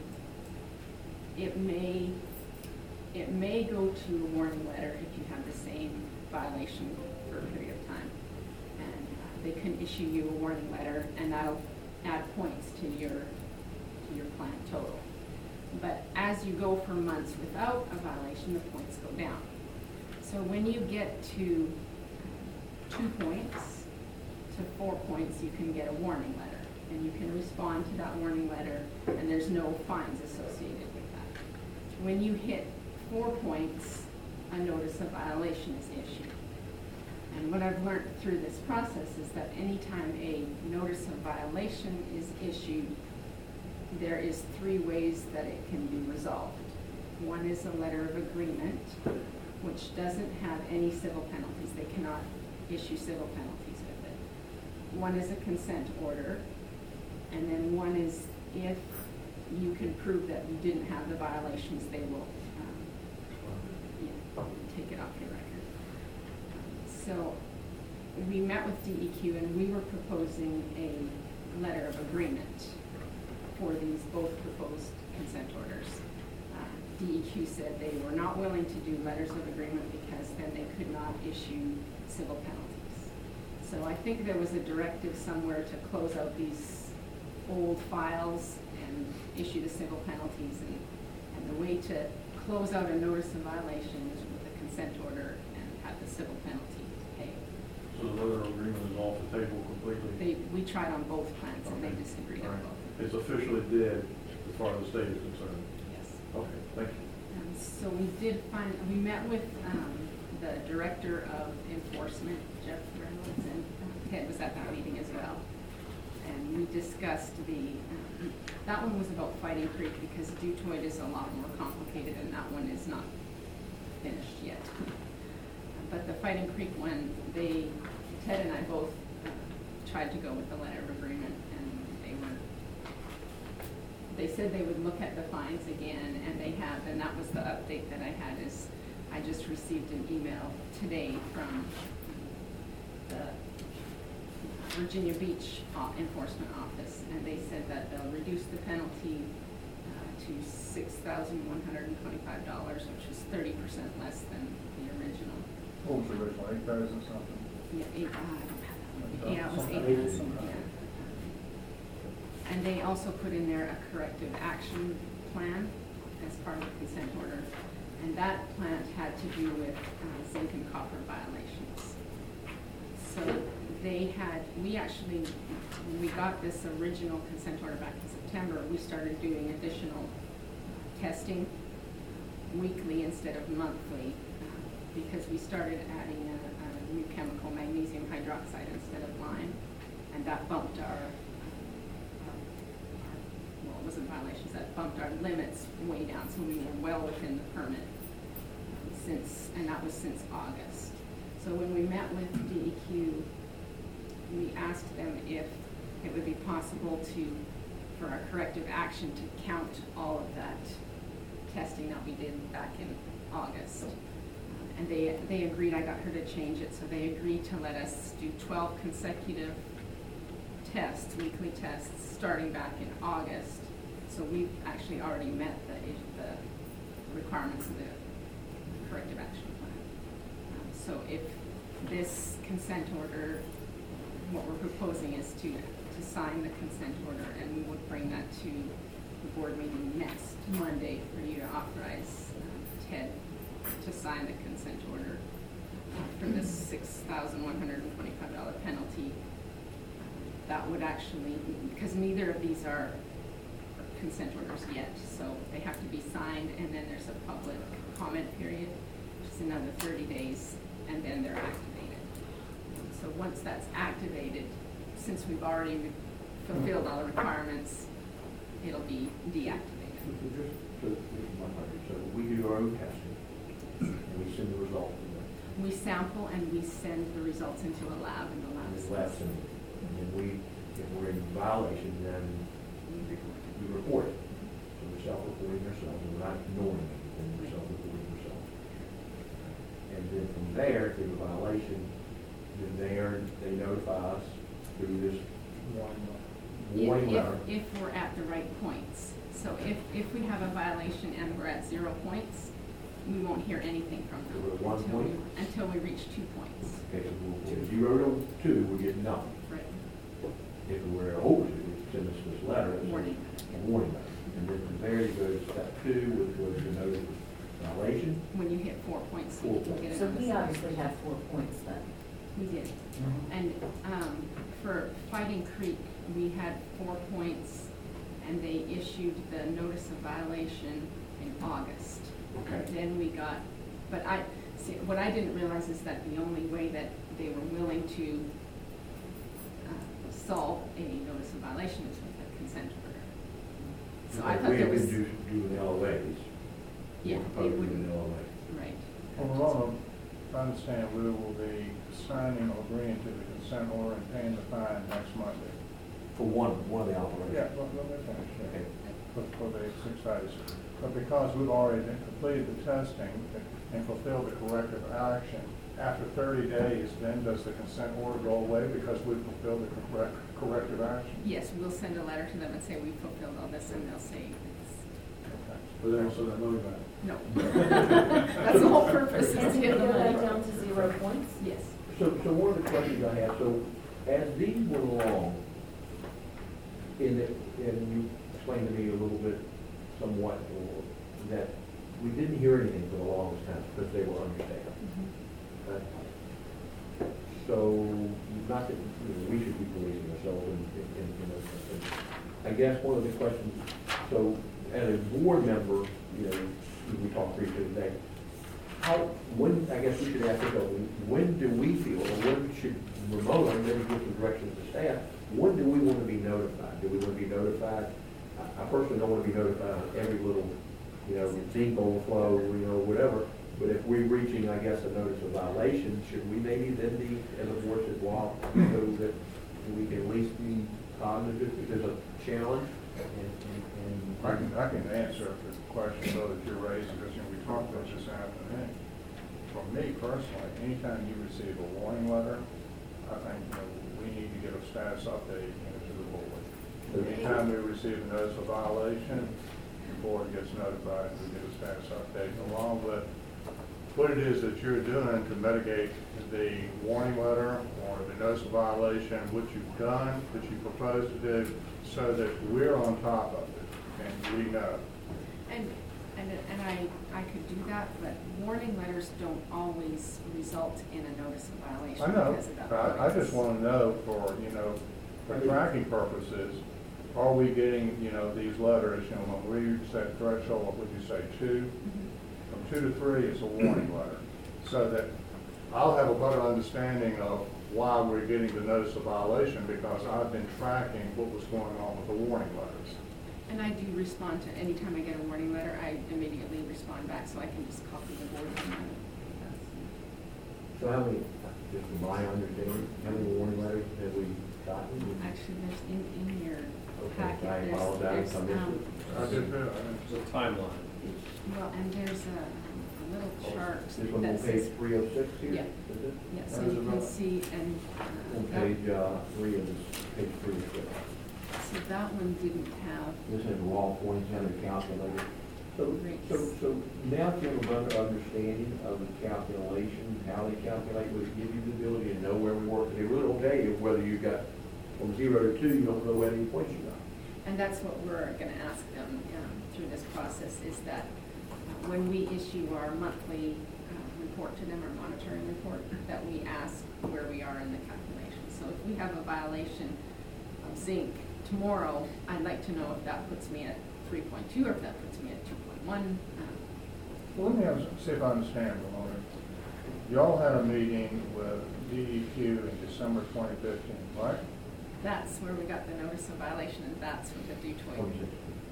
[SPEAKER 12] it may, it may go to a warning letter if you violation for a period of time. And uh, they can issue you a warning letter, and that'll add points to your, to your plan total. But as you go for months without a violation, the points go down. So when you get to two points to four points, you can get a warning letter. And you can respond to that warning letter, and there's no fines associated with that. When you hit four points, a notice of violation is issued. And what I've learned through this process is that anytime a notice of violation is issued, there is three ways that it can be resolved. One is a letter of agreement, which doesn't have any civil penalties. They cannot issue civil penalties with it. One is a consent order, and then one is if you can prove that you didn't have the violations, they will, take it off your record. So, we met with DEQ and we were proposing a letter of agreement for these both proposed consent orders. Uh, DEQ said they were not willing to do letters of agreement because then they could not issue civil penalties. So I think there was a directive somewhere to close out these old files and issue the civil penalties. And, and the way to close out a notice of violation is consent order and have the civil penalty paid.
[SPEAKER 3] So the letter of agreement is off the table completely?
[SPEAKER 12] They, we tried on both plans and they
[SPEAKER 3] Okay.
[SPEAKER 12] disagreed
[SPEAKER 3] All
[SPEAKER 12] on
[SPEAKER 3] right.
[SPEAKER 12] both.
[SPEAKER 3] It's officially dead as far as the state is concerned?
[SPEAKER 12] Yes.
[SPEAKER 3] Okay, thank you.
[SPEAKER 12] Um, So we did find, we met with um, the Director of Enforcement, Jeff Reynolds, and uh, Ted was at that meeting as well. And we discussed the, um, that one was about Fighting Creek because Dutoy is a lot more complicated and that one is not finished yet. But the Fighting Creek one, they, Ted and I both uh, tried to go with the letter of agreement and they were they said they would look at the fines again, and they have, and that was the update that I had, is I just received an email today from the Virginia Beach Enforcement Office, and they said that they'll reduce the penalty six thousand one hundred and twenty-five dollars, which is thirty percent less than the original.
[SPEAKER 6] What was the original, eight thousand something?
[SPEAKER 12] Yeah, eight, uh, I don't have that one. Yeah, it was
[SPEAKER 6] Something.
[SPEAKER 12] eight thousand, yeah. And they also put in there a corrective action plan as part of the consent order. And that plan had to do with uh, zinc and copper violations. So they had, we actually, when we got this original consent order back in September, we started doing additional testing weekly instead of monthly, uh, because we started adding a, a new chemical, magnesium hydroxide instead of lime, and that bumped our, uh, our, well, it wasn't violations, that bumped our limits way down, so we were well within the permit um, since, and that was since August. So when we met with DEQ, we asked them if it would be possible to, for our corrective action, to count all of that testing that we did back in August. And they, they agreed, I got her to change it, so they agreed to let us do twelve consecutive tests, weekly tests, starting back in August. So we've actually already met the, the requirements of the corrective action plan. Um, So if this consent order, what we're proposing is to, to sign the consent order, and we would bring that to the board meeting next Monday for you to authorize um, Ted to sign the consent order for this six thousand one hundred and twenty-five dollar penalty. That would actually, because neither of these are consent orders yet, so they have to be signed, and then there's a public comment period, which is another thirty days, and then they're activated. So once that's activated, since we've already fulfilled all the requirements, it'll be deactivated.
[SPEAKER 1] So just, so, this is my question. so we do our own testing, and we send the results.
[SPEAKER 12] We sample and we send the results into a lab, and the lab
[SPEAKER 1] And
[SPEAKER 12] is.
[SPEAKER 1] the labs, and and then we, if we're in violation, then we report it. So we're self-reporting ourselves, and we're not ignoring anything, we're self-reporting ourselves. And then from there, if there's a violation, then they are, they notify us through this warning
[SPEAKER 12] If,
[SPEAKER 1] letter.
[SPEAKER 12] if, if we're at the right points. So if, if we have a violation and we're at zero points, we won't hear anything from them.
[SPEAKER 1] We're at one
[SPEAKER 12] until we- Until we reach two points.
[SPEAKER 1] Okay, so we're, we're zero to two, we get nothing.
[SPEAKER 12] Right.
[SPEAKER 1] If we're over two, we send us this letter. that says-
[SPEAKER 12] Warning.
[SPEAKER 1] A warning letter. And then from there, you go to step two, which was the notice of violation.
[SPEAKER 12] When you hit four points,
[SPEAKER 1] Four
[SPEAKER 12] you get it
[SPEAKER 8] So
[SPEAKER 12] on the
[SPEAKER 8] we
[SPEAKER 12] side.
[SPEAKER 8] obviously have four points then.
[SPEAKER 12] We did. And, um, for Fighting Creek, we had four points, and they issued the notice of violation in August.
[SPEAKER 1] Okay.
[SPEAKER 12] And then we got, but I, see, what I didn't realize is that the only way that they were willing to, uh, solve a notice of violation is with a consent order. So I
[SPEAKER 1] Like
[SPEAKER 12] thought
[SPEAKER 1] we
[SPEAKER 12] there
[SPEAKER 1] have
[SPEAKER 12] was,
[SPEAKER 1] been do- doing LOAs.
[SPEAKER 12] yeah,
[SPEAKER 1] We're
[SPEAKER 12] they
[SPEAKER 1] proposing
[SPEAKER 12] wouldn't,
[SPEAKER 1] an LOA.
[SPEAKER 12] right.
[SPEAKER 6] Well, we're gonna, if I understand, we will be signing or agreeing to the consent order and paying the fine next Monday.
[SPEAKER 1] For one, one of the operations.
[SPEAKER 6] Yeah, let, let me finish,
[SPEAKER 1] Okay.
[SPEAKER 6] for, for the six days. But because we've already completed the testing and fulfilled the corrective action, after thirty days, then does the consent order go away because we've fulfilled the correct, corrective action?
[SPEAKER 12] Yes, we'll send a letter to them and say we fulfilled all this, and they'll say it's,
[SPEAKER 6] Okay.
[SPEAKER 3] But then also that money back.
[SPEAKER 12] no. [laughs] That's the whole purpose, is to
[SPEAKER 8] And
[SPEAKER 12] get
[SPEAKER 8] we
[SPEAKER 12] the
[SPEAKER 8] go
[SPEAKER 12] money.
[SPEAKER 8] down to zero points?
[SPEAKER 12] Yes.
[SPEAKER 1] So, so one of the questions I have, so as these went along, in the, and you explained to me a little bit somewhat, or that we didn't hear anything for the longest time because they were understaffed. Mm-hmm. Okay? So, not that, you know, we should be policing ourselves in, in, in those things. I guess one of the questions, so as a board member, you know, we talked briefly today, how, when, I guess we should ask ourselves, when do we feel, or when should Ramona, maybe give the direction to the staff, when do we want to be notified? Do we want to be notified? I I personally don't want to be notified on every little, you know, zinc overflow, you know, whatever. But if we're reaching, I guess, a notice of violation, should we maybe then be, as a board, said, well, so that we can at least be cognitive if there's a challenge? and-
[SPEAKER 6] I can, I can answer the question though that you're raising, because you know, we talked about this afternoon. For me personally, anytime you receive a warning letter, I think, you know, we need to get a status update, you know, to the board. Anytime we receive a notice of violation, the board gets notified, we get a status update along with what it is that you're doing to mitigate the warning letter or the notice of violation, what you've done, what you propose to do, so that we're on top of it and we know.
[SPEAKER 12] And, and, and I, I could do that, but warning letters don't always result in a notice of violation
[SPEAKER 6] I know,
[SPEAKER 12] because of that.
[SPEAKER 6] I, I just wanna know for, you know, for tracking purposes, are we getting, you know, these letters, you know, when we set threshold, what would you say, two?
[SPEAKER 12] Mhm.
[SPEAKER 6] From two to three, is a warning letter. So that I'll have a better understanding of why we're getting the notice of violation, because I've been tracking what was going on with the warning letters.
[SPEAKER 12] And I do respond to, anytime I get a warning letter, I immediately respond back, so I can just copy the board on that.
[SPEAKER 1] So how many, just from my understanding, how many warning letters have we gotten?
[SPEAKER 12] Actually, there's in, in your
[SPEAKER 1] Okay,
[SPEAKER 12] packet,
[SPEAKER 1] I
[SPEAKER 12] there's,
[SPEAKER 1] apologize,
[SPEAKER 12] there's,
[SPEAKER 1] I missed
[SPEAKER 12] um,
[SPEAKER 1] it.
[SPEAKER 6] I did, too, I didn't-
[SPEAKER 11] It's a timeline.
[SPEAKER 12] well, and there's a, um, a little chart
[SPEAKER 1] This one on
[SPEAKER 12] that
[SPEAKER 1] page
[SPEAKER 12] says,
[SPEAKER 1] three oh six here?
[SPEAKER 12] Yeah.
[SPEAKER 1] Is it?
[SPEAKER 12] yeah, so
[SPEAKER 6] There's
[SPEAKER 12] you
[SPEAKER 6] a
[SPEAKER 12] can
[SPEAKER 6] little-
[SPEAKER 12] see, and,
[SPEAKER 1] On
[SPEAKER 12] uh, that,
[SPEAKER 1] page, uh, three of this, page three of six.
[SPEAKER 12] So that one didn't have,
[SPEAKER 1] This is raw points a calculator. So, so, so now that you have a better understanding of the calculation, how they calculate, would give you the ability to know where we were? They really don't tell you whether you got from zero to two, you don't know how many points you got.
[SPEAKER 12] and that's what we're gonna ask them, um, through this process, is that uh, when we issue our monthly, uh, report to them, our monitoring report, that we ask where we are in the calculation. So if we have a violation of zinc tomorrow, I'd like to know if that puts me at three point two, or if that puts me at two point one. uh,
[SPEAKER 6] Well, let me have- see if I understand, Ramona. Y'all had a meeting with DEQ in December twenty fifteen, right?
[SPEAKER 12] That's where we got the notice of violation, and that's what the due to.
[SPEAKER 1] six.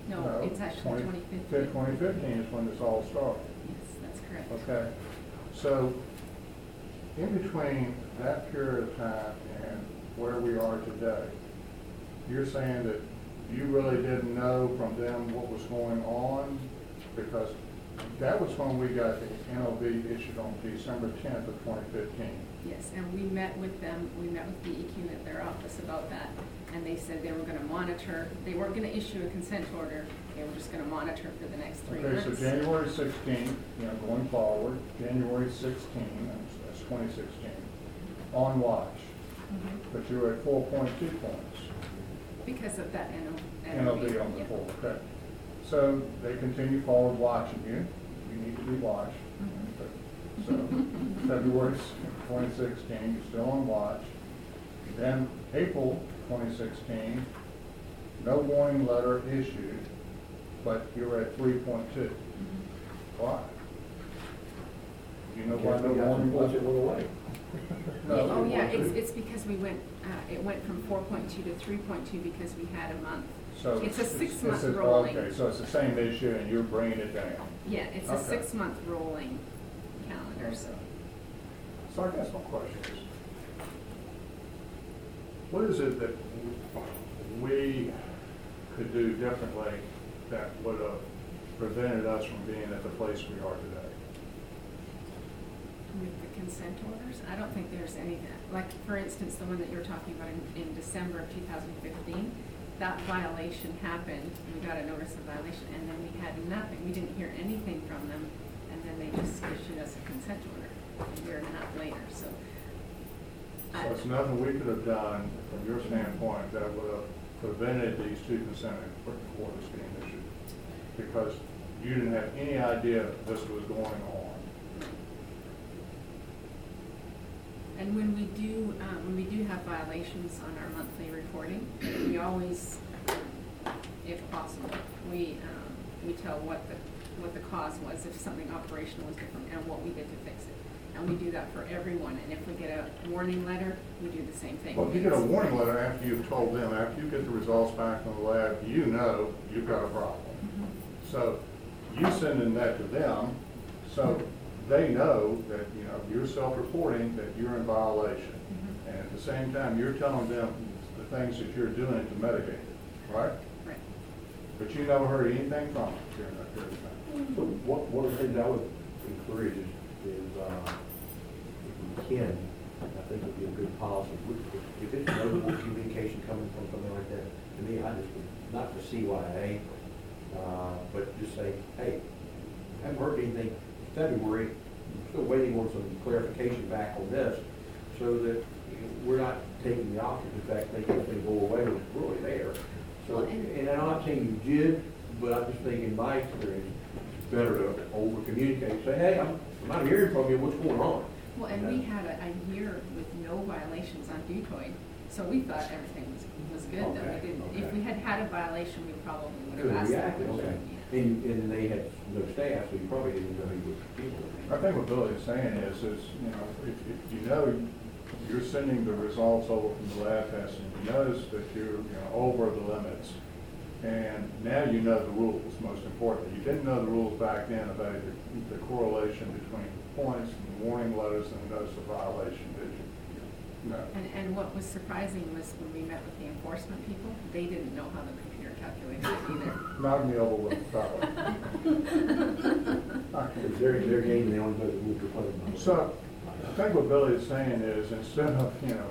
[SPEAKER 12] No, it's actually twenty fifteen.
[SPEAKER 6] Twenty fifteen is when this all started.
[SPEAKER 12] Yes, that's correct.
[SPEAKER 6] Okay, so in between that period of time and where we are today, you're saying that you really didn't know from them what was going on? Because that was when we got the NOV issued on December tenth of twenty fifteen.
[SPEAKER 12] Yes, and we met with them, we met with DEQ at their office about that, and they said they were gonna monitor, they weren't gonna issue a consent order, they were just gonna monitor for the next three
[SPEAKER 6] Okay,
[SPEAKER 12] months.
[SPEAKER 6] so January sixteenth, you know, going forward, January 16th, that's, that's twenty sixteen, on watch,
[SPEAKER 12] Mhm.
[SPEAKER 6] but you were at four point two points.
[SPEAKER 12] Because of that NO.
[SPEAKER 6] NOV on the
[SPEAKER 12] yeah.
[SPEAKER 6] floor, okay. So they continue forward watching you, you need to be watched.
[SPEAKER 12] Mhm.
[SPEAKER 6] So February twenty sixteen, you're still on watch. Then April twenty sixteen, no warning letter issued, but you're at three point two.
[SPEAKER 12] Mhm.
[SPEAKER 6] Why? Do you know why no
[SPEAKER 1] we got some
[SPEAKER 6] warning letter?
[SPEAKER 1] went away.
[SPEAKER 6] No,
[SPEAKER 12] Oh, yeah, it's, it's because we went, uh, it went from four point two to three point two because we had a month.
[SPEAKER 6] So
[SPEAKER 12] It's a six-month
[SPEAKER 6] it's a-
[SPEAKER 12] rolling.
[SPEAKER 6] Okay, so it's the same issue and you're bringing it down.
[SPEAKER 12] Yeah, it's a
[SPEAKER 6] Okay.
[SPEAKER 12] six-month rolling calendar, so.
[SPEAKER 6] So I guess my question is, what is it that we could do differently that would have prevented us from being at the place we are today?
[SPEAKER 12] Consent orders, I don't think there's any, like, for instance, the one that you're talking about in, in December of two thousand fifteen, that violation happened, we got a notice of violation, and then we had nothing, we didn't hear anything from them, and then they just issued us a consent order a year and a half later, so. I-
[SPEAKER 6] So it's nothing we could have done from your standpoint that would have prevented these two consent orders being issued? Because you didn't have any idea this was going on.
[SPEAKER 12] And when we do, um, when we do have violations on our monthly reporting, we always, if possible, we, um, we tell what the, what the cause was, if something operational was different, and what we did to fix it. And we do that for everyone, and if we get a warning letter, we do the same thing.
[SPEAKER 6] Well, if you get a warning letter after you've told them, after you get the results back from the lab, you know you've got a problem.
[SPEAKER 12] Mhm.
[SPEAKER 6] So you sending that to them, so they know that, you know, you're self-reporting that you're in violation.
[SPEAKER 12] Mhm.
[SPEAKER 6] And at the same time, you're telling them the things that you're doing to mitigate it, right?
[SPEAKER 12] Right.
[SPEAKER 6] But you never heard anything from them during that period of time.
[SPEAKER 1] So what, one of the things I would encourage is, is, uh, if we can, I think it'd be a good policy, if- if it's notable communication coming from something like that, to me, I just, would- not for CYA, uh, but just say, hey, I haven't heard anything February, still waiting on some clarification back on this, so that we're not taking the option, in fact, making this go away, when it's really there. So,
[SPEAKER 12] Well, and-
[SPEAKER 1] and I'm not saying you did, but I'm just thinking, in my experience, it's better to over communicate, say, hey, I'm, I'm not hearing from you, what's going on?
[SPEAKER 12] Well, and we had a, a year with no violations on Dutoy, so we thought everything was, was good, that
[SPEAKER 1] Okay,
[SPEAKER 12] we didn't, if
[SPEAKER 1] okay.
[SPEAKER 12] we had had a violation, we probably would have asked. that
[SPEAKER 1] okay.
[SPEAKER 12] question, yeah.
[SPEAKER 1] And, and they had no staff, so you probably didn't know who was people.
[SPEAKER 6] I think what Billy is saying is, is, you know, if, if you know you're sending the results over from the lab testing, you notice that you're, you know, over the limits. And now you know the rules, most importantly. You didn't know the rules back then about the, the correlation between points and warning letters and notice of violation, did you? No.
[SPEAKER 12] And, and what was surprising was when we met with the enforcement people, they didn't know how the computer calculated it either.
[SPEAKER 6] Not in the oval with
[SPEAKER 1] It's their, their game, they only know the rules they're.
[SPEAKER 6] So, I think what Billy is saying is, instead of, you know,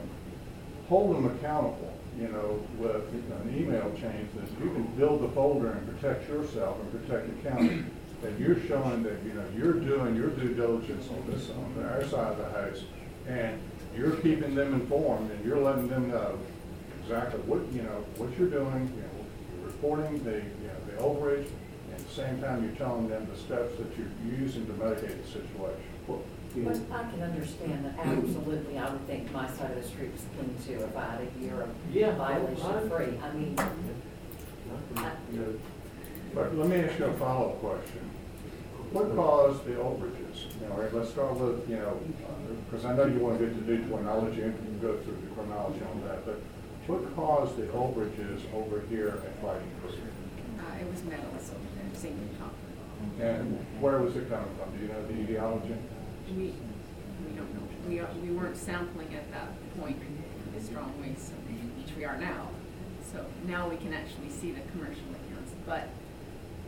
[SPEAKER 6] hold them accountable, you know, with an email chain, that you can build the folder and protect yourself and protect the county, that you're showing that, you know, you're doing your due diligence on this, on our side of the house, and you're keeping them informed, and you're letting them know exactly what, you know, what you're doing, you know, you're reporting the, you know, the overage, and at the same time, you're telling them the steps that you're using to mitigate the situation.
[SPEAKER 1] Well, you
[SPEAKER 8] But I can understand that absolutely, I would think my side of the street was king too, if I had a year of
[SPEAKER 1] Yeah,
[SPEAKER 8] of violation
[SPEAKER 1] I-
[SPEAKER 8] free. I mean,
[SPEAKER 1] you know,
[SPEAKER 6] But let me ask you a follow-up question. What caused the overages? You know, all right, let's start with, you know, uh, because I know you want to get to Dutoy, and I'll let you go through the chronology on that, but what caused the overages over here at Fighting Creek?
[SPEAKER 12] Uh, it was metals zinc and copper.
[SPEAKER 6] And where was it coming from? Do you know the etiology?
[SPEAKER 12] We, we don't know, we, are- we weren't sampling at that point as strong waste, which we are now. So now we can actually see the commercial accounts, but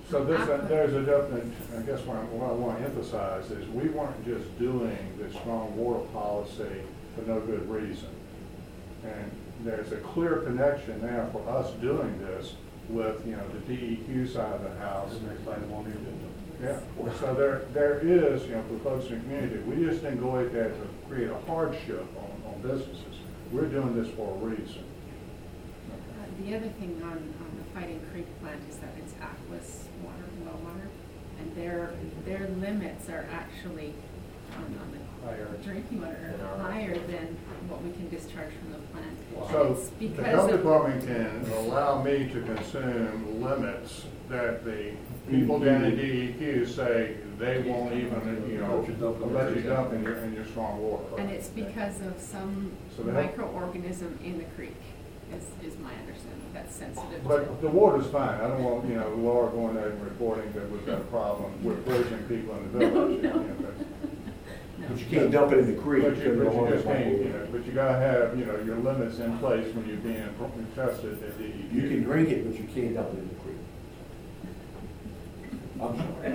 [SPEAKER 6] So this,
[SPEAKER 12] Aqua-
[SPEAKER 6] there's a definite, I guess what I, what I want to emphasize is we weren't just doing this strong water policy for no good reason. And there's a clear connection there for us doing this with, you know, the DEQ side of the house.
[SPEAKER 3] That's the next item on the agenda.
[SPEAKER 6] Yeah, so there, there is, you know, for folks in the community, we just didn't go out there to create a hardship on, on businesses. We're doing this for a reason.
[SPEAKER 12] Uh, The other thing on, on the Fighting Creek plant is that it's Aqua's water, well water, and their, their limits are actually on, on
[SPEAKER 11] Higher.
[SPEAKER 12] drinking water
[SPEAKER 11] Than
[SPEAKER 12] are higher than what we can discharge from the plant.
[SPEAKER 6] So
[SPEAKER 12] It's
[SPEAKER 6] the
[SPEAKER 12] because
[SPEAKER 6] health
[SPEAKER 12] of-
[SPEAKER 6] department can allow me to consume limits that the people down in DEQ say they won't even, you know,
[SPEAKER 3] Let you dump in
[SPEAKER 6] let you
[SPEAKER 3] there.
[SPEAKER 6] dump in your, in your strong water.
[SPEAKER 12] And it's because of some
[SPEAKER 6] So the health-
[SPEAKER 12] microorganism in the creek, is, is my understanding, that's sensitive.
[SPEAKER 6] But the water's fine. I don't want, you know, Laura going there and reporting that we've got a problem with poisoning people in the village. [laughs] Oh, you know, but-
[SPEAKER 1] But you can't dump it in the creek.
[SPEAKER 6] But you,
[SPEAKER 1] because
[SPEAKER 6] but you just can't, you know, but you gotta have, you know, your limits in place when you're being tested at DEQ.
[SPEAKER 1] You can drink it, but you can't dump it in the creek. I'm sorry.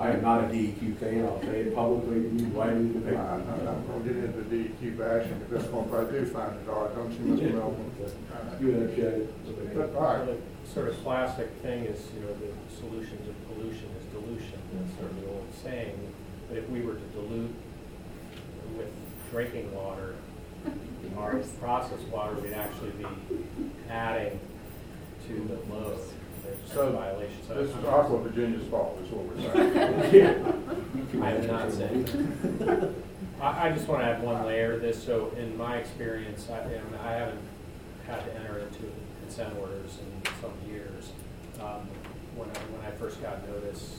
[SPEAKER 1] I am not a DEQ fan, I'll say it publicly, you write it in the
[SPEAKER 6] Hey, I'm
[SPEAKER 1] paper.
[SPEAKER 6] I'm not gonna get into DEQ bashing at this point, but I do find it hard, don't you, Mr. Melvin?
[SPEAKER 1] You have it.
[SPEAKER 6] But, all right,
[SPEAKER 11] The uh, Sort of classic thing is, you know, the solutions of pollution is dilution, that's sort of the old saying. But if we were to dilute with drinking water, [laughs] our processed water, we'd actually be adding to the load. There's
[SPEAKER 6] So,
[SPEAKER 11] a violation. So
[SPEAKER 6] this is
[SPEAKER 11] it's-
[SPEAKER 6] Aqua Virginia's fault, is what we're saying. [laughs]
[SPEAKER 11] I am not saying that. I, I just want to add one layer to this, so in my experience, I, and I haven't had to enter into consent orders in some years. Um, When I, when I first got notice,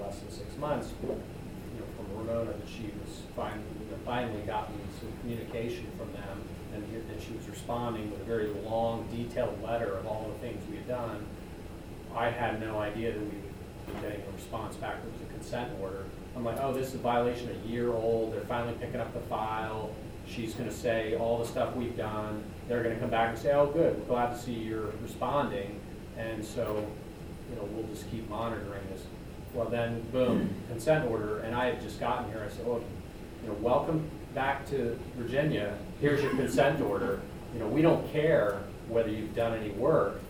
[SPEAKER 11] less than six months, you know, from Ramona, that she was finally, finally gotten some communication from them, and, and she was responding with a very long, detailed letter of all the things we had done. I had no idea that we would be getting a response back, with a consent order. I'm like, oh, this is a violation a year old, they're finally picking up the file, she's gonna say all the stuff we've done, they're gonna come back and say, oh, good, we're glad to see you're responding, and so, you know, we'll just keep monitoring this. Well, then, boom, consent order, and I had just gotten here, I said, well, you know, welcome back to Virginia, here's your consent order. You know, we don't care whether you've done any work,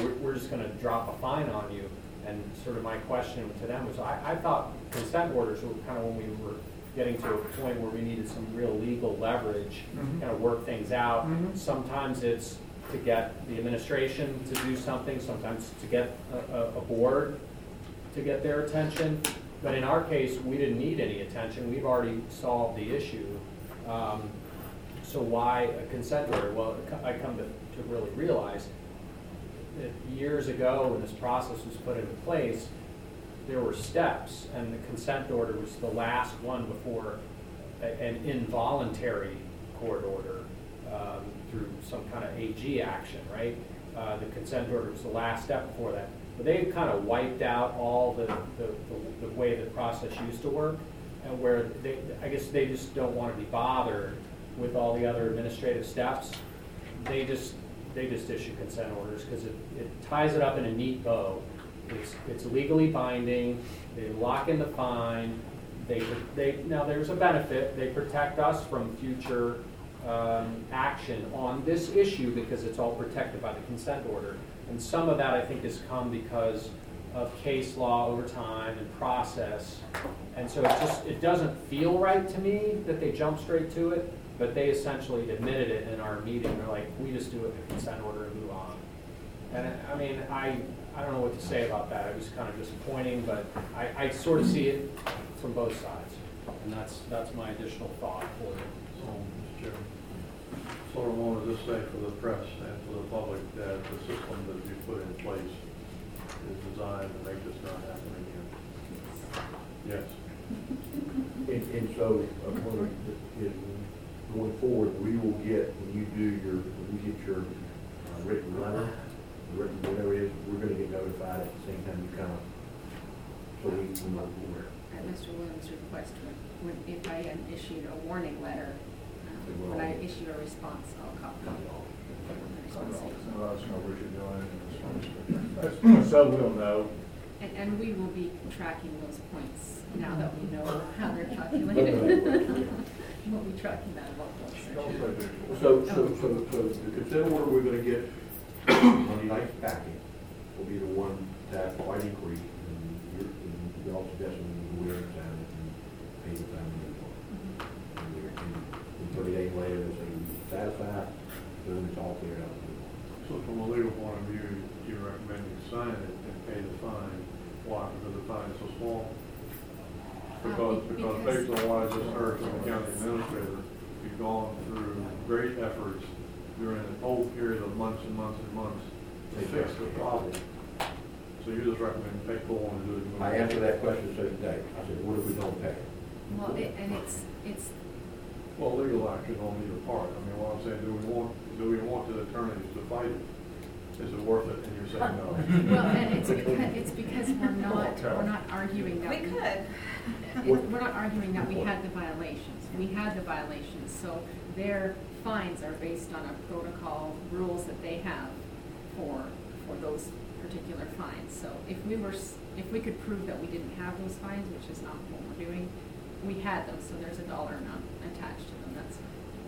[SPEAKER 11] we're, we're just gonna drop a fine on you. And sort of my question to them was, I, I thought consent orders were kind of when we were getting to a point where we needed some real legal leverage,
[SPEAKER 6] Mhm.
[SPEAKER 11] kind of work things out.
[SPEAKER 6] Mhm.
[SPEAKER 11] Sometimes it's to get the administration to do something, sometimes to get a, a, a board to get their attention. But in our case, we didn't need any attention, we've already solved the issue. Um, So why a consent order? Well, I come to, to really realize that years ago, when this process was put into place, there were steps, and the consent order was the last one before a- an involuntary court order um, through some kind of AG action, right? Uh, The consent order was the last step before that. But they've kind of wiped out all the, the, the- the way the process used to work, and where they, I guess they just don't want to be bothered with all the other administrative steps. They just, they just issue consent orders, because it, it ties it up in a neat bow. It's, it's legally binding, they lock in the fine, they, they, now there's a benefit, they protect us from future, um, action on this issue because it's all protected by the consent order. And some of that, I think, has come because of case law over time and process. And so it just, it doesn't feel right to me that they jump straight to it, but they essentially admitted it in our meeting. They're like, we just do it in consent order and move on. And I mean, I, I don't know what to say about that. It was kind of disappointing, but I, I sort of see it from both sides. And that's, that's my additional thought for.
[SPEAKER 3] So, Mr. Chairman, sort of wanted to say for the press and for the public that the system that you put in place is designed to make this not happen again. Yes.
[SPEAKER 1] And, and so, uh, one of is, going forward, we will get, when you do your, when you get your uh, written letter, written, whatever it is, we're gonna get notified at the same time you come. So we can know where.
[SPEAKER 12] At Mr. Williams' request, when, when, if I had issued a warning letter, when I issue a response, I'll copy you all.
[SPEAKER 6] Let us know what you're doing. So we'll know.
[SPEAKER 12] And, and we will be tracking those points now that we know how they're calculated. [laughs] We'll be tracking that about those.
[SPEAKER 1] So, so, so, so the consent order we're gonna get Monday night's packet will be the one that quite increase, and you're, and you're all suggesting we will sign it and pay the time and And we're- and thirty days later, they say satisfied, then it's all cleared up.
[SPEAKER 3] So from a legal point of view, you recommend you sign it and pay the fine. Why? Because the fine is so small? Because,
[SPEAKER 12] uh,
[SPEAKER 3] because
[SPEAKER 12] because-
[SPEAKER 3] based on what I just heard from the county administrator, you've gone through great efforts during a whole period of months and months and months to fix the problem. So you just recommend pay go on and do it?
[SPEAKER 1] I answered that question the same day. I said, what if we don't pay?
[SPEAKER 12] Well, it, and it's, it's,
[SPEAKER 3] Well, legal action on either part. I mean, what I'm saying, do we want, do we want the attorneys to fight it? Is it worth it? And you're saying no. [laughs]
[SPEAKER 12] well, and it's because, it's because we're not, we're not arguing that
[SPEAKER 7] We
[SPEAKER 12] we.
[SPEAKER 7] could.
[SPEAKER 12] It- We're not arguing that we had the violations. We had the violations, so their fines are based on a protocol, rules that they have for, for those particular fines. So if we were, s- if we could prove that we didn't have those fines, which is not what we're doing, we had them, so there's a dollar amount attached to them, that's.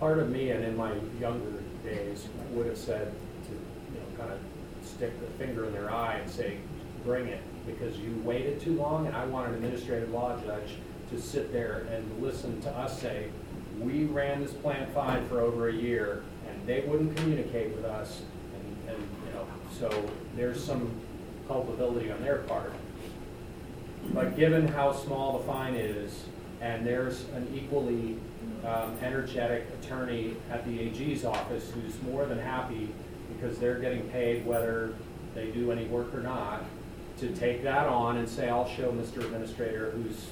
[SPEAKER 11] Part of me, and in my younger days, would have said to, you know, kind of stick the finger in their eye and say, bring it, because you waited too long, and I want an administrative law judge to sit there and listen to us say, we ran this plant fine for over a year, and they wouldn't communicate with us, and, and, you know, so there's some culpability on their part. But given how small the fine is, and there's an equally um, energetic attorney at the AG's office who's more than happy, because they're getting paid whether they do any work or not, to take that on and say, I'll show Mr. Administrator who's,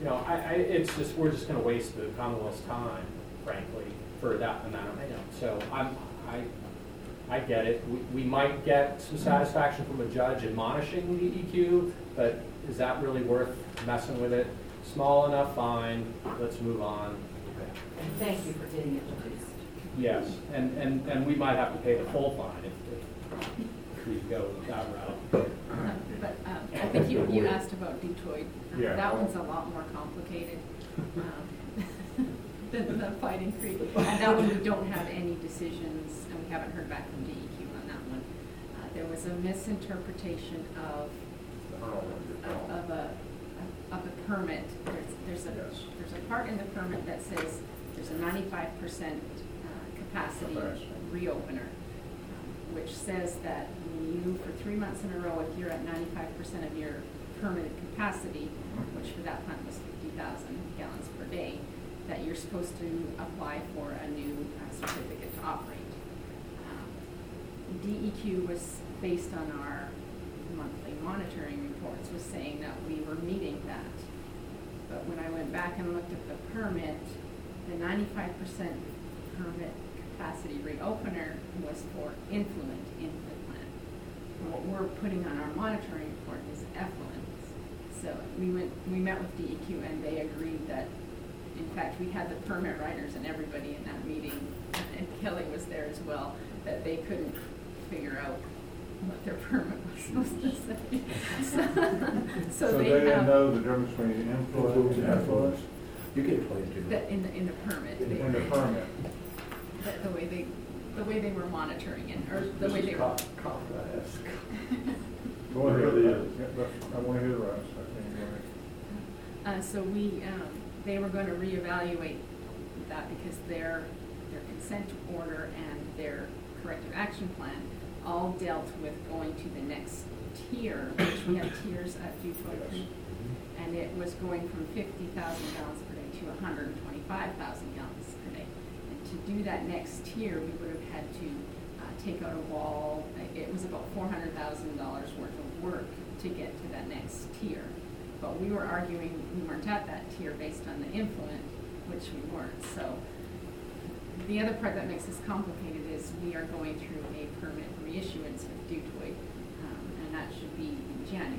[SPEAKER 11] you know, I, I, it's just, we're just gonna waste the Commonwealth's time, frankly, for that amount of, know, so I'm, I, I get it. We, we might get some satisfaction from a judge admonishing the EQ, but is that really worth messing with it? Small enough, fine, let's move on.
[SPEAKER 8] And thank you for getting it reduced.
[SPEAKER 11] Yes, and, and, and we might have to pay the full fine if, if we go that route.
[SPEAKER 12] But um, I think you, you asked about Dutoy.
[SPEAKER 6] Yeah.
[SPEAKER 12] That one's a lot more complicated um, [laughs] than the Fighting Creek. And that one, we don't have any decisions, and we haven't heard back from DEQ on that one. Uh, There was a misinterpretation of
[SPEAKER 6] don't know what you're
[SPEAKER 12] of of a, of the permit, there's, there's a,
[SPEAKER 6] Yes.
[SPEAKER 12] there's a part in the permit that says there's a ninety-five percent uh, capacity
[SPEAKER 6] Capacity.
[SPEAKER 12] reopener, um, which says that you, for three months in a row, if you're at ninety-five percent of your permitted capacity, which for that plant was fifty thousand gallons per day, that you're supposed to apply for a new uh, certificate to operate. Um, DEQ was based on our monthly monitoring was saying that we were meeting that. But when I went back and looked at the permit, the ninety-five percent permit capacity reopener was for influent the plant. What we're putting on our monitoring report is effluent. So we went, we met with DEQ and they agreed that, in fact, we had the permit writers and everybody in that meeting, and Kelly was there as well, that they couldn't figure out what their permit was supposed to say. [laughs] So-
[SPEAKER 6] So they
[SPEAKER 12] have-
[SPEAKER 6] didn't know the difference between influence and effluence
[SPEAKER 1] You can explain it to.
[SPEAKER 12] That in the, in the permit, they,
[SPEAKER 6] in the permit?
[SPEAKER 12] that the way they, the way they were monitoring it, or the
[SPEAKER 1] This
[SPEAKER 12] way
[SPEAKER 1] is
[SPEAKER 12] they were.
[SPEAKER 1] cop, cop, I ask. [laughs]
[SPEAKER 6] Go ahead,
[SPEAKER 1] Really
[SPEAKER 6] yeah,
[SPEAKER 1] is.
[SPEAKER 6] I want to hear the rest, I think, go ahead.
[SPEAKER 12] Uh, so we, um, they were gonna reevaluate that because their, their consent order and their corrective action plan all dealt with going to the next tier, which we have tiers at Dutoy Creek. And it was going from fifty thousand gallons per day to hundred and twenty-five thousand gallons per day. And to do that next tier, we would have had to, uh, take out a wall, it was about four hundred thousand dollars worth of work to get to that next tier. But we were arguing we weren't at that tier based on the influent, which we weren't, so. The other part that makes this complicated is we are going through reissuance with Dutoy, um, and that should be in January.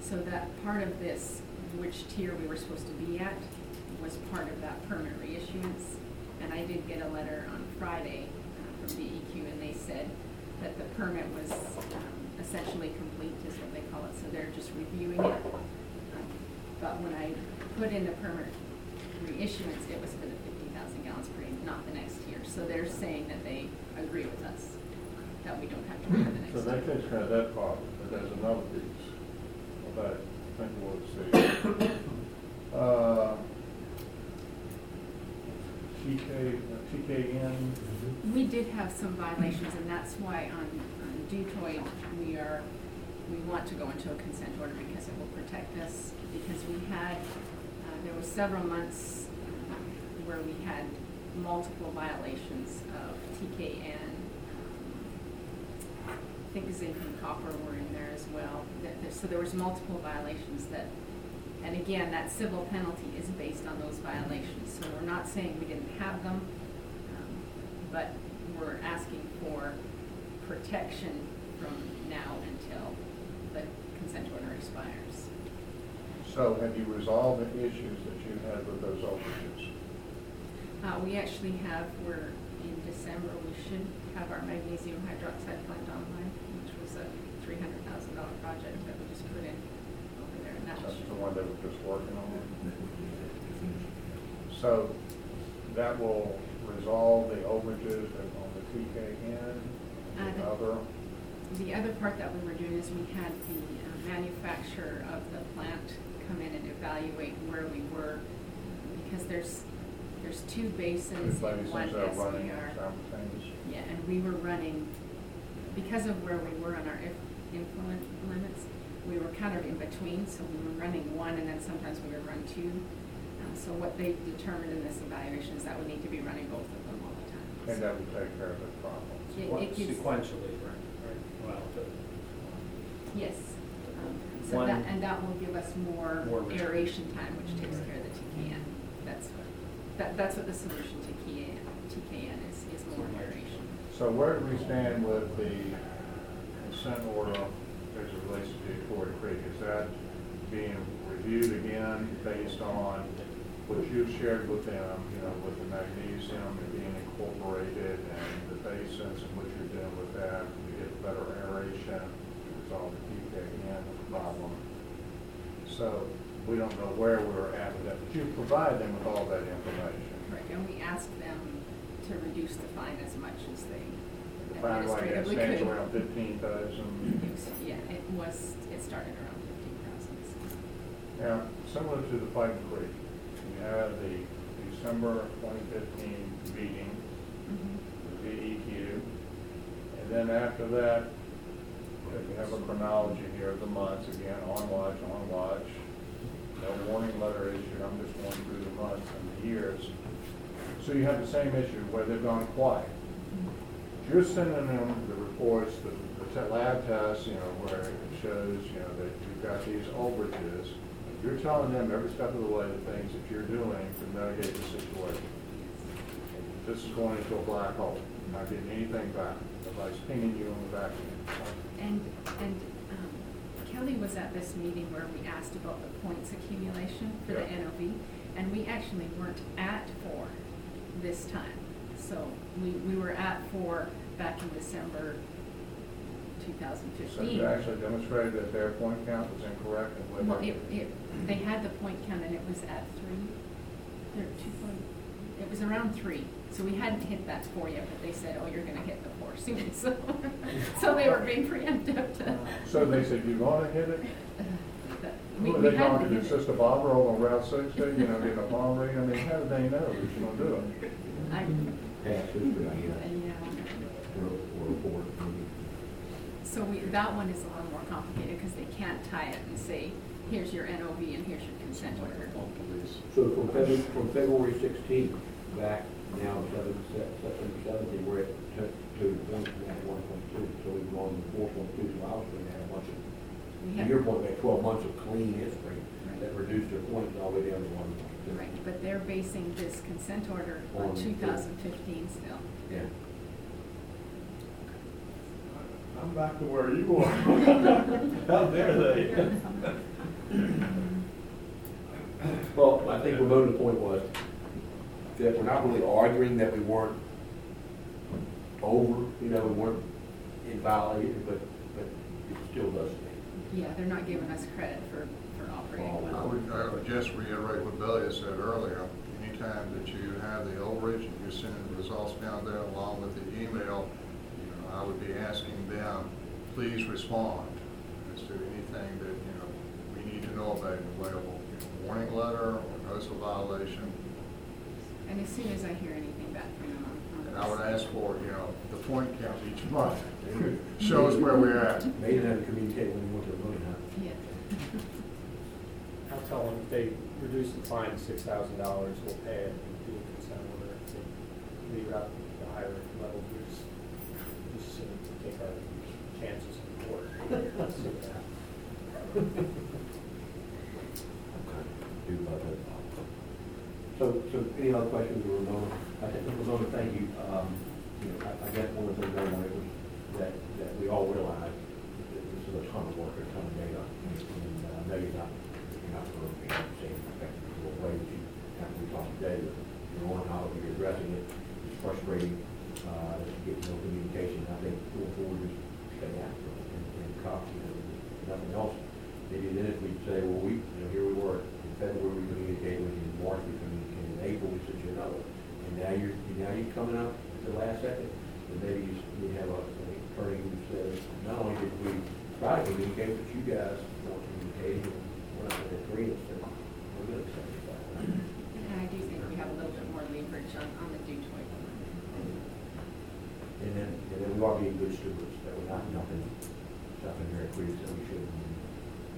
[SPEAKER 12] So that part of this, which tier we were supposed to be at, was part of that permit reissuance. And I did get a letter on Friday uh, from DEQ, and they said that the permit was um, essentially complete, is what they call it, so they're just reviewing it. Um, But when I put in the permit reissuance, it was for the fifty thousand gallons per day, not the next year. So they're saying that they agree with us, that we don't have to go to the next
[SPEAKER 6] So that takes care of that problem, but there's another piece that, I think we'll see. Uh, TK, uh, TKN,
[SPEAKER 12] We did have some violations, and that's why on, on Dutoy, we are, we want to go into a consent order because it will protect us. Because we had, uh, there were several months um, where we had multiple violations of TKN. Think zinc and copper were in there as well. So there was multiple violations that, and again, that civil penalty is based on those violations. So we're not saying we didn't have them, um, but we're asking for protection from now until the consent order expires.
[SPEAKER 6] so have you resolved the issues that you had with those overages?
[SPEAKER 12] Uh, we actually have, we're in December, we should have our magnesium hydroxide plant online, which was a three hundred thousand dollar project that we just put in over there, and that
[SPEAKER 6] That's
[SPEAKER 12] should.
[SPEAKER 6] the one that we're just working on. So that will resolve the overages on the TKN and
[SPEAKER 12] Uh,
[SPEAKER 6] other?
[SPEAKER 12] The other part that we were doing is we had the uh, manufacturer of the plant come in and evaluate where we were, because there's, there's two basins
[SPEAKER 6] Two
[SPEAKER 12] in one
[SPEAKER 6] basins are running
[SPEAKER 12] SBR.
[SPEAKER 6] simultaneously.
[SPEAKER 12] Yeah, and we were running, because of where we were on our inf- influent limits, we were kind of in between, so we were running one and then sometimes we would run two. Um, So what they determined in this evaluation is that we need to be running both of them all the time.
[SPEAKER 6] And that will take care of the problem.
[SPEAKER 12] It- it gives-
[SPEAKER 11] Sequentially, right, right, well, the-
[SPEAKER 12] Yes. Um, So
[SPEAKER 11] One-
[SPEAKER 12] that, and that will give us more
[SPEAKER 11] More return.
[SPEAKER 12] aeration time, which takes care of the TKN. That's what, that, that's what the solution to TKN, TKN is, is more aeration.
[SPEAKER 6] So where do we stand with the consent order as it relates to Dutoy Creek? Is that being reviewed again based on what you've shared with them, you know, with the magnesium and being incorporated and the basins and what you're doing with that to get better aeration, to resolve the TKN problem? So we don't know where we're at with that, but you provide them with all that information.
[SPEAKER 12] Right, and we asked them to reduce the fine as much as they
[SPEAKER 6] Find like that
[SPEAKER 12] administratively
[SPEAKER 6] stands
[SPEAKER 12] could.
[SPEAKER 6] around fifteen thousand.
[SPEAKER 12] It was- Yeah, it was, it started around fifteen thousand.
[SPEAKER 6] Now, similar to the Fighting Creek, you have the December twenty fifteen meeting, mm-hmm. the EQ, and then after that, you have a chronology here of the months, again, on watch, on watch. No warning letter issued, I'm just going through the months and the years. So you have the same issue where they've gone quiet. You're sending them the reports, the, the lab tests, you know, where it shows, you know, that you've got these overages. You're telling them every step of the way the things that you're doing to mitigate the situation. This is going into a black hole, not getting anything back. Nobody's pinging you on the back end.
[SPEAKER 12] And, and um, Kelly was at this meeting where we asked about the points accumulation for the NOV, and we actually weren't at four this time. So we, we were at four back in December two thousand
[SPEAKER 6] So
[SPEAKER 12] fifteen.
[SPEAKER 6] you actually demonstrated that their point count was incorrect and what
[SPEAKER 12] Well,
[SPEAKER 6] they-
[SPEAKER 12] it, it, they had the point count and it was at three, or two point, it was around three. So we hadn't hit that four yet, but they said, oh, you're gonna hit the four soon, [laughs] so, so they were being preemptive to.
[SPEAKER 6] So they said, you're gonna hit it?
[SPEAKER 12] But we-
[SPEAKER 6] are
[SPEAKER 12] we
[SPEAKER 6] they
[SPEAKER 12] hadn't
[SPEAKER 6] going to,
[SPEAKER 12] hit it.
[SPEAKER 6] Sister Barbara over on Route sixty, you know, getting a palm reading? I mean, how do they know that you're gonna do it?
[SPEAKER 12] I,
[SPEAKER 1] Pass this mm-hmm. for you.
[SPEAKER 12] yeah.
[SPEAKER 1] Or, or report.
[SPEAKER 12] So we, that one is a little more complicated because they can't tie it and say, here's your NOV and here's your consent order.
[SPEAKER 1] So from February, from February sixteenth back now, seven, se- September seventeen, we're at t- two point, we had one point two, so we've gone to four point two, so I was going to have a bunch of,
[SPEAKER 12] We
[SPEAKER 1] to
[SPEAKER 12] have-
[SPEAKER 1] your point, we had twelve months of clean history that reduced their points all the way down to one point two.
[SPEAKER 12] Right, but they're basing this consent order on
[SPEAKER 1] On-
[SPEAKER 12] two thousand fifteen still.
[SPEAKER 1] Yeah.
[SPEAKER 6] I'm back to where you were. [laughs]
[SPEAKER 1] How dare they? [laughs] Well, I think Ramona's point was that we're not really arguing that we weren't over, you know, we weren't invalid, but, but it still does stand.
[SPEAKER 12] Yeah, they're not giving us credit for, for operating
[SPEAKER 6] I would, just reiterate what Billy had said earlier. Anytime that you have the overage and you're sending the results down there along with the email, you know, I would be asking them, please respond as to anything that, you know, we need to know about in the way of a warning letter or notice of violation.
[SPEAKER 12] And as soon as I hear anything back from them, I'm.
[SPEAKER 6] And I would ask for, you know, the point count each month. [laughs] Show us where we're at.
[SPEAKER 1] They didn't have to communicate when you went to the moon, huh?
[SPEAKER 12] Yeah.
[SPEAKER 11] I'll tell them if they reduce the fine to six thousand dollars, we'll pay it and do a consent order. If they leave it up to the higher level, we just, just uh, take our chances in court. [laughs] See what happens.
[SPEAKER 1] Do about that. So, so any other questions for Ramona? I think, Ramona, thank you. Um, you know, I, I guess one of the things I wanted was that, that we all realize that this is a ton of work, a ton of data. And uh, I know you're not, you're not going to be in the same effective way that you, after we talked today, but you know, on how you're addressing it, it's frustrating, uh, that you get no communication. I think going forward, just stay after it and, and copy, you know, nothing else. Maybe then if we say, well, we, you know, here we were, in February we communicated with you, in March we communicated, in April we sent you another. And now you're, now you're coming up at the last second, and maybe you, s- you have a, an attorney who says, not only did we try to communicate, but you guys weren't communicating, and we're not going to agree, so we're going to accept that.
[SPEAKER 12] And I do think we have a little bit more leverage on, on the Dutoy.
[SPEAKER 1] And then, and then we are being good stewards, that we're not dumping stuff in here at Creeks that we shouldn't.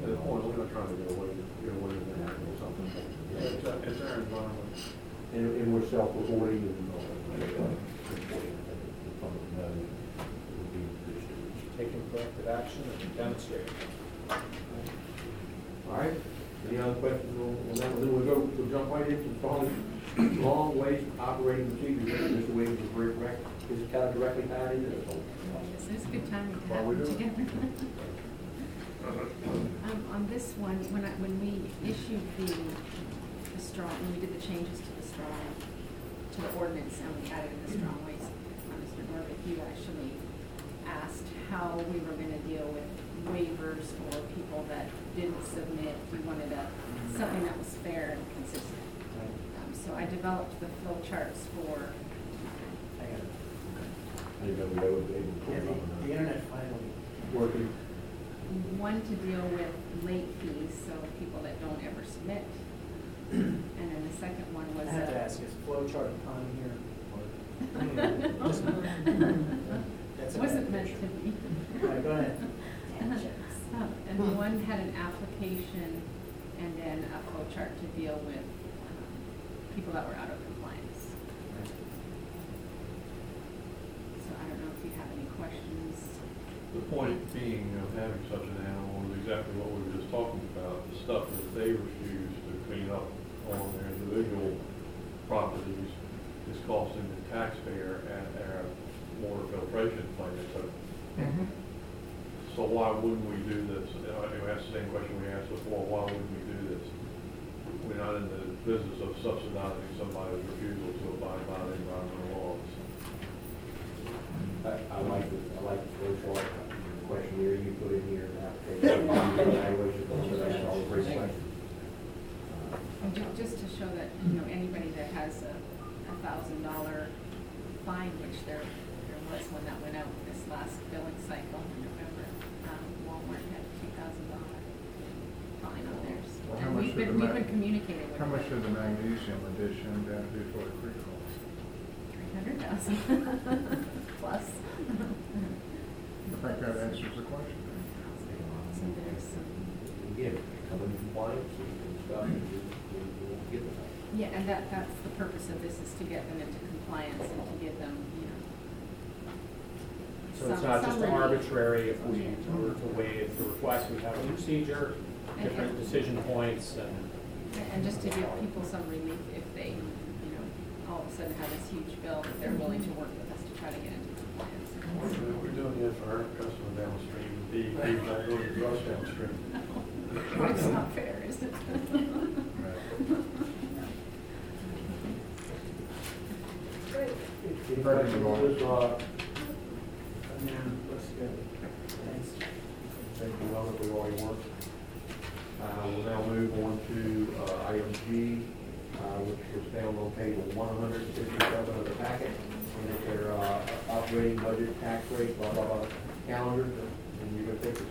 [SPEAKER 3] At this point, we're not trying to get away, get away with that or something. It's, uh, it's our environment.
[SPEAKER 1] And, and we're self-reporting and, uh, reporting, I think the public knows we're being good stewards.
[SPEAKER 11] Taking corrective action and demonstrating.
[SPEAKER 1] All right, any other questions on, on that? Then we'll go, we'll jump right into strong, long ways operating procedures. Mr. Williams is very correct, is kind of directly tied into this whole.
[SPEAKER 12] This is a good time to
[SPEAKER 6] Why
[SPEAKER 12] have them together. Um, on this one, when I, when we issued the, the strong, when we did the changes to the strong, to the ordinance and we added in the strong ways, uh, Mr. Nordvig, you actually asked how we were gonna deal with waivers for people that didn't submit. We wanted a, something that was fair and consistent. Um, so I developed the flow charts for,
[SPEAKER 9] I got it.
[SPEAKER 1] Didn't know we were able to
[SPEAKER 10] Yeah, the, the internet finally,
[SPEAKER 1] Working.
[SPEAKER 12] One to deal with late fees, so people that don't ever submit. And then the second one was.
[SPEAKER 10] I have to
[SPEAKER 12] uh,
[SPEAKER 10] ask, is flow chart on here? [laughs] That's a
[SPEAKER 12] Wasn't
[SPEAKER 10] bad
[SPEAKER 12] meant
[SPEAKER 10] picture.
[SPEAKER 12] to be.
[SPEAKER 10] All right, go ahead.
[SPEAKER 12] And the one had an application and then a flow chart to deal with um, people that were out of compliance. So I don't know if you have any questions.
[SPEAKER 3] The point being of having such an animal is exactly what we were just talking about, the stuff that they refuse to clean up on their individual properties is costing the taxpayer at our water filtration plant. So, so why wouldn't we do this? Uh, You asked the same question we asked before, why wouldn't we do this? We're not in the business of subsidizing somebody's refusal to abide by the environmental laws.
[SPEAKER 1] I, I like the, I like the flow chart, the questionnaire you put in here, [laughs] the application, evaluation, those are that's all great questions.
[SPEAKER 12] And ju- just to show that, you know, anybody that has a, a thousand dollar fine, which there, there was one that went out this last billing cycle in November, um, Walmart had a two thousand dollar fine on theirs.
[SPEAKER 6] Well, how
[SPEAKER 12] And
[SPEAKER 6] much
[SPEAKER 12] we've
[SPEAKER 6] did
[SPEAKER 12] been,
[SPEAKER 6] the
[SPEAKER 12] we've
[SPEAKER 6] ma-
[SPEAKER 12] been communicating with
[SPEAKER 6] How
[SPEAKER 12] them.
[SPEAKER 6] much did the magnesium addition down to for the creek cost?
[SPEAKER 12] Three hundred thousand plus. [laughs]
[SPEAKER 6] I think that answers the question.
[SPEAKER 12] So there's some,
[SPEAKER 1] Again, come in compliance and stuff, and you, you, you get the thing.
[SPEAKER 12] Yeah, and that, that's the purpose of this, is to get them into compliance and to give them, you know.
[SPEAKER 11] So it's
[SPEAKER 12] some-
[SPEAKER 11] not
[SPEAKER 12] some
[SPEAKER 11] just
[SPEAKER 12] relief.
[SPEAKER 11] arbitrary if we were to waive the request, we have a procedure, different decision points, and
[SPEAKER 12] And just to give people some relief if they, you know, all of a sudden have this huge bill, that they're willing to work with us to try to get into compliance.
[SPEAKER 3] We're doing it for our customer downstream, the, the, not going to us downstream.
[SPEAKER 12] It's not fair, is it?
[SPEAKER 1] Any questions on this, uh,
[SPEAKER 10] And then, looks good. Thanks.
[SPEAKER 1] Thank you, well, we already worked. Uh, we'll now move on to, uh, item G, uh, which was found on page one hundred fifty-seven of the packet. And it's their, uh, operating budget, tax rate, blah, blah, blah, calendar, and you're gonna take this.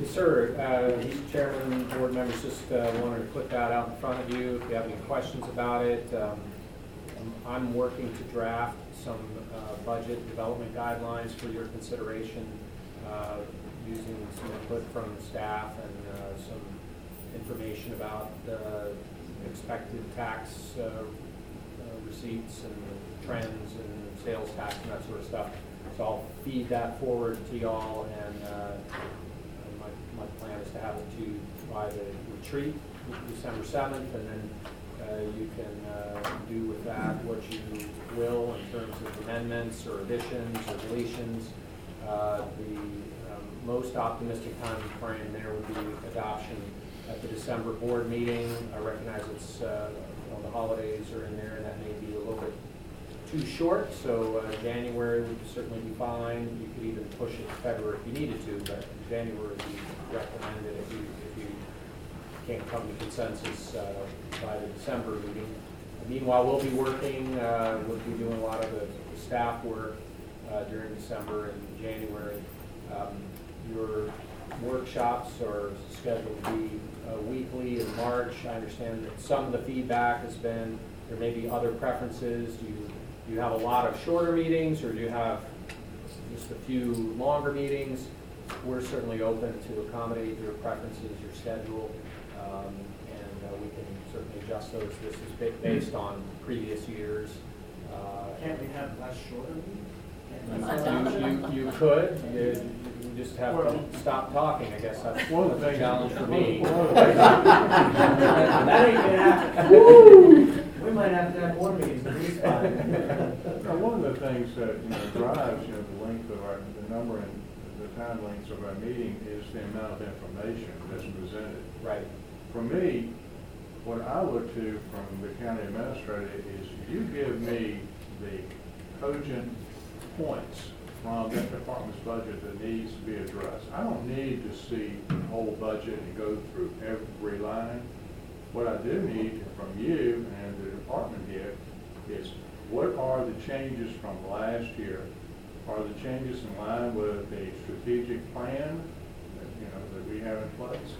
[SPEAKER 11] Yes, sir. Uh, Mr. Chairman, board members, just uh, wanted to put that out in front of you. If you have any questions about it, um, I'm working to draft some uh, budget development guidelines for your consideration, uh, using some input from staff and uh, some information about uh, expected tax uh, uh, receipts and trends and sales tax and that sort of stuff. So I'll feed that forward to y'all and uh, my, my plan is to have it to by the retreat, December seventh, and then uh, you can uh, do with that what you will in terms of amendments or additions or deletions. Uh, The um, most optimistic time frame there would be adoption at the December board meeting. I recognize it's, uh, you the holidays are in there, and that may be a little bit too short, so uh, January would certainly be fine. You could even push it to February if you needed to, but January would be recommended if you can't come to consensus uh, by the December meeting. Meanwhile, we'll be working, uh, we'll be doing a lot of the staff work uh, during December and January. Um, Your workshops are scheduled to be uh, weekly in March. I understand that some of the feedback has been, there may be other preferences. Do you, do you have a lot of shorter meetings, or do you have just a few longer meetings? We're certainly open to accommodate your preferences, your schedule, um, and uh, we can certainly adjust those. This is based on previous years. Uh,
[SPEAKER 10] Can't we have less shorter meeting?
[SPEAKER 11] You, you, you could, you you just have to stop talking, I guess that's
[SPEAKER 6] One of the
[SPEAKER 11] a
[SPEAKER 6] things-
[SPEAKER 11] challenge for me.
[SPEAKER 6] One of the things-
[SPEAKER 10] That ain't gonna happen. We might have to have more meetings, at least five.
[SPEAKER 6] Now, one of the things that, you know, drives, you know, the length of our, the number and the time lengths of our meeting is the amount of information that's presented.
[SPEAKER 11] Right.
[SPEAKER 6] For me, what I look to from the county administrator is you give me the cogent points from that department's budget that needs to be addressed. I don't need to see the whole budget and go through every line. What I do need from you and the department head is what are the changes from last year are the changes in line with the strategic plan, that, you know, that we have in place?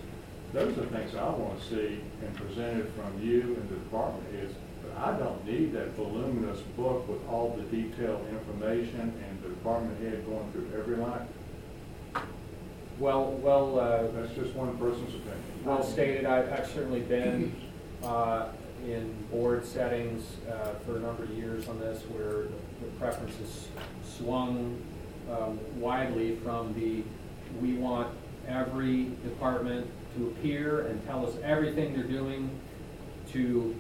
[SPEAKER 6] Those are things I want to see and presented from you and the department heads. But I don't need that voluminous book with all the detailed information and the department head going through every line.
[SPEAKER 11] Well, well, uh,
[SPEAKER 6] That's just one person's opinion.
[SPEAKER 11] well stated, I've I've certainly been uh, in board settings uh, for a number of years on this where the preferences swung um, widely from the, we want every department to appear and tell us everything they're doing, to,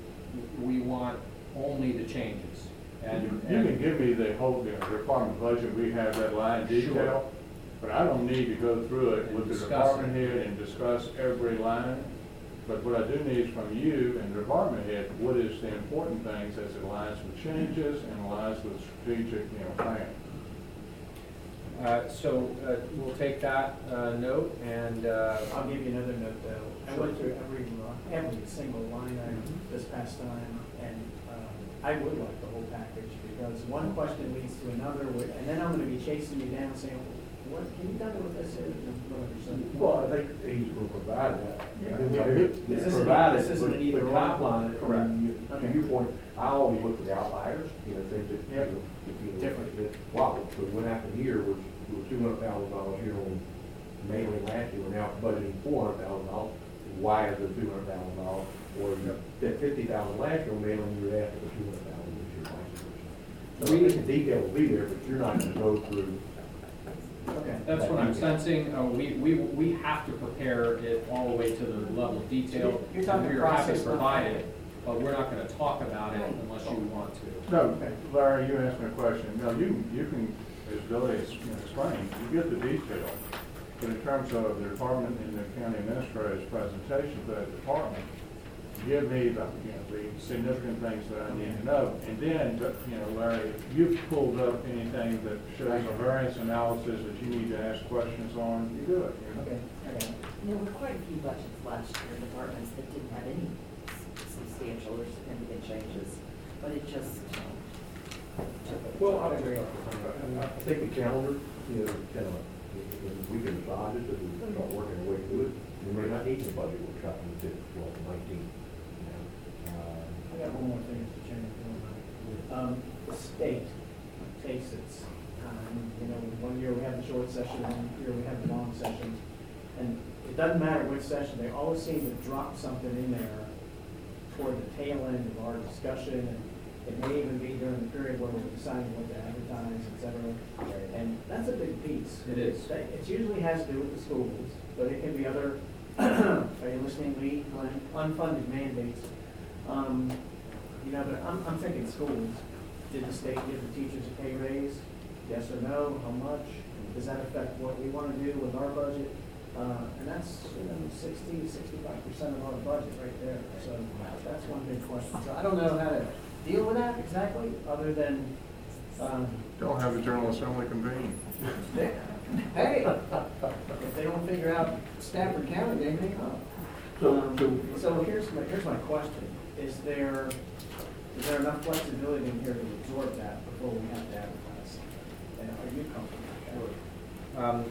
[SPEAKER 11] we want only the changes.
[SPEAKER 6] You
[SPEAKER 11] And
[SPEAKER 6] can- you can give me the whole, department budget, we have that line
[SPEAKER 11] Sure.
[SPEAKER 6] detail, but I don't need to go through it
[SPEAKER 11] And
[SPEAKER 6] with the
[SPEAKER 11] discuss
[SPEAKER 6] department
[SPEAKER 11] it.
[SPEAKER 6] head and discuss every line. But what I do need is from you and the department head, what is the important things as it aligns with changes and aligns with strategic, you know, plan.
[SPEAKER 11] Uh, So uh, we'll take that uh, note and, uh,
[SPEAKER 10] I'll give you another note though. I went through every, li- every single line item this past time, and um, I would like the whole package, because one question leads to another, wh- and then I'm gonna be chasing you down saying, what, can you tell me what this is? and whatever, so-
[SPEAKER 1] Well, I think he's will provide that.
[SPEAKER 10] Yeah.
[SPEAKER 1] It's
[SPEAKER 10] This isn't-
[SPEAKER 1] provided
[SPEAKER 10] this isn't
[SPEAKER 1] with-
[SPEAKER 10] an either
[SPEAKER 1] with
[SPEAKER 10] or.
[SPEAKER 1] outline.
[SPEAKER 10] Correct.
[SPEAKER 1] And you- To your point, I always look for the outliers, you know, things that, you know, you know,
[SPEAKER 10] Different.
[SPEAKER 1] that- Wow, so what happened here was, was two hundred thousand dollars here on mailing last year, we're now budgeting four hundred thousand dollars. Why is it two hundred thousand dollars? Or you did fifty thousand last year on mailing, you're asking for two hundred thousand this year, vice versa. So I think the detail will be there, but you're not gonna go through.
[SPEAKER 10] Okay.
[SPEAKER 11] That's what I'm sensing, uh, we, we, we have to prepare it all the way to the level of detail.
[SPEAKER 10] You're talking
[SPEAKER 11] We're happy
[SPEAKER 10] process,
[SPEAKER 11] to
[SPEAKER 10] not
[SPEAKER 11] provide it, but we're not gonna talk about it unless you want to.
[SPEAKER 6] No, Larry, you asked me a question. No, you, you can, as Billy has you explained, you get the detail. But in terms of the department and the county administrator's presentation to that department, give me the, you know, the significant things that I need to know. And then, you know, Larry, you've pulled up anything that shows a variance analysis that you need to ask questions on, you do it. you know.
[SPEAKER 10] Okay, I got it.
[SPEAKER 8] There were quite a few budgets last year, departments that didn't have any substantial or significant changes, but it just,
[SPEAKER 1] Well, I agree. I think the calendar, you know, kind of, we can decide it, and we start working our way through it. We may not need the budget workshop in the twelve to nineteen. you know. Uh,
[SPEAKER 10] I got one more thing, Mr. Chairman, if you don't mind. Um, the state takes its time, you know, one year we have the short session, one year we have the long session. And it doesn't matter which session, they always seem to drop something in there toward the tail end of our discussion. And it may even be during the period where we're deciding what to advertise, et cetera. And that's a big piece.
[SPEAKER 11] It is.
[SPEAKER 10] It usually has to do with the schools, but it can be other, [clears throat] are you listening, Lee, Glenn? unfunded mandates. Um, You know, but I'm, I'm thinking schools. Did the state give the teachers a pay raise? Yes or no? How much? Does that affect what we want to do with our budget? Uh, and that's, you know, sixty, sixty-five percent of our budget right there. So that's one big question. So I don't know how to deal with that exactly, other than, um,
[SPEAKER 6] Don't have the General Assembly convene.
[SPEAKER 10] hey, if they don't figure out Stafford County, they may not.
[SPEAKER 1] So,
[SPEAKER 10] Um,
[SPEAKER 1] so,
[SPEAKER 10] So here's my, here's my question. Is there, is there enough flexibility in here to absorb that before we have to advertise? And are you comfortable with that?
[SPEAKER 11] Um,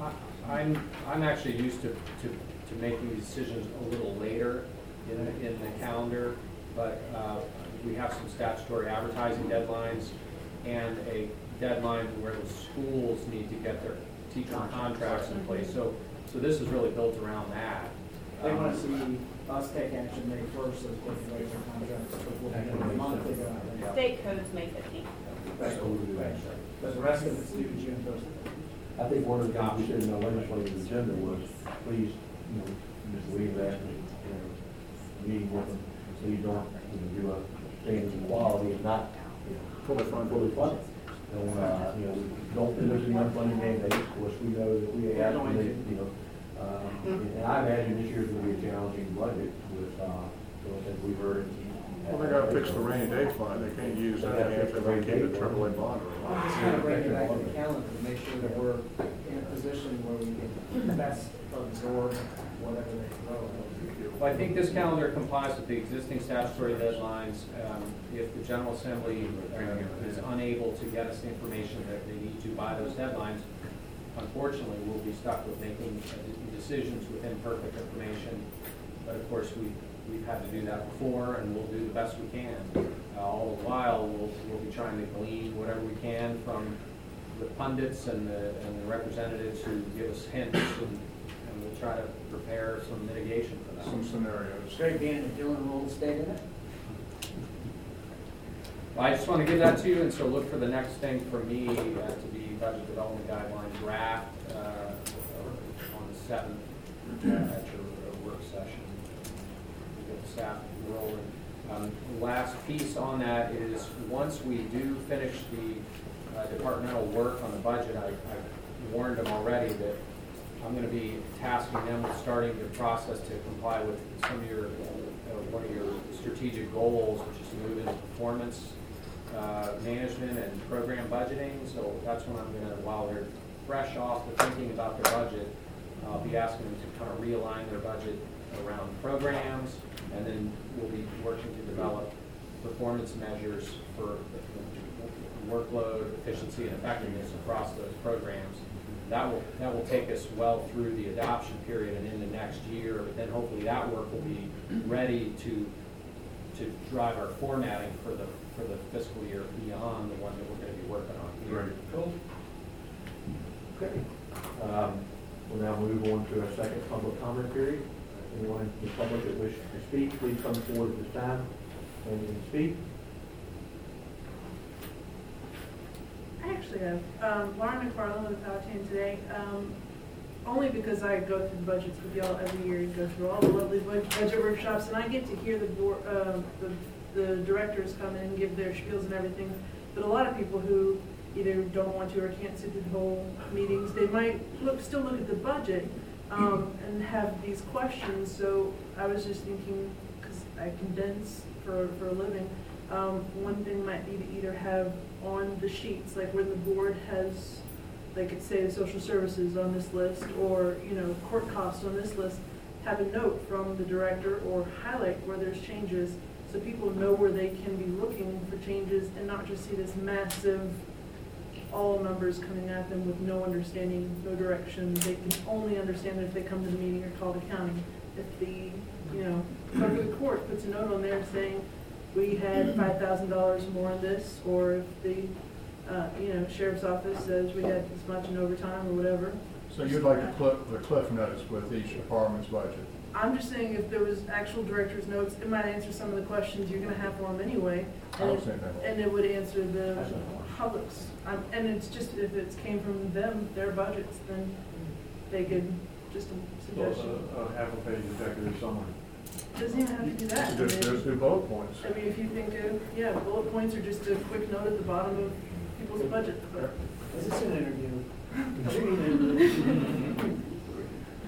[SPEAKER 11] I- I'm, I'm actually used to, to, to making these decisions a little later in, the- in the calendar, but uh, we have some statutory advertising deadlines and a deadline where the schools need to get their teacher contracts in place. So, so this is really built around that.
[SPEAKER 10] They want to
[SPEAKER 11] Um,
[SPEAKER 10] see us take action May first, so they can write their contracts before the end of the month they go out there.
[SPEAKER 7] State codes May fifteenth.
[SPEAKER 10] Right. But the rest of it's due June first.
[SPEAKER 1] I think one of the we in the legislative agenda was, please, you know. Williams asked me, you know, meeting with them, please don't, you know, do a standard of quality and not, you know,
[SPEAKER 6] Fully funded.
[SPEAKER 1] fully funded. And, uh, you know, don't in unfunded mandates, of course, we know that we have, you know, um, and I imagine this year's gonna be a challenging budget with, uh, so as we've heard.
[SPEAKER 6] Well, they gotta fix the rainy day fund, they can't use that if they're gonna keep the triple A bond.
[SPEAKER 10] I'm just kind of bringing it back to the calendar to make sure that we're in a position where we can best absorb
[SPEAKER 9] whatever they throw.
[SPEAKER 11] Well, I think this calendar complies with the existing statutory deadlines. Um, If the General Assembly uh, is unable to get us the information that they need to by those deadlines, unfortunately, we'll be stuck with making uh, decisions with imperfect information. But of course, we, we've had to do that before, and we'll do the best we can. Uh, All the while, we'll, we'll be trying to glean whatever we can from the pundits and the, and the representatives who give us hints, and, and we'll try to prepare some mitigation for that.
[SPEAKER 6] Some scenarios.
[SPEAKER 9] Straight being that Dylan will stay in it.
[SPEAKER 11] Well, I just want to give that to you, and so look for the next thing for me uh, to be budget development guideline draft uh, on the seventh uh, at your uh, work session. To Get the staff. Um, Last piece on that is, once we do finish the uh, departmental work on the budget, I I warned them already that I'm going to be tasking them with starting the process to comply with some of your, uh, one of your strategic goals, which is to move into performance uh, management and program budgeting. So that's when I'm gonna, while they're fresh off the thinking about their budget, I'll be asking them to kind of realign their budget around programs, and then we'll be working to develop performance measures for workload, efficiency, and effectiveness across those programs. That will, that will take us well through the adoption period and into next year, but then hopefully that work will be ready to, to drive our formatting for the, for the fiscal year beyond the one that we're gonna be working on here.
[SPEAKER 1] Cool. Okay. Um, We'll now move on to our second public comment period. Anyone in the public that wishes to speak, please come forward at this time and speak.
[SPEAKER 13] I actually have, um, Lauren McFarland with Powhatan today, um, only because I go through the budgets with y'all every year, and go through all the lovely budget workshops, and I get to hear the board, um, the, the directors come in and give their spiels and everything, but a lot of people who either don't want to or can't sit through the whole meetings, they might look, still look at the budget, um, and have these questions, so I was just thinking, because I condense for, for a living, um, one thing might be to either have on the sheets, like where the board has, like it say social services on this list, or, you know, court costs on this list, have a note from the director or highlight where there's changes, so people know where they can be looking for changes and not just see this massive, all numbers coming at them with no understanding, no direction. They can only understand it if they come to the meeting or call the county. If the, you know, clerk of the court puts a note on there saying, we had five thousand dollars more in this, or if the, uh, you know, sheriff's office says we had this much in overtime or whatever.
[SPEAKER 6] So you'd like the cliff, the cliff notes with each department's budget?
[SPEAKER 13] I'm just saying if there was actual director's notes, it might answer some of the questions you're gonna have for them anyway.
[SPEAKER 6] I
[SPEAKER 13] and
[SPEAKER 6] don't
[SPEAKER 13] it-
[SPEAKER 6] think that will.
[SPEAKER 13] And it would answer the public's, um, and it's just, if it came from them, their budgets, then they could, just a
[SPEAKER 3] So,
[SPEAKER 13] suggestion.
[SPEAKER 3] uh, a half a page executive summary.
[SPEAKER 13] Doesn't even have to do that. I
[SPEAKER 6] Just,
[SPEAKER 13] mean-
[SPEAKER 6] just do bullet points.
[SPEAKER 13] I mean, if you think, uh, yeah, bullet points are just a quick note at the bottom of people's budget. but [laughs]
[SPEAKER 9] Is this an interview?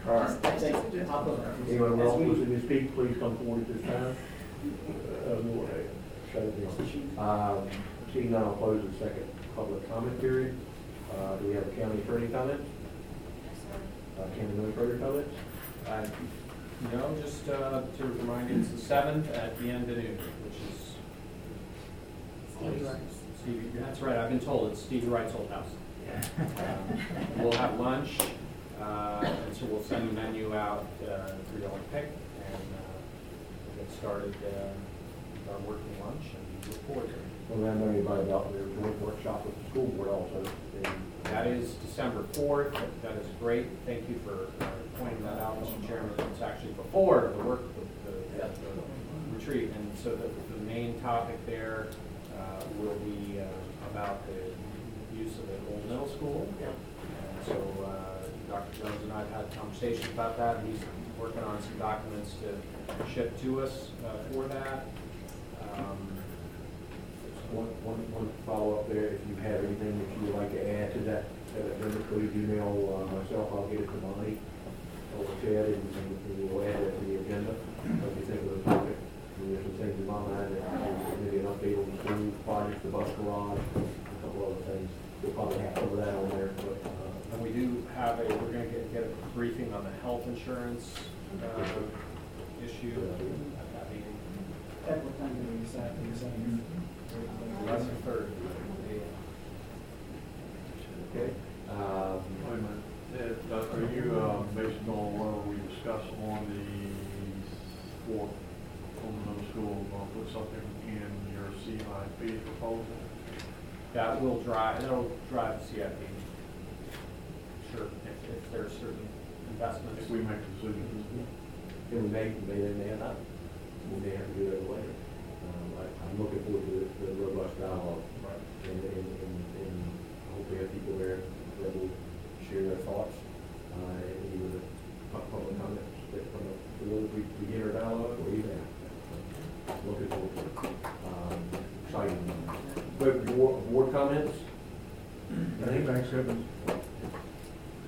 [SPEAKER 1] All right.
[SPEAKER 13] Just a suggestion.
[SPEAKER 9] I'll put it.
[SPEAKER 1] Anyone
[SPEAKER 9] As
[SPEAKER 1] else
[SPEAKER 9] we-
[SPEAKER 1] wishing to speak, please come forward at this time. Uh, we'll, uh, shut it down. Um, Seeing none, I'll close the second public comment period. Uh, Do we have county attorney comments?
[SPEAKER 7] Yes, sir.
[SPEAKER 1] Uh, County administrator comments?
[SPEAKER 11] Uh, No, just uh, to remind you, it's the seventh at the end of noon, which is.
[SPEAKER 8] Stevie Rice.
[SPEAKER 11] Stevie, that's right, I've been told it's Stevie Wright's old house. [laughs] Um, We'll have lunch, uh, and so we'll send the menu out uh, for you all to pick, and uh, we'll get started uh, with our working lunch and report.
[SPEAKER 1] Well, I know anybody about their joint workshop with the school board also. and
[SPEAKER 11] That is December fourth, that is great, thank you for uh, pointing that out, Mr. Chairman, it's actually before the work, the, the- the retreat, and so the, the main topic there uh, will be uh, about the use of the old middle school. And so uh, Dr. Jones and I have had conversations about that, and he's working on some documents to ship to us uh, for that. Um,
[SPEAKER 1] One, one, one follow-up there, if you have anything that you would like to add to that, that agenda, please email uh, myself, I'll get it to Bonnie or Chad, and and we will add that to the agenda. What you think of the topic? And There's some things in my mind, that maybe an update on the school project, the bus garage, a couple other things. We'll probably have some of that on there, but, uh,
[SPEAKER 11] And we do have a, we're gonna get, get a briefing on the health insurance uh, issue at that meeting.
[SPEAKER 9] At what time did we decide, we decided?
[SPEAKER 11] Less than third.
[SPEAKER 1] Okay. Um,
[SPEAKER 3] Wait a minute, Ed, uh, are you, uh, based on what we discussed on the fourth, on the middle school, gonna put something in your CIP proposal?
[SPEAKER 11] That will drive, that'll drive the CIP. Sure, if, if there's certain investments.
[SPEAKER 3] If we make decisions.
[SPEAKER 1] And we may, may, may not, we may have to do that later. I, I'm looking forward to the, the robust dialogue. And, and, and, and I hope we have people there that will share their thoughts, uh, and either pub- public comments that come up, before we begin our dialogue or even after. Looking forward to it. Um, exciting. But board, board comments?
[SPEAKER 6] Happy Thanksgiving.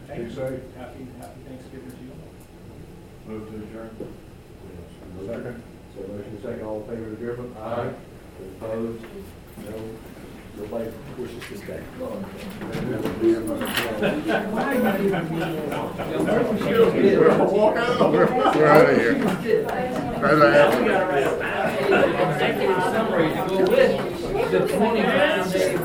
[SPEAKER 6] Stay safe.
[SPEAKER 11] Happy, happy Thanksgiving to you.
[SPEAKER 3] Move to adjourn.
[SPEAKER 6] Second.
[SPEAKER 1] So motion second, all in favor of adjournment? Aye. Opposed? No. Nobody wishes to stay.
[SPEAKER 6] Walk out. We're out of here. Bye bye.
[SPEAKER 10] Executive summary to go with the twenty-five day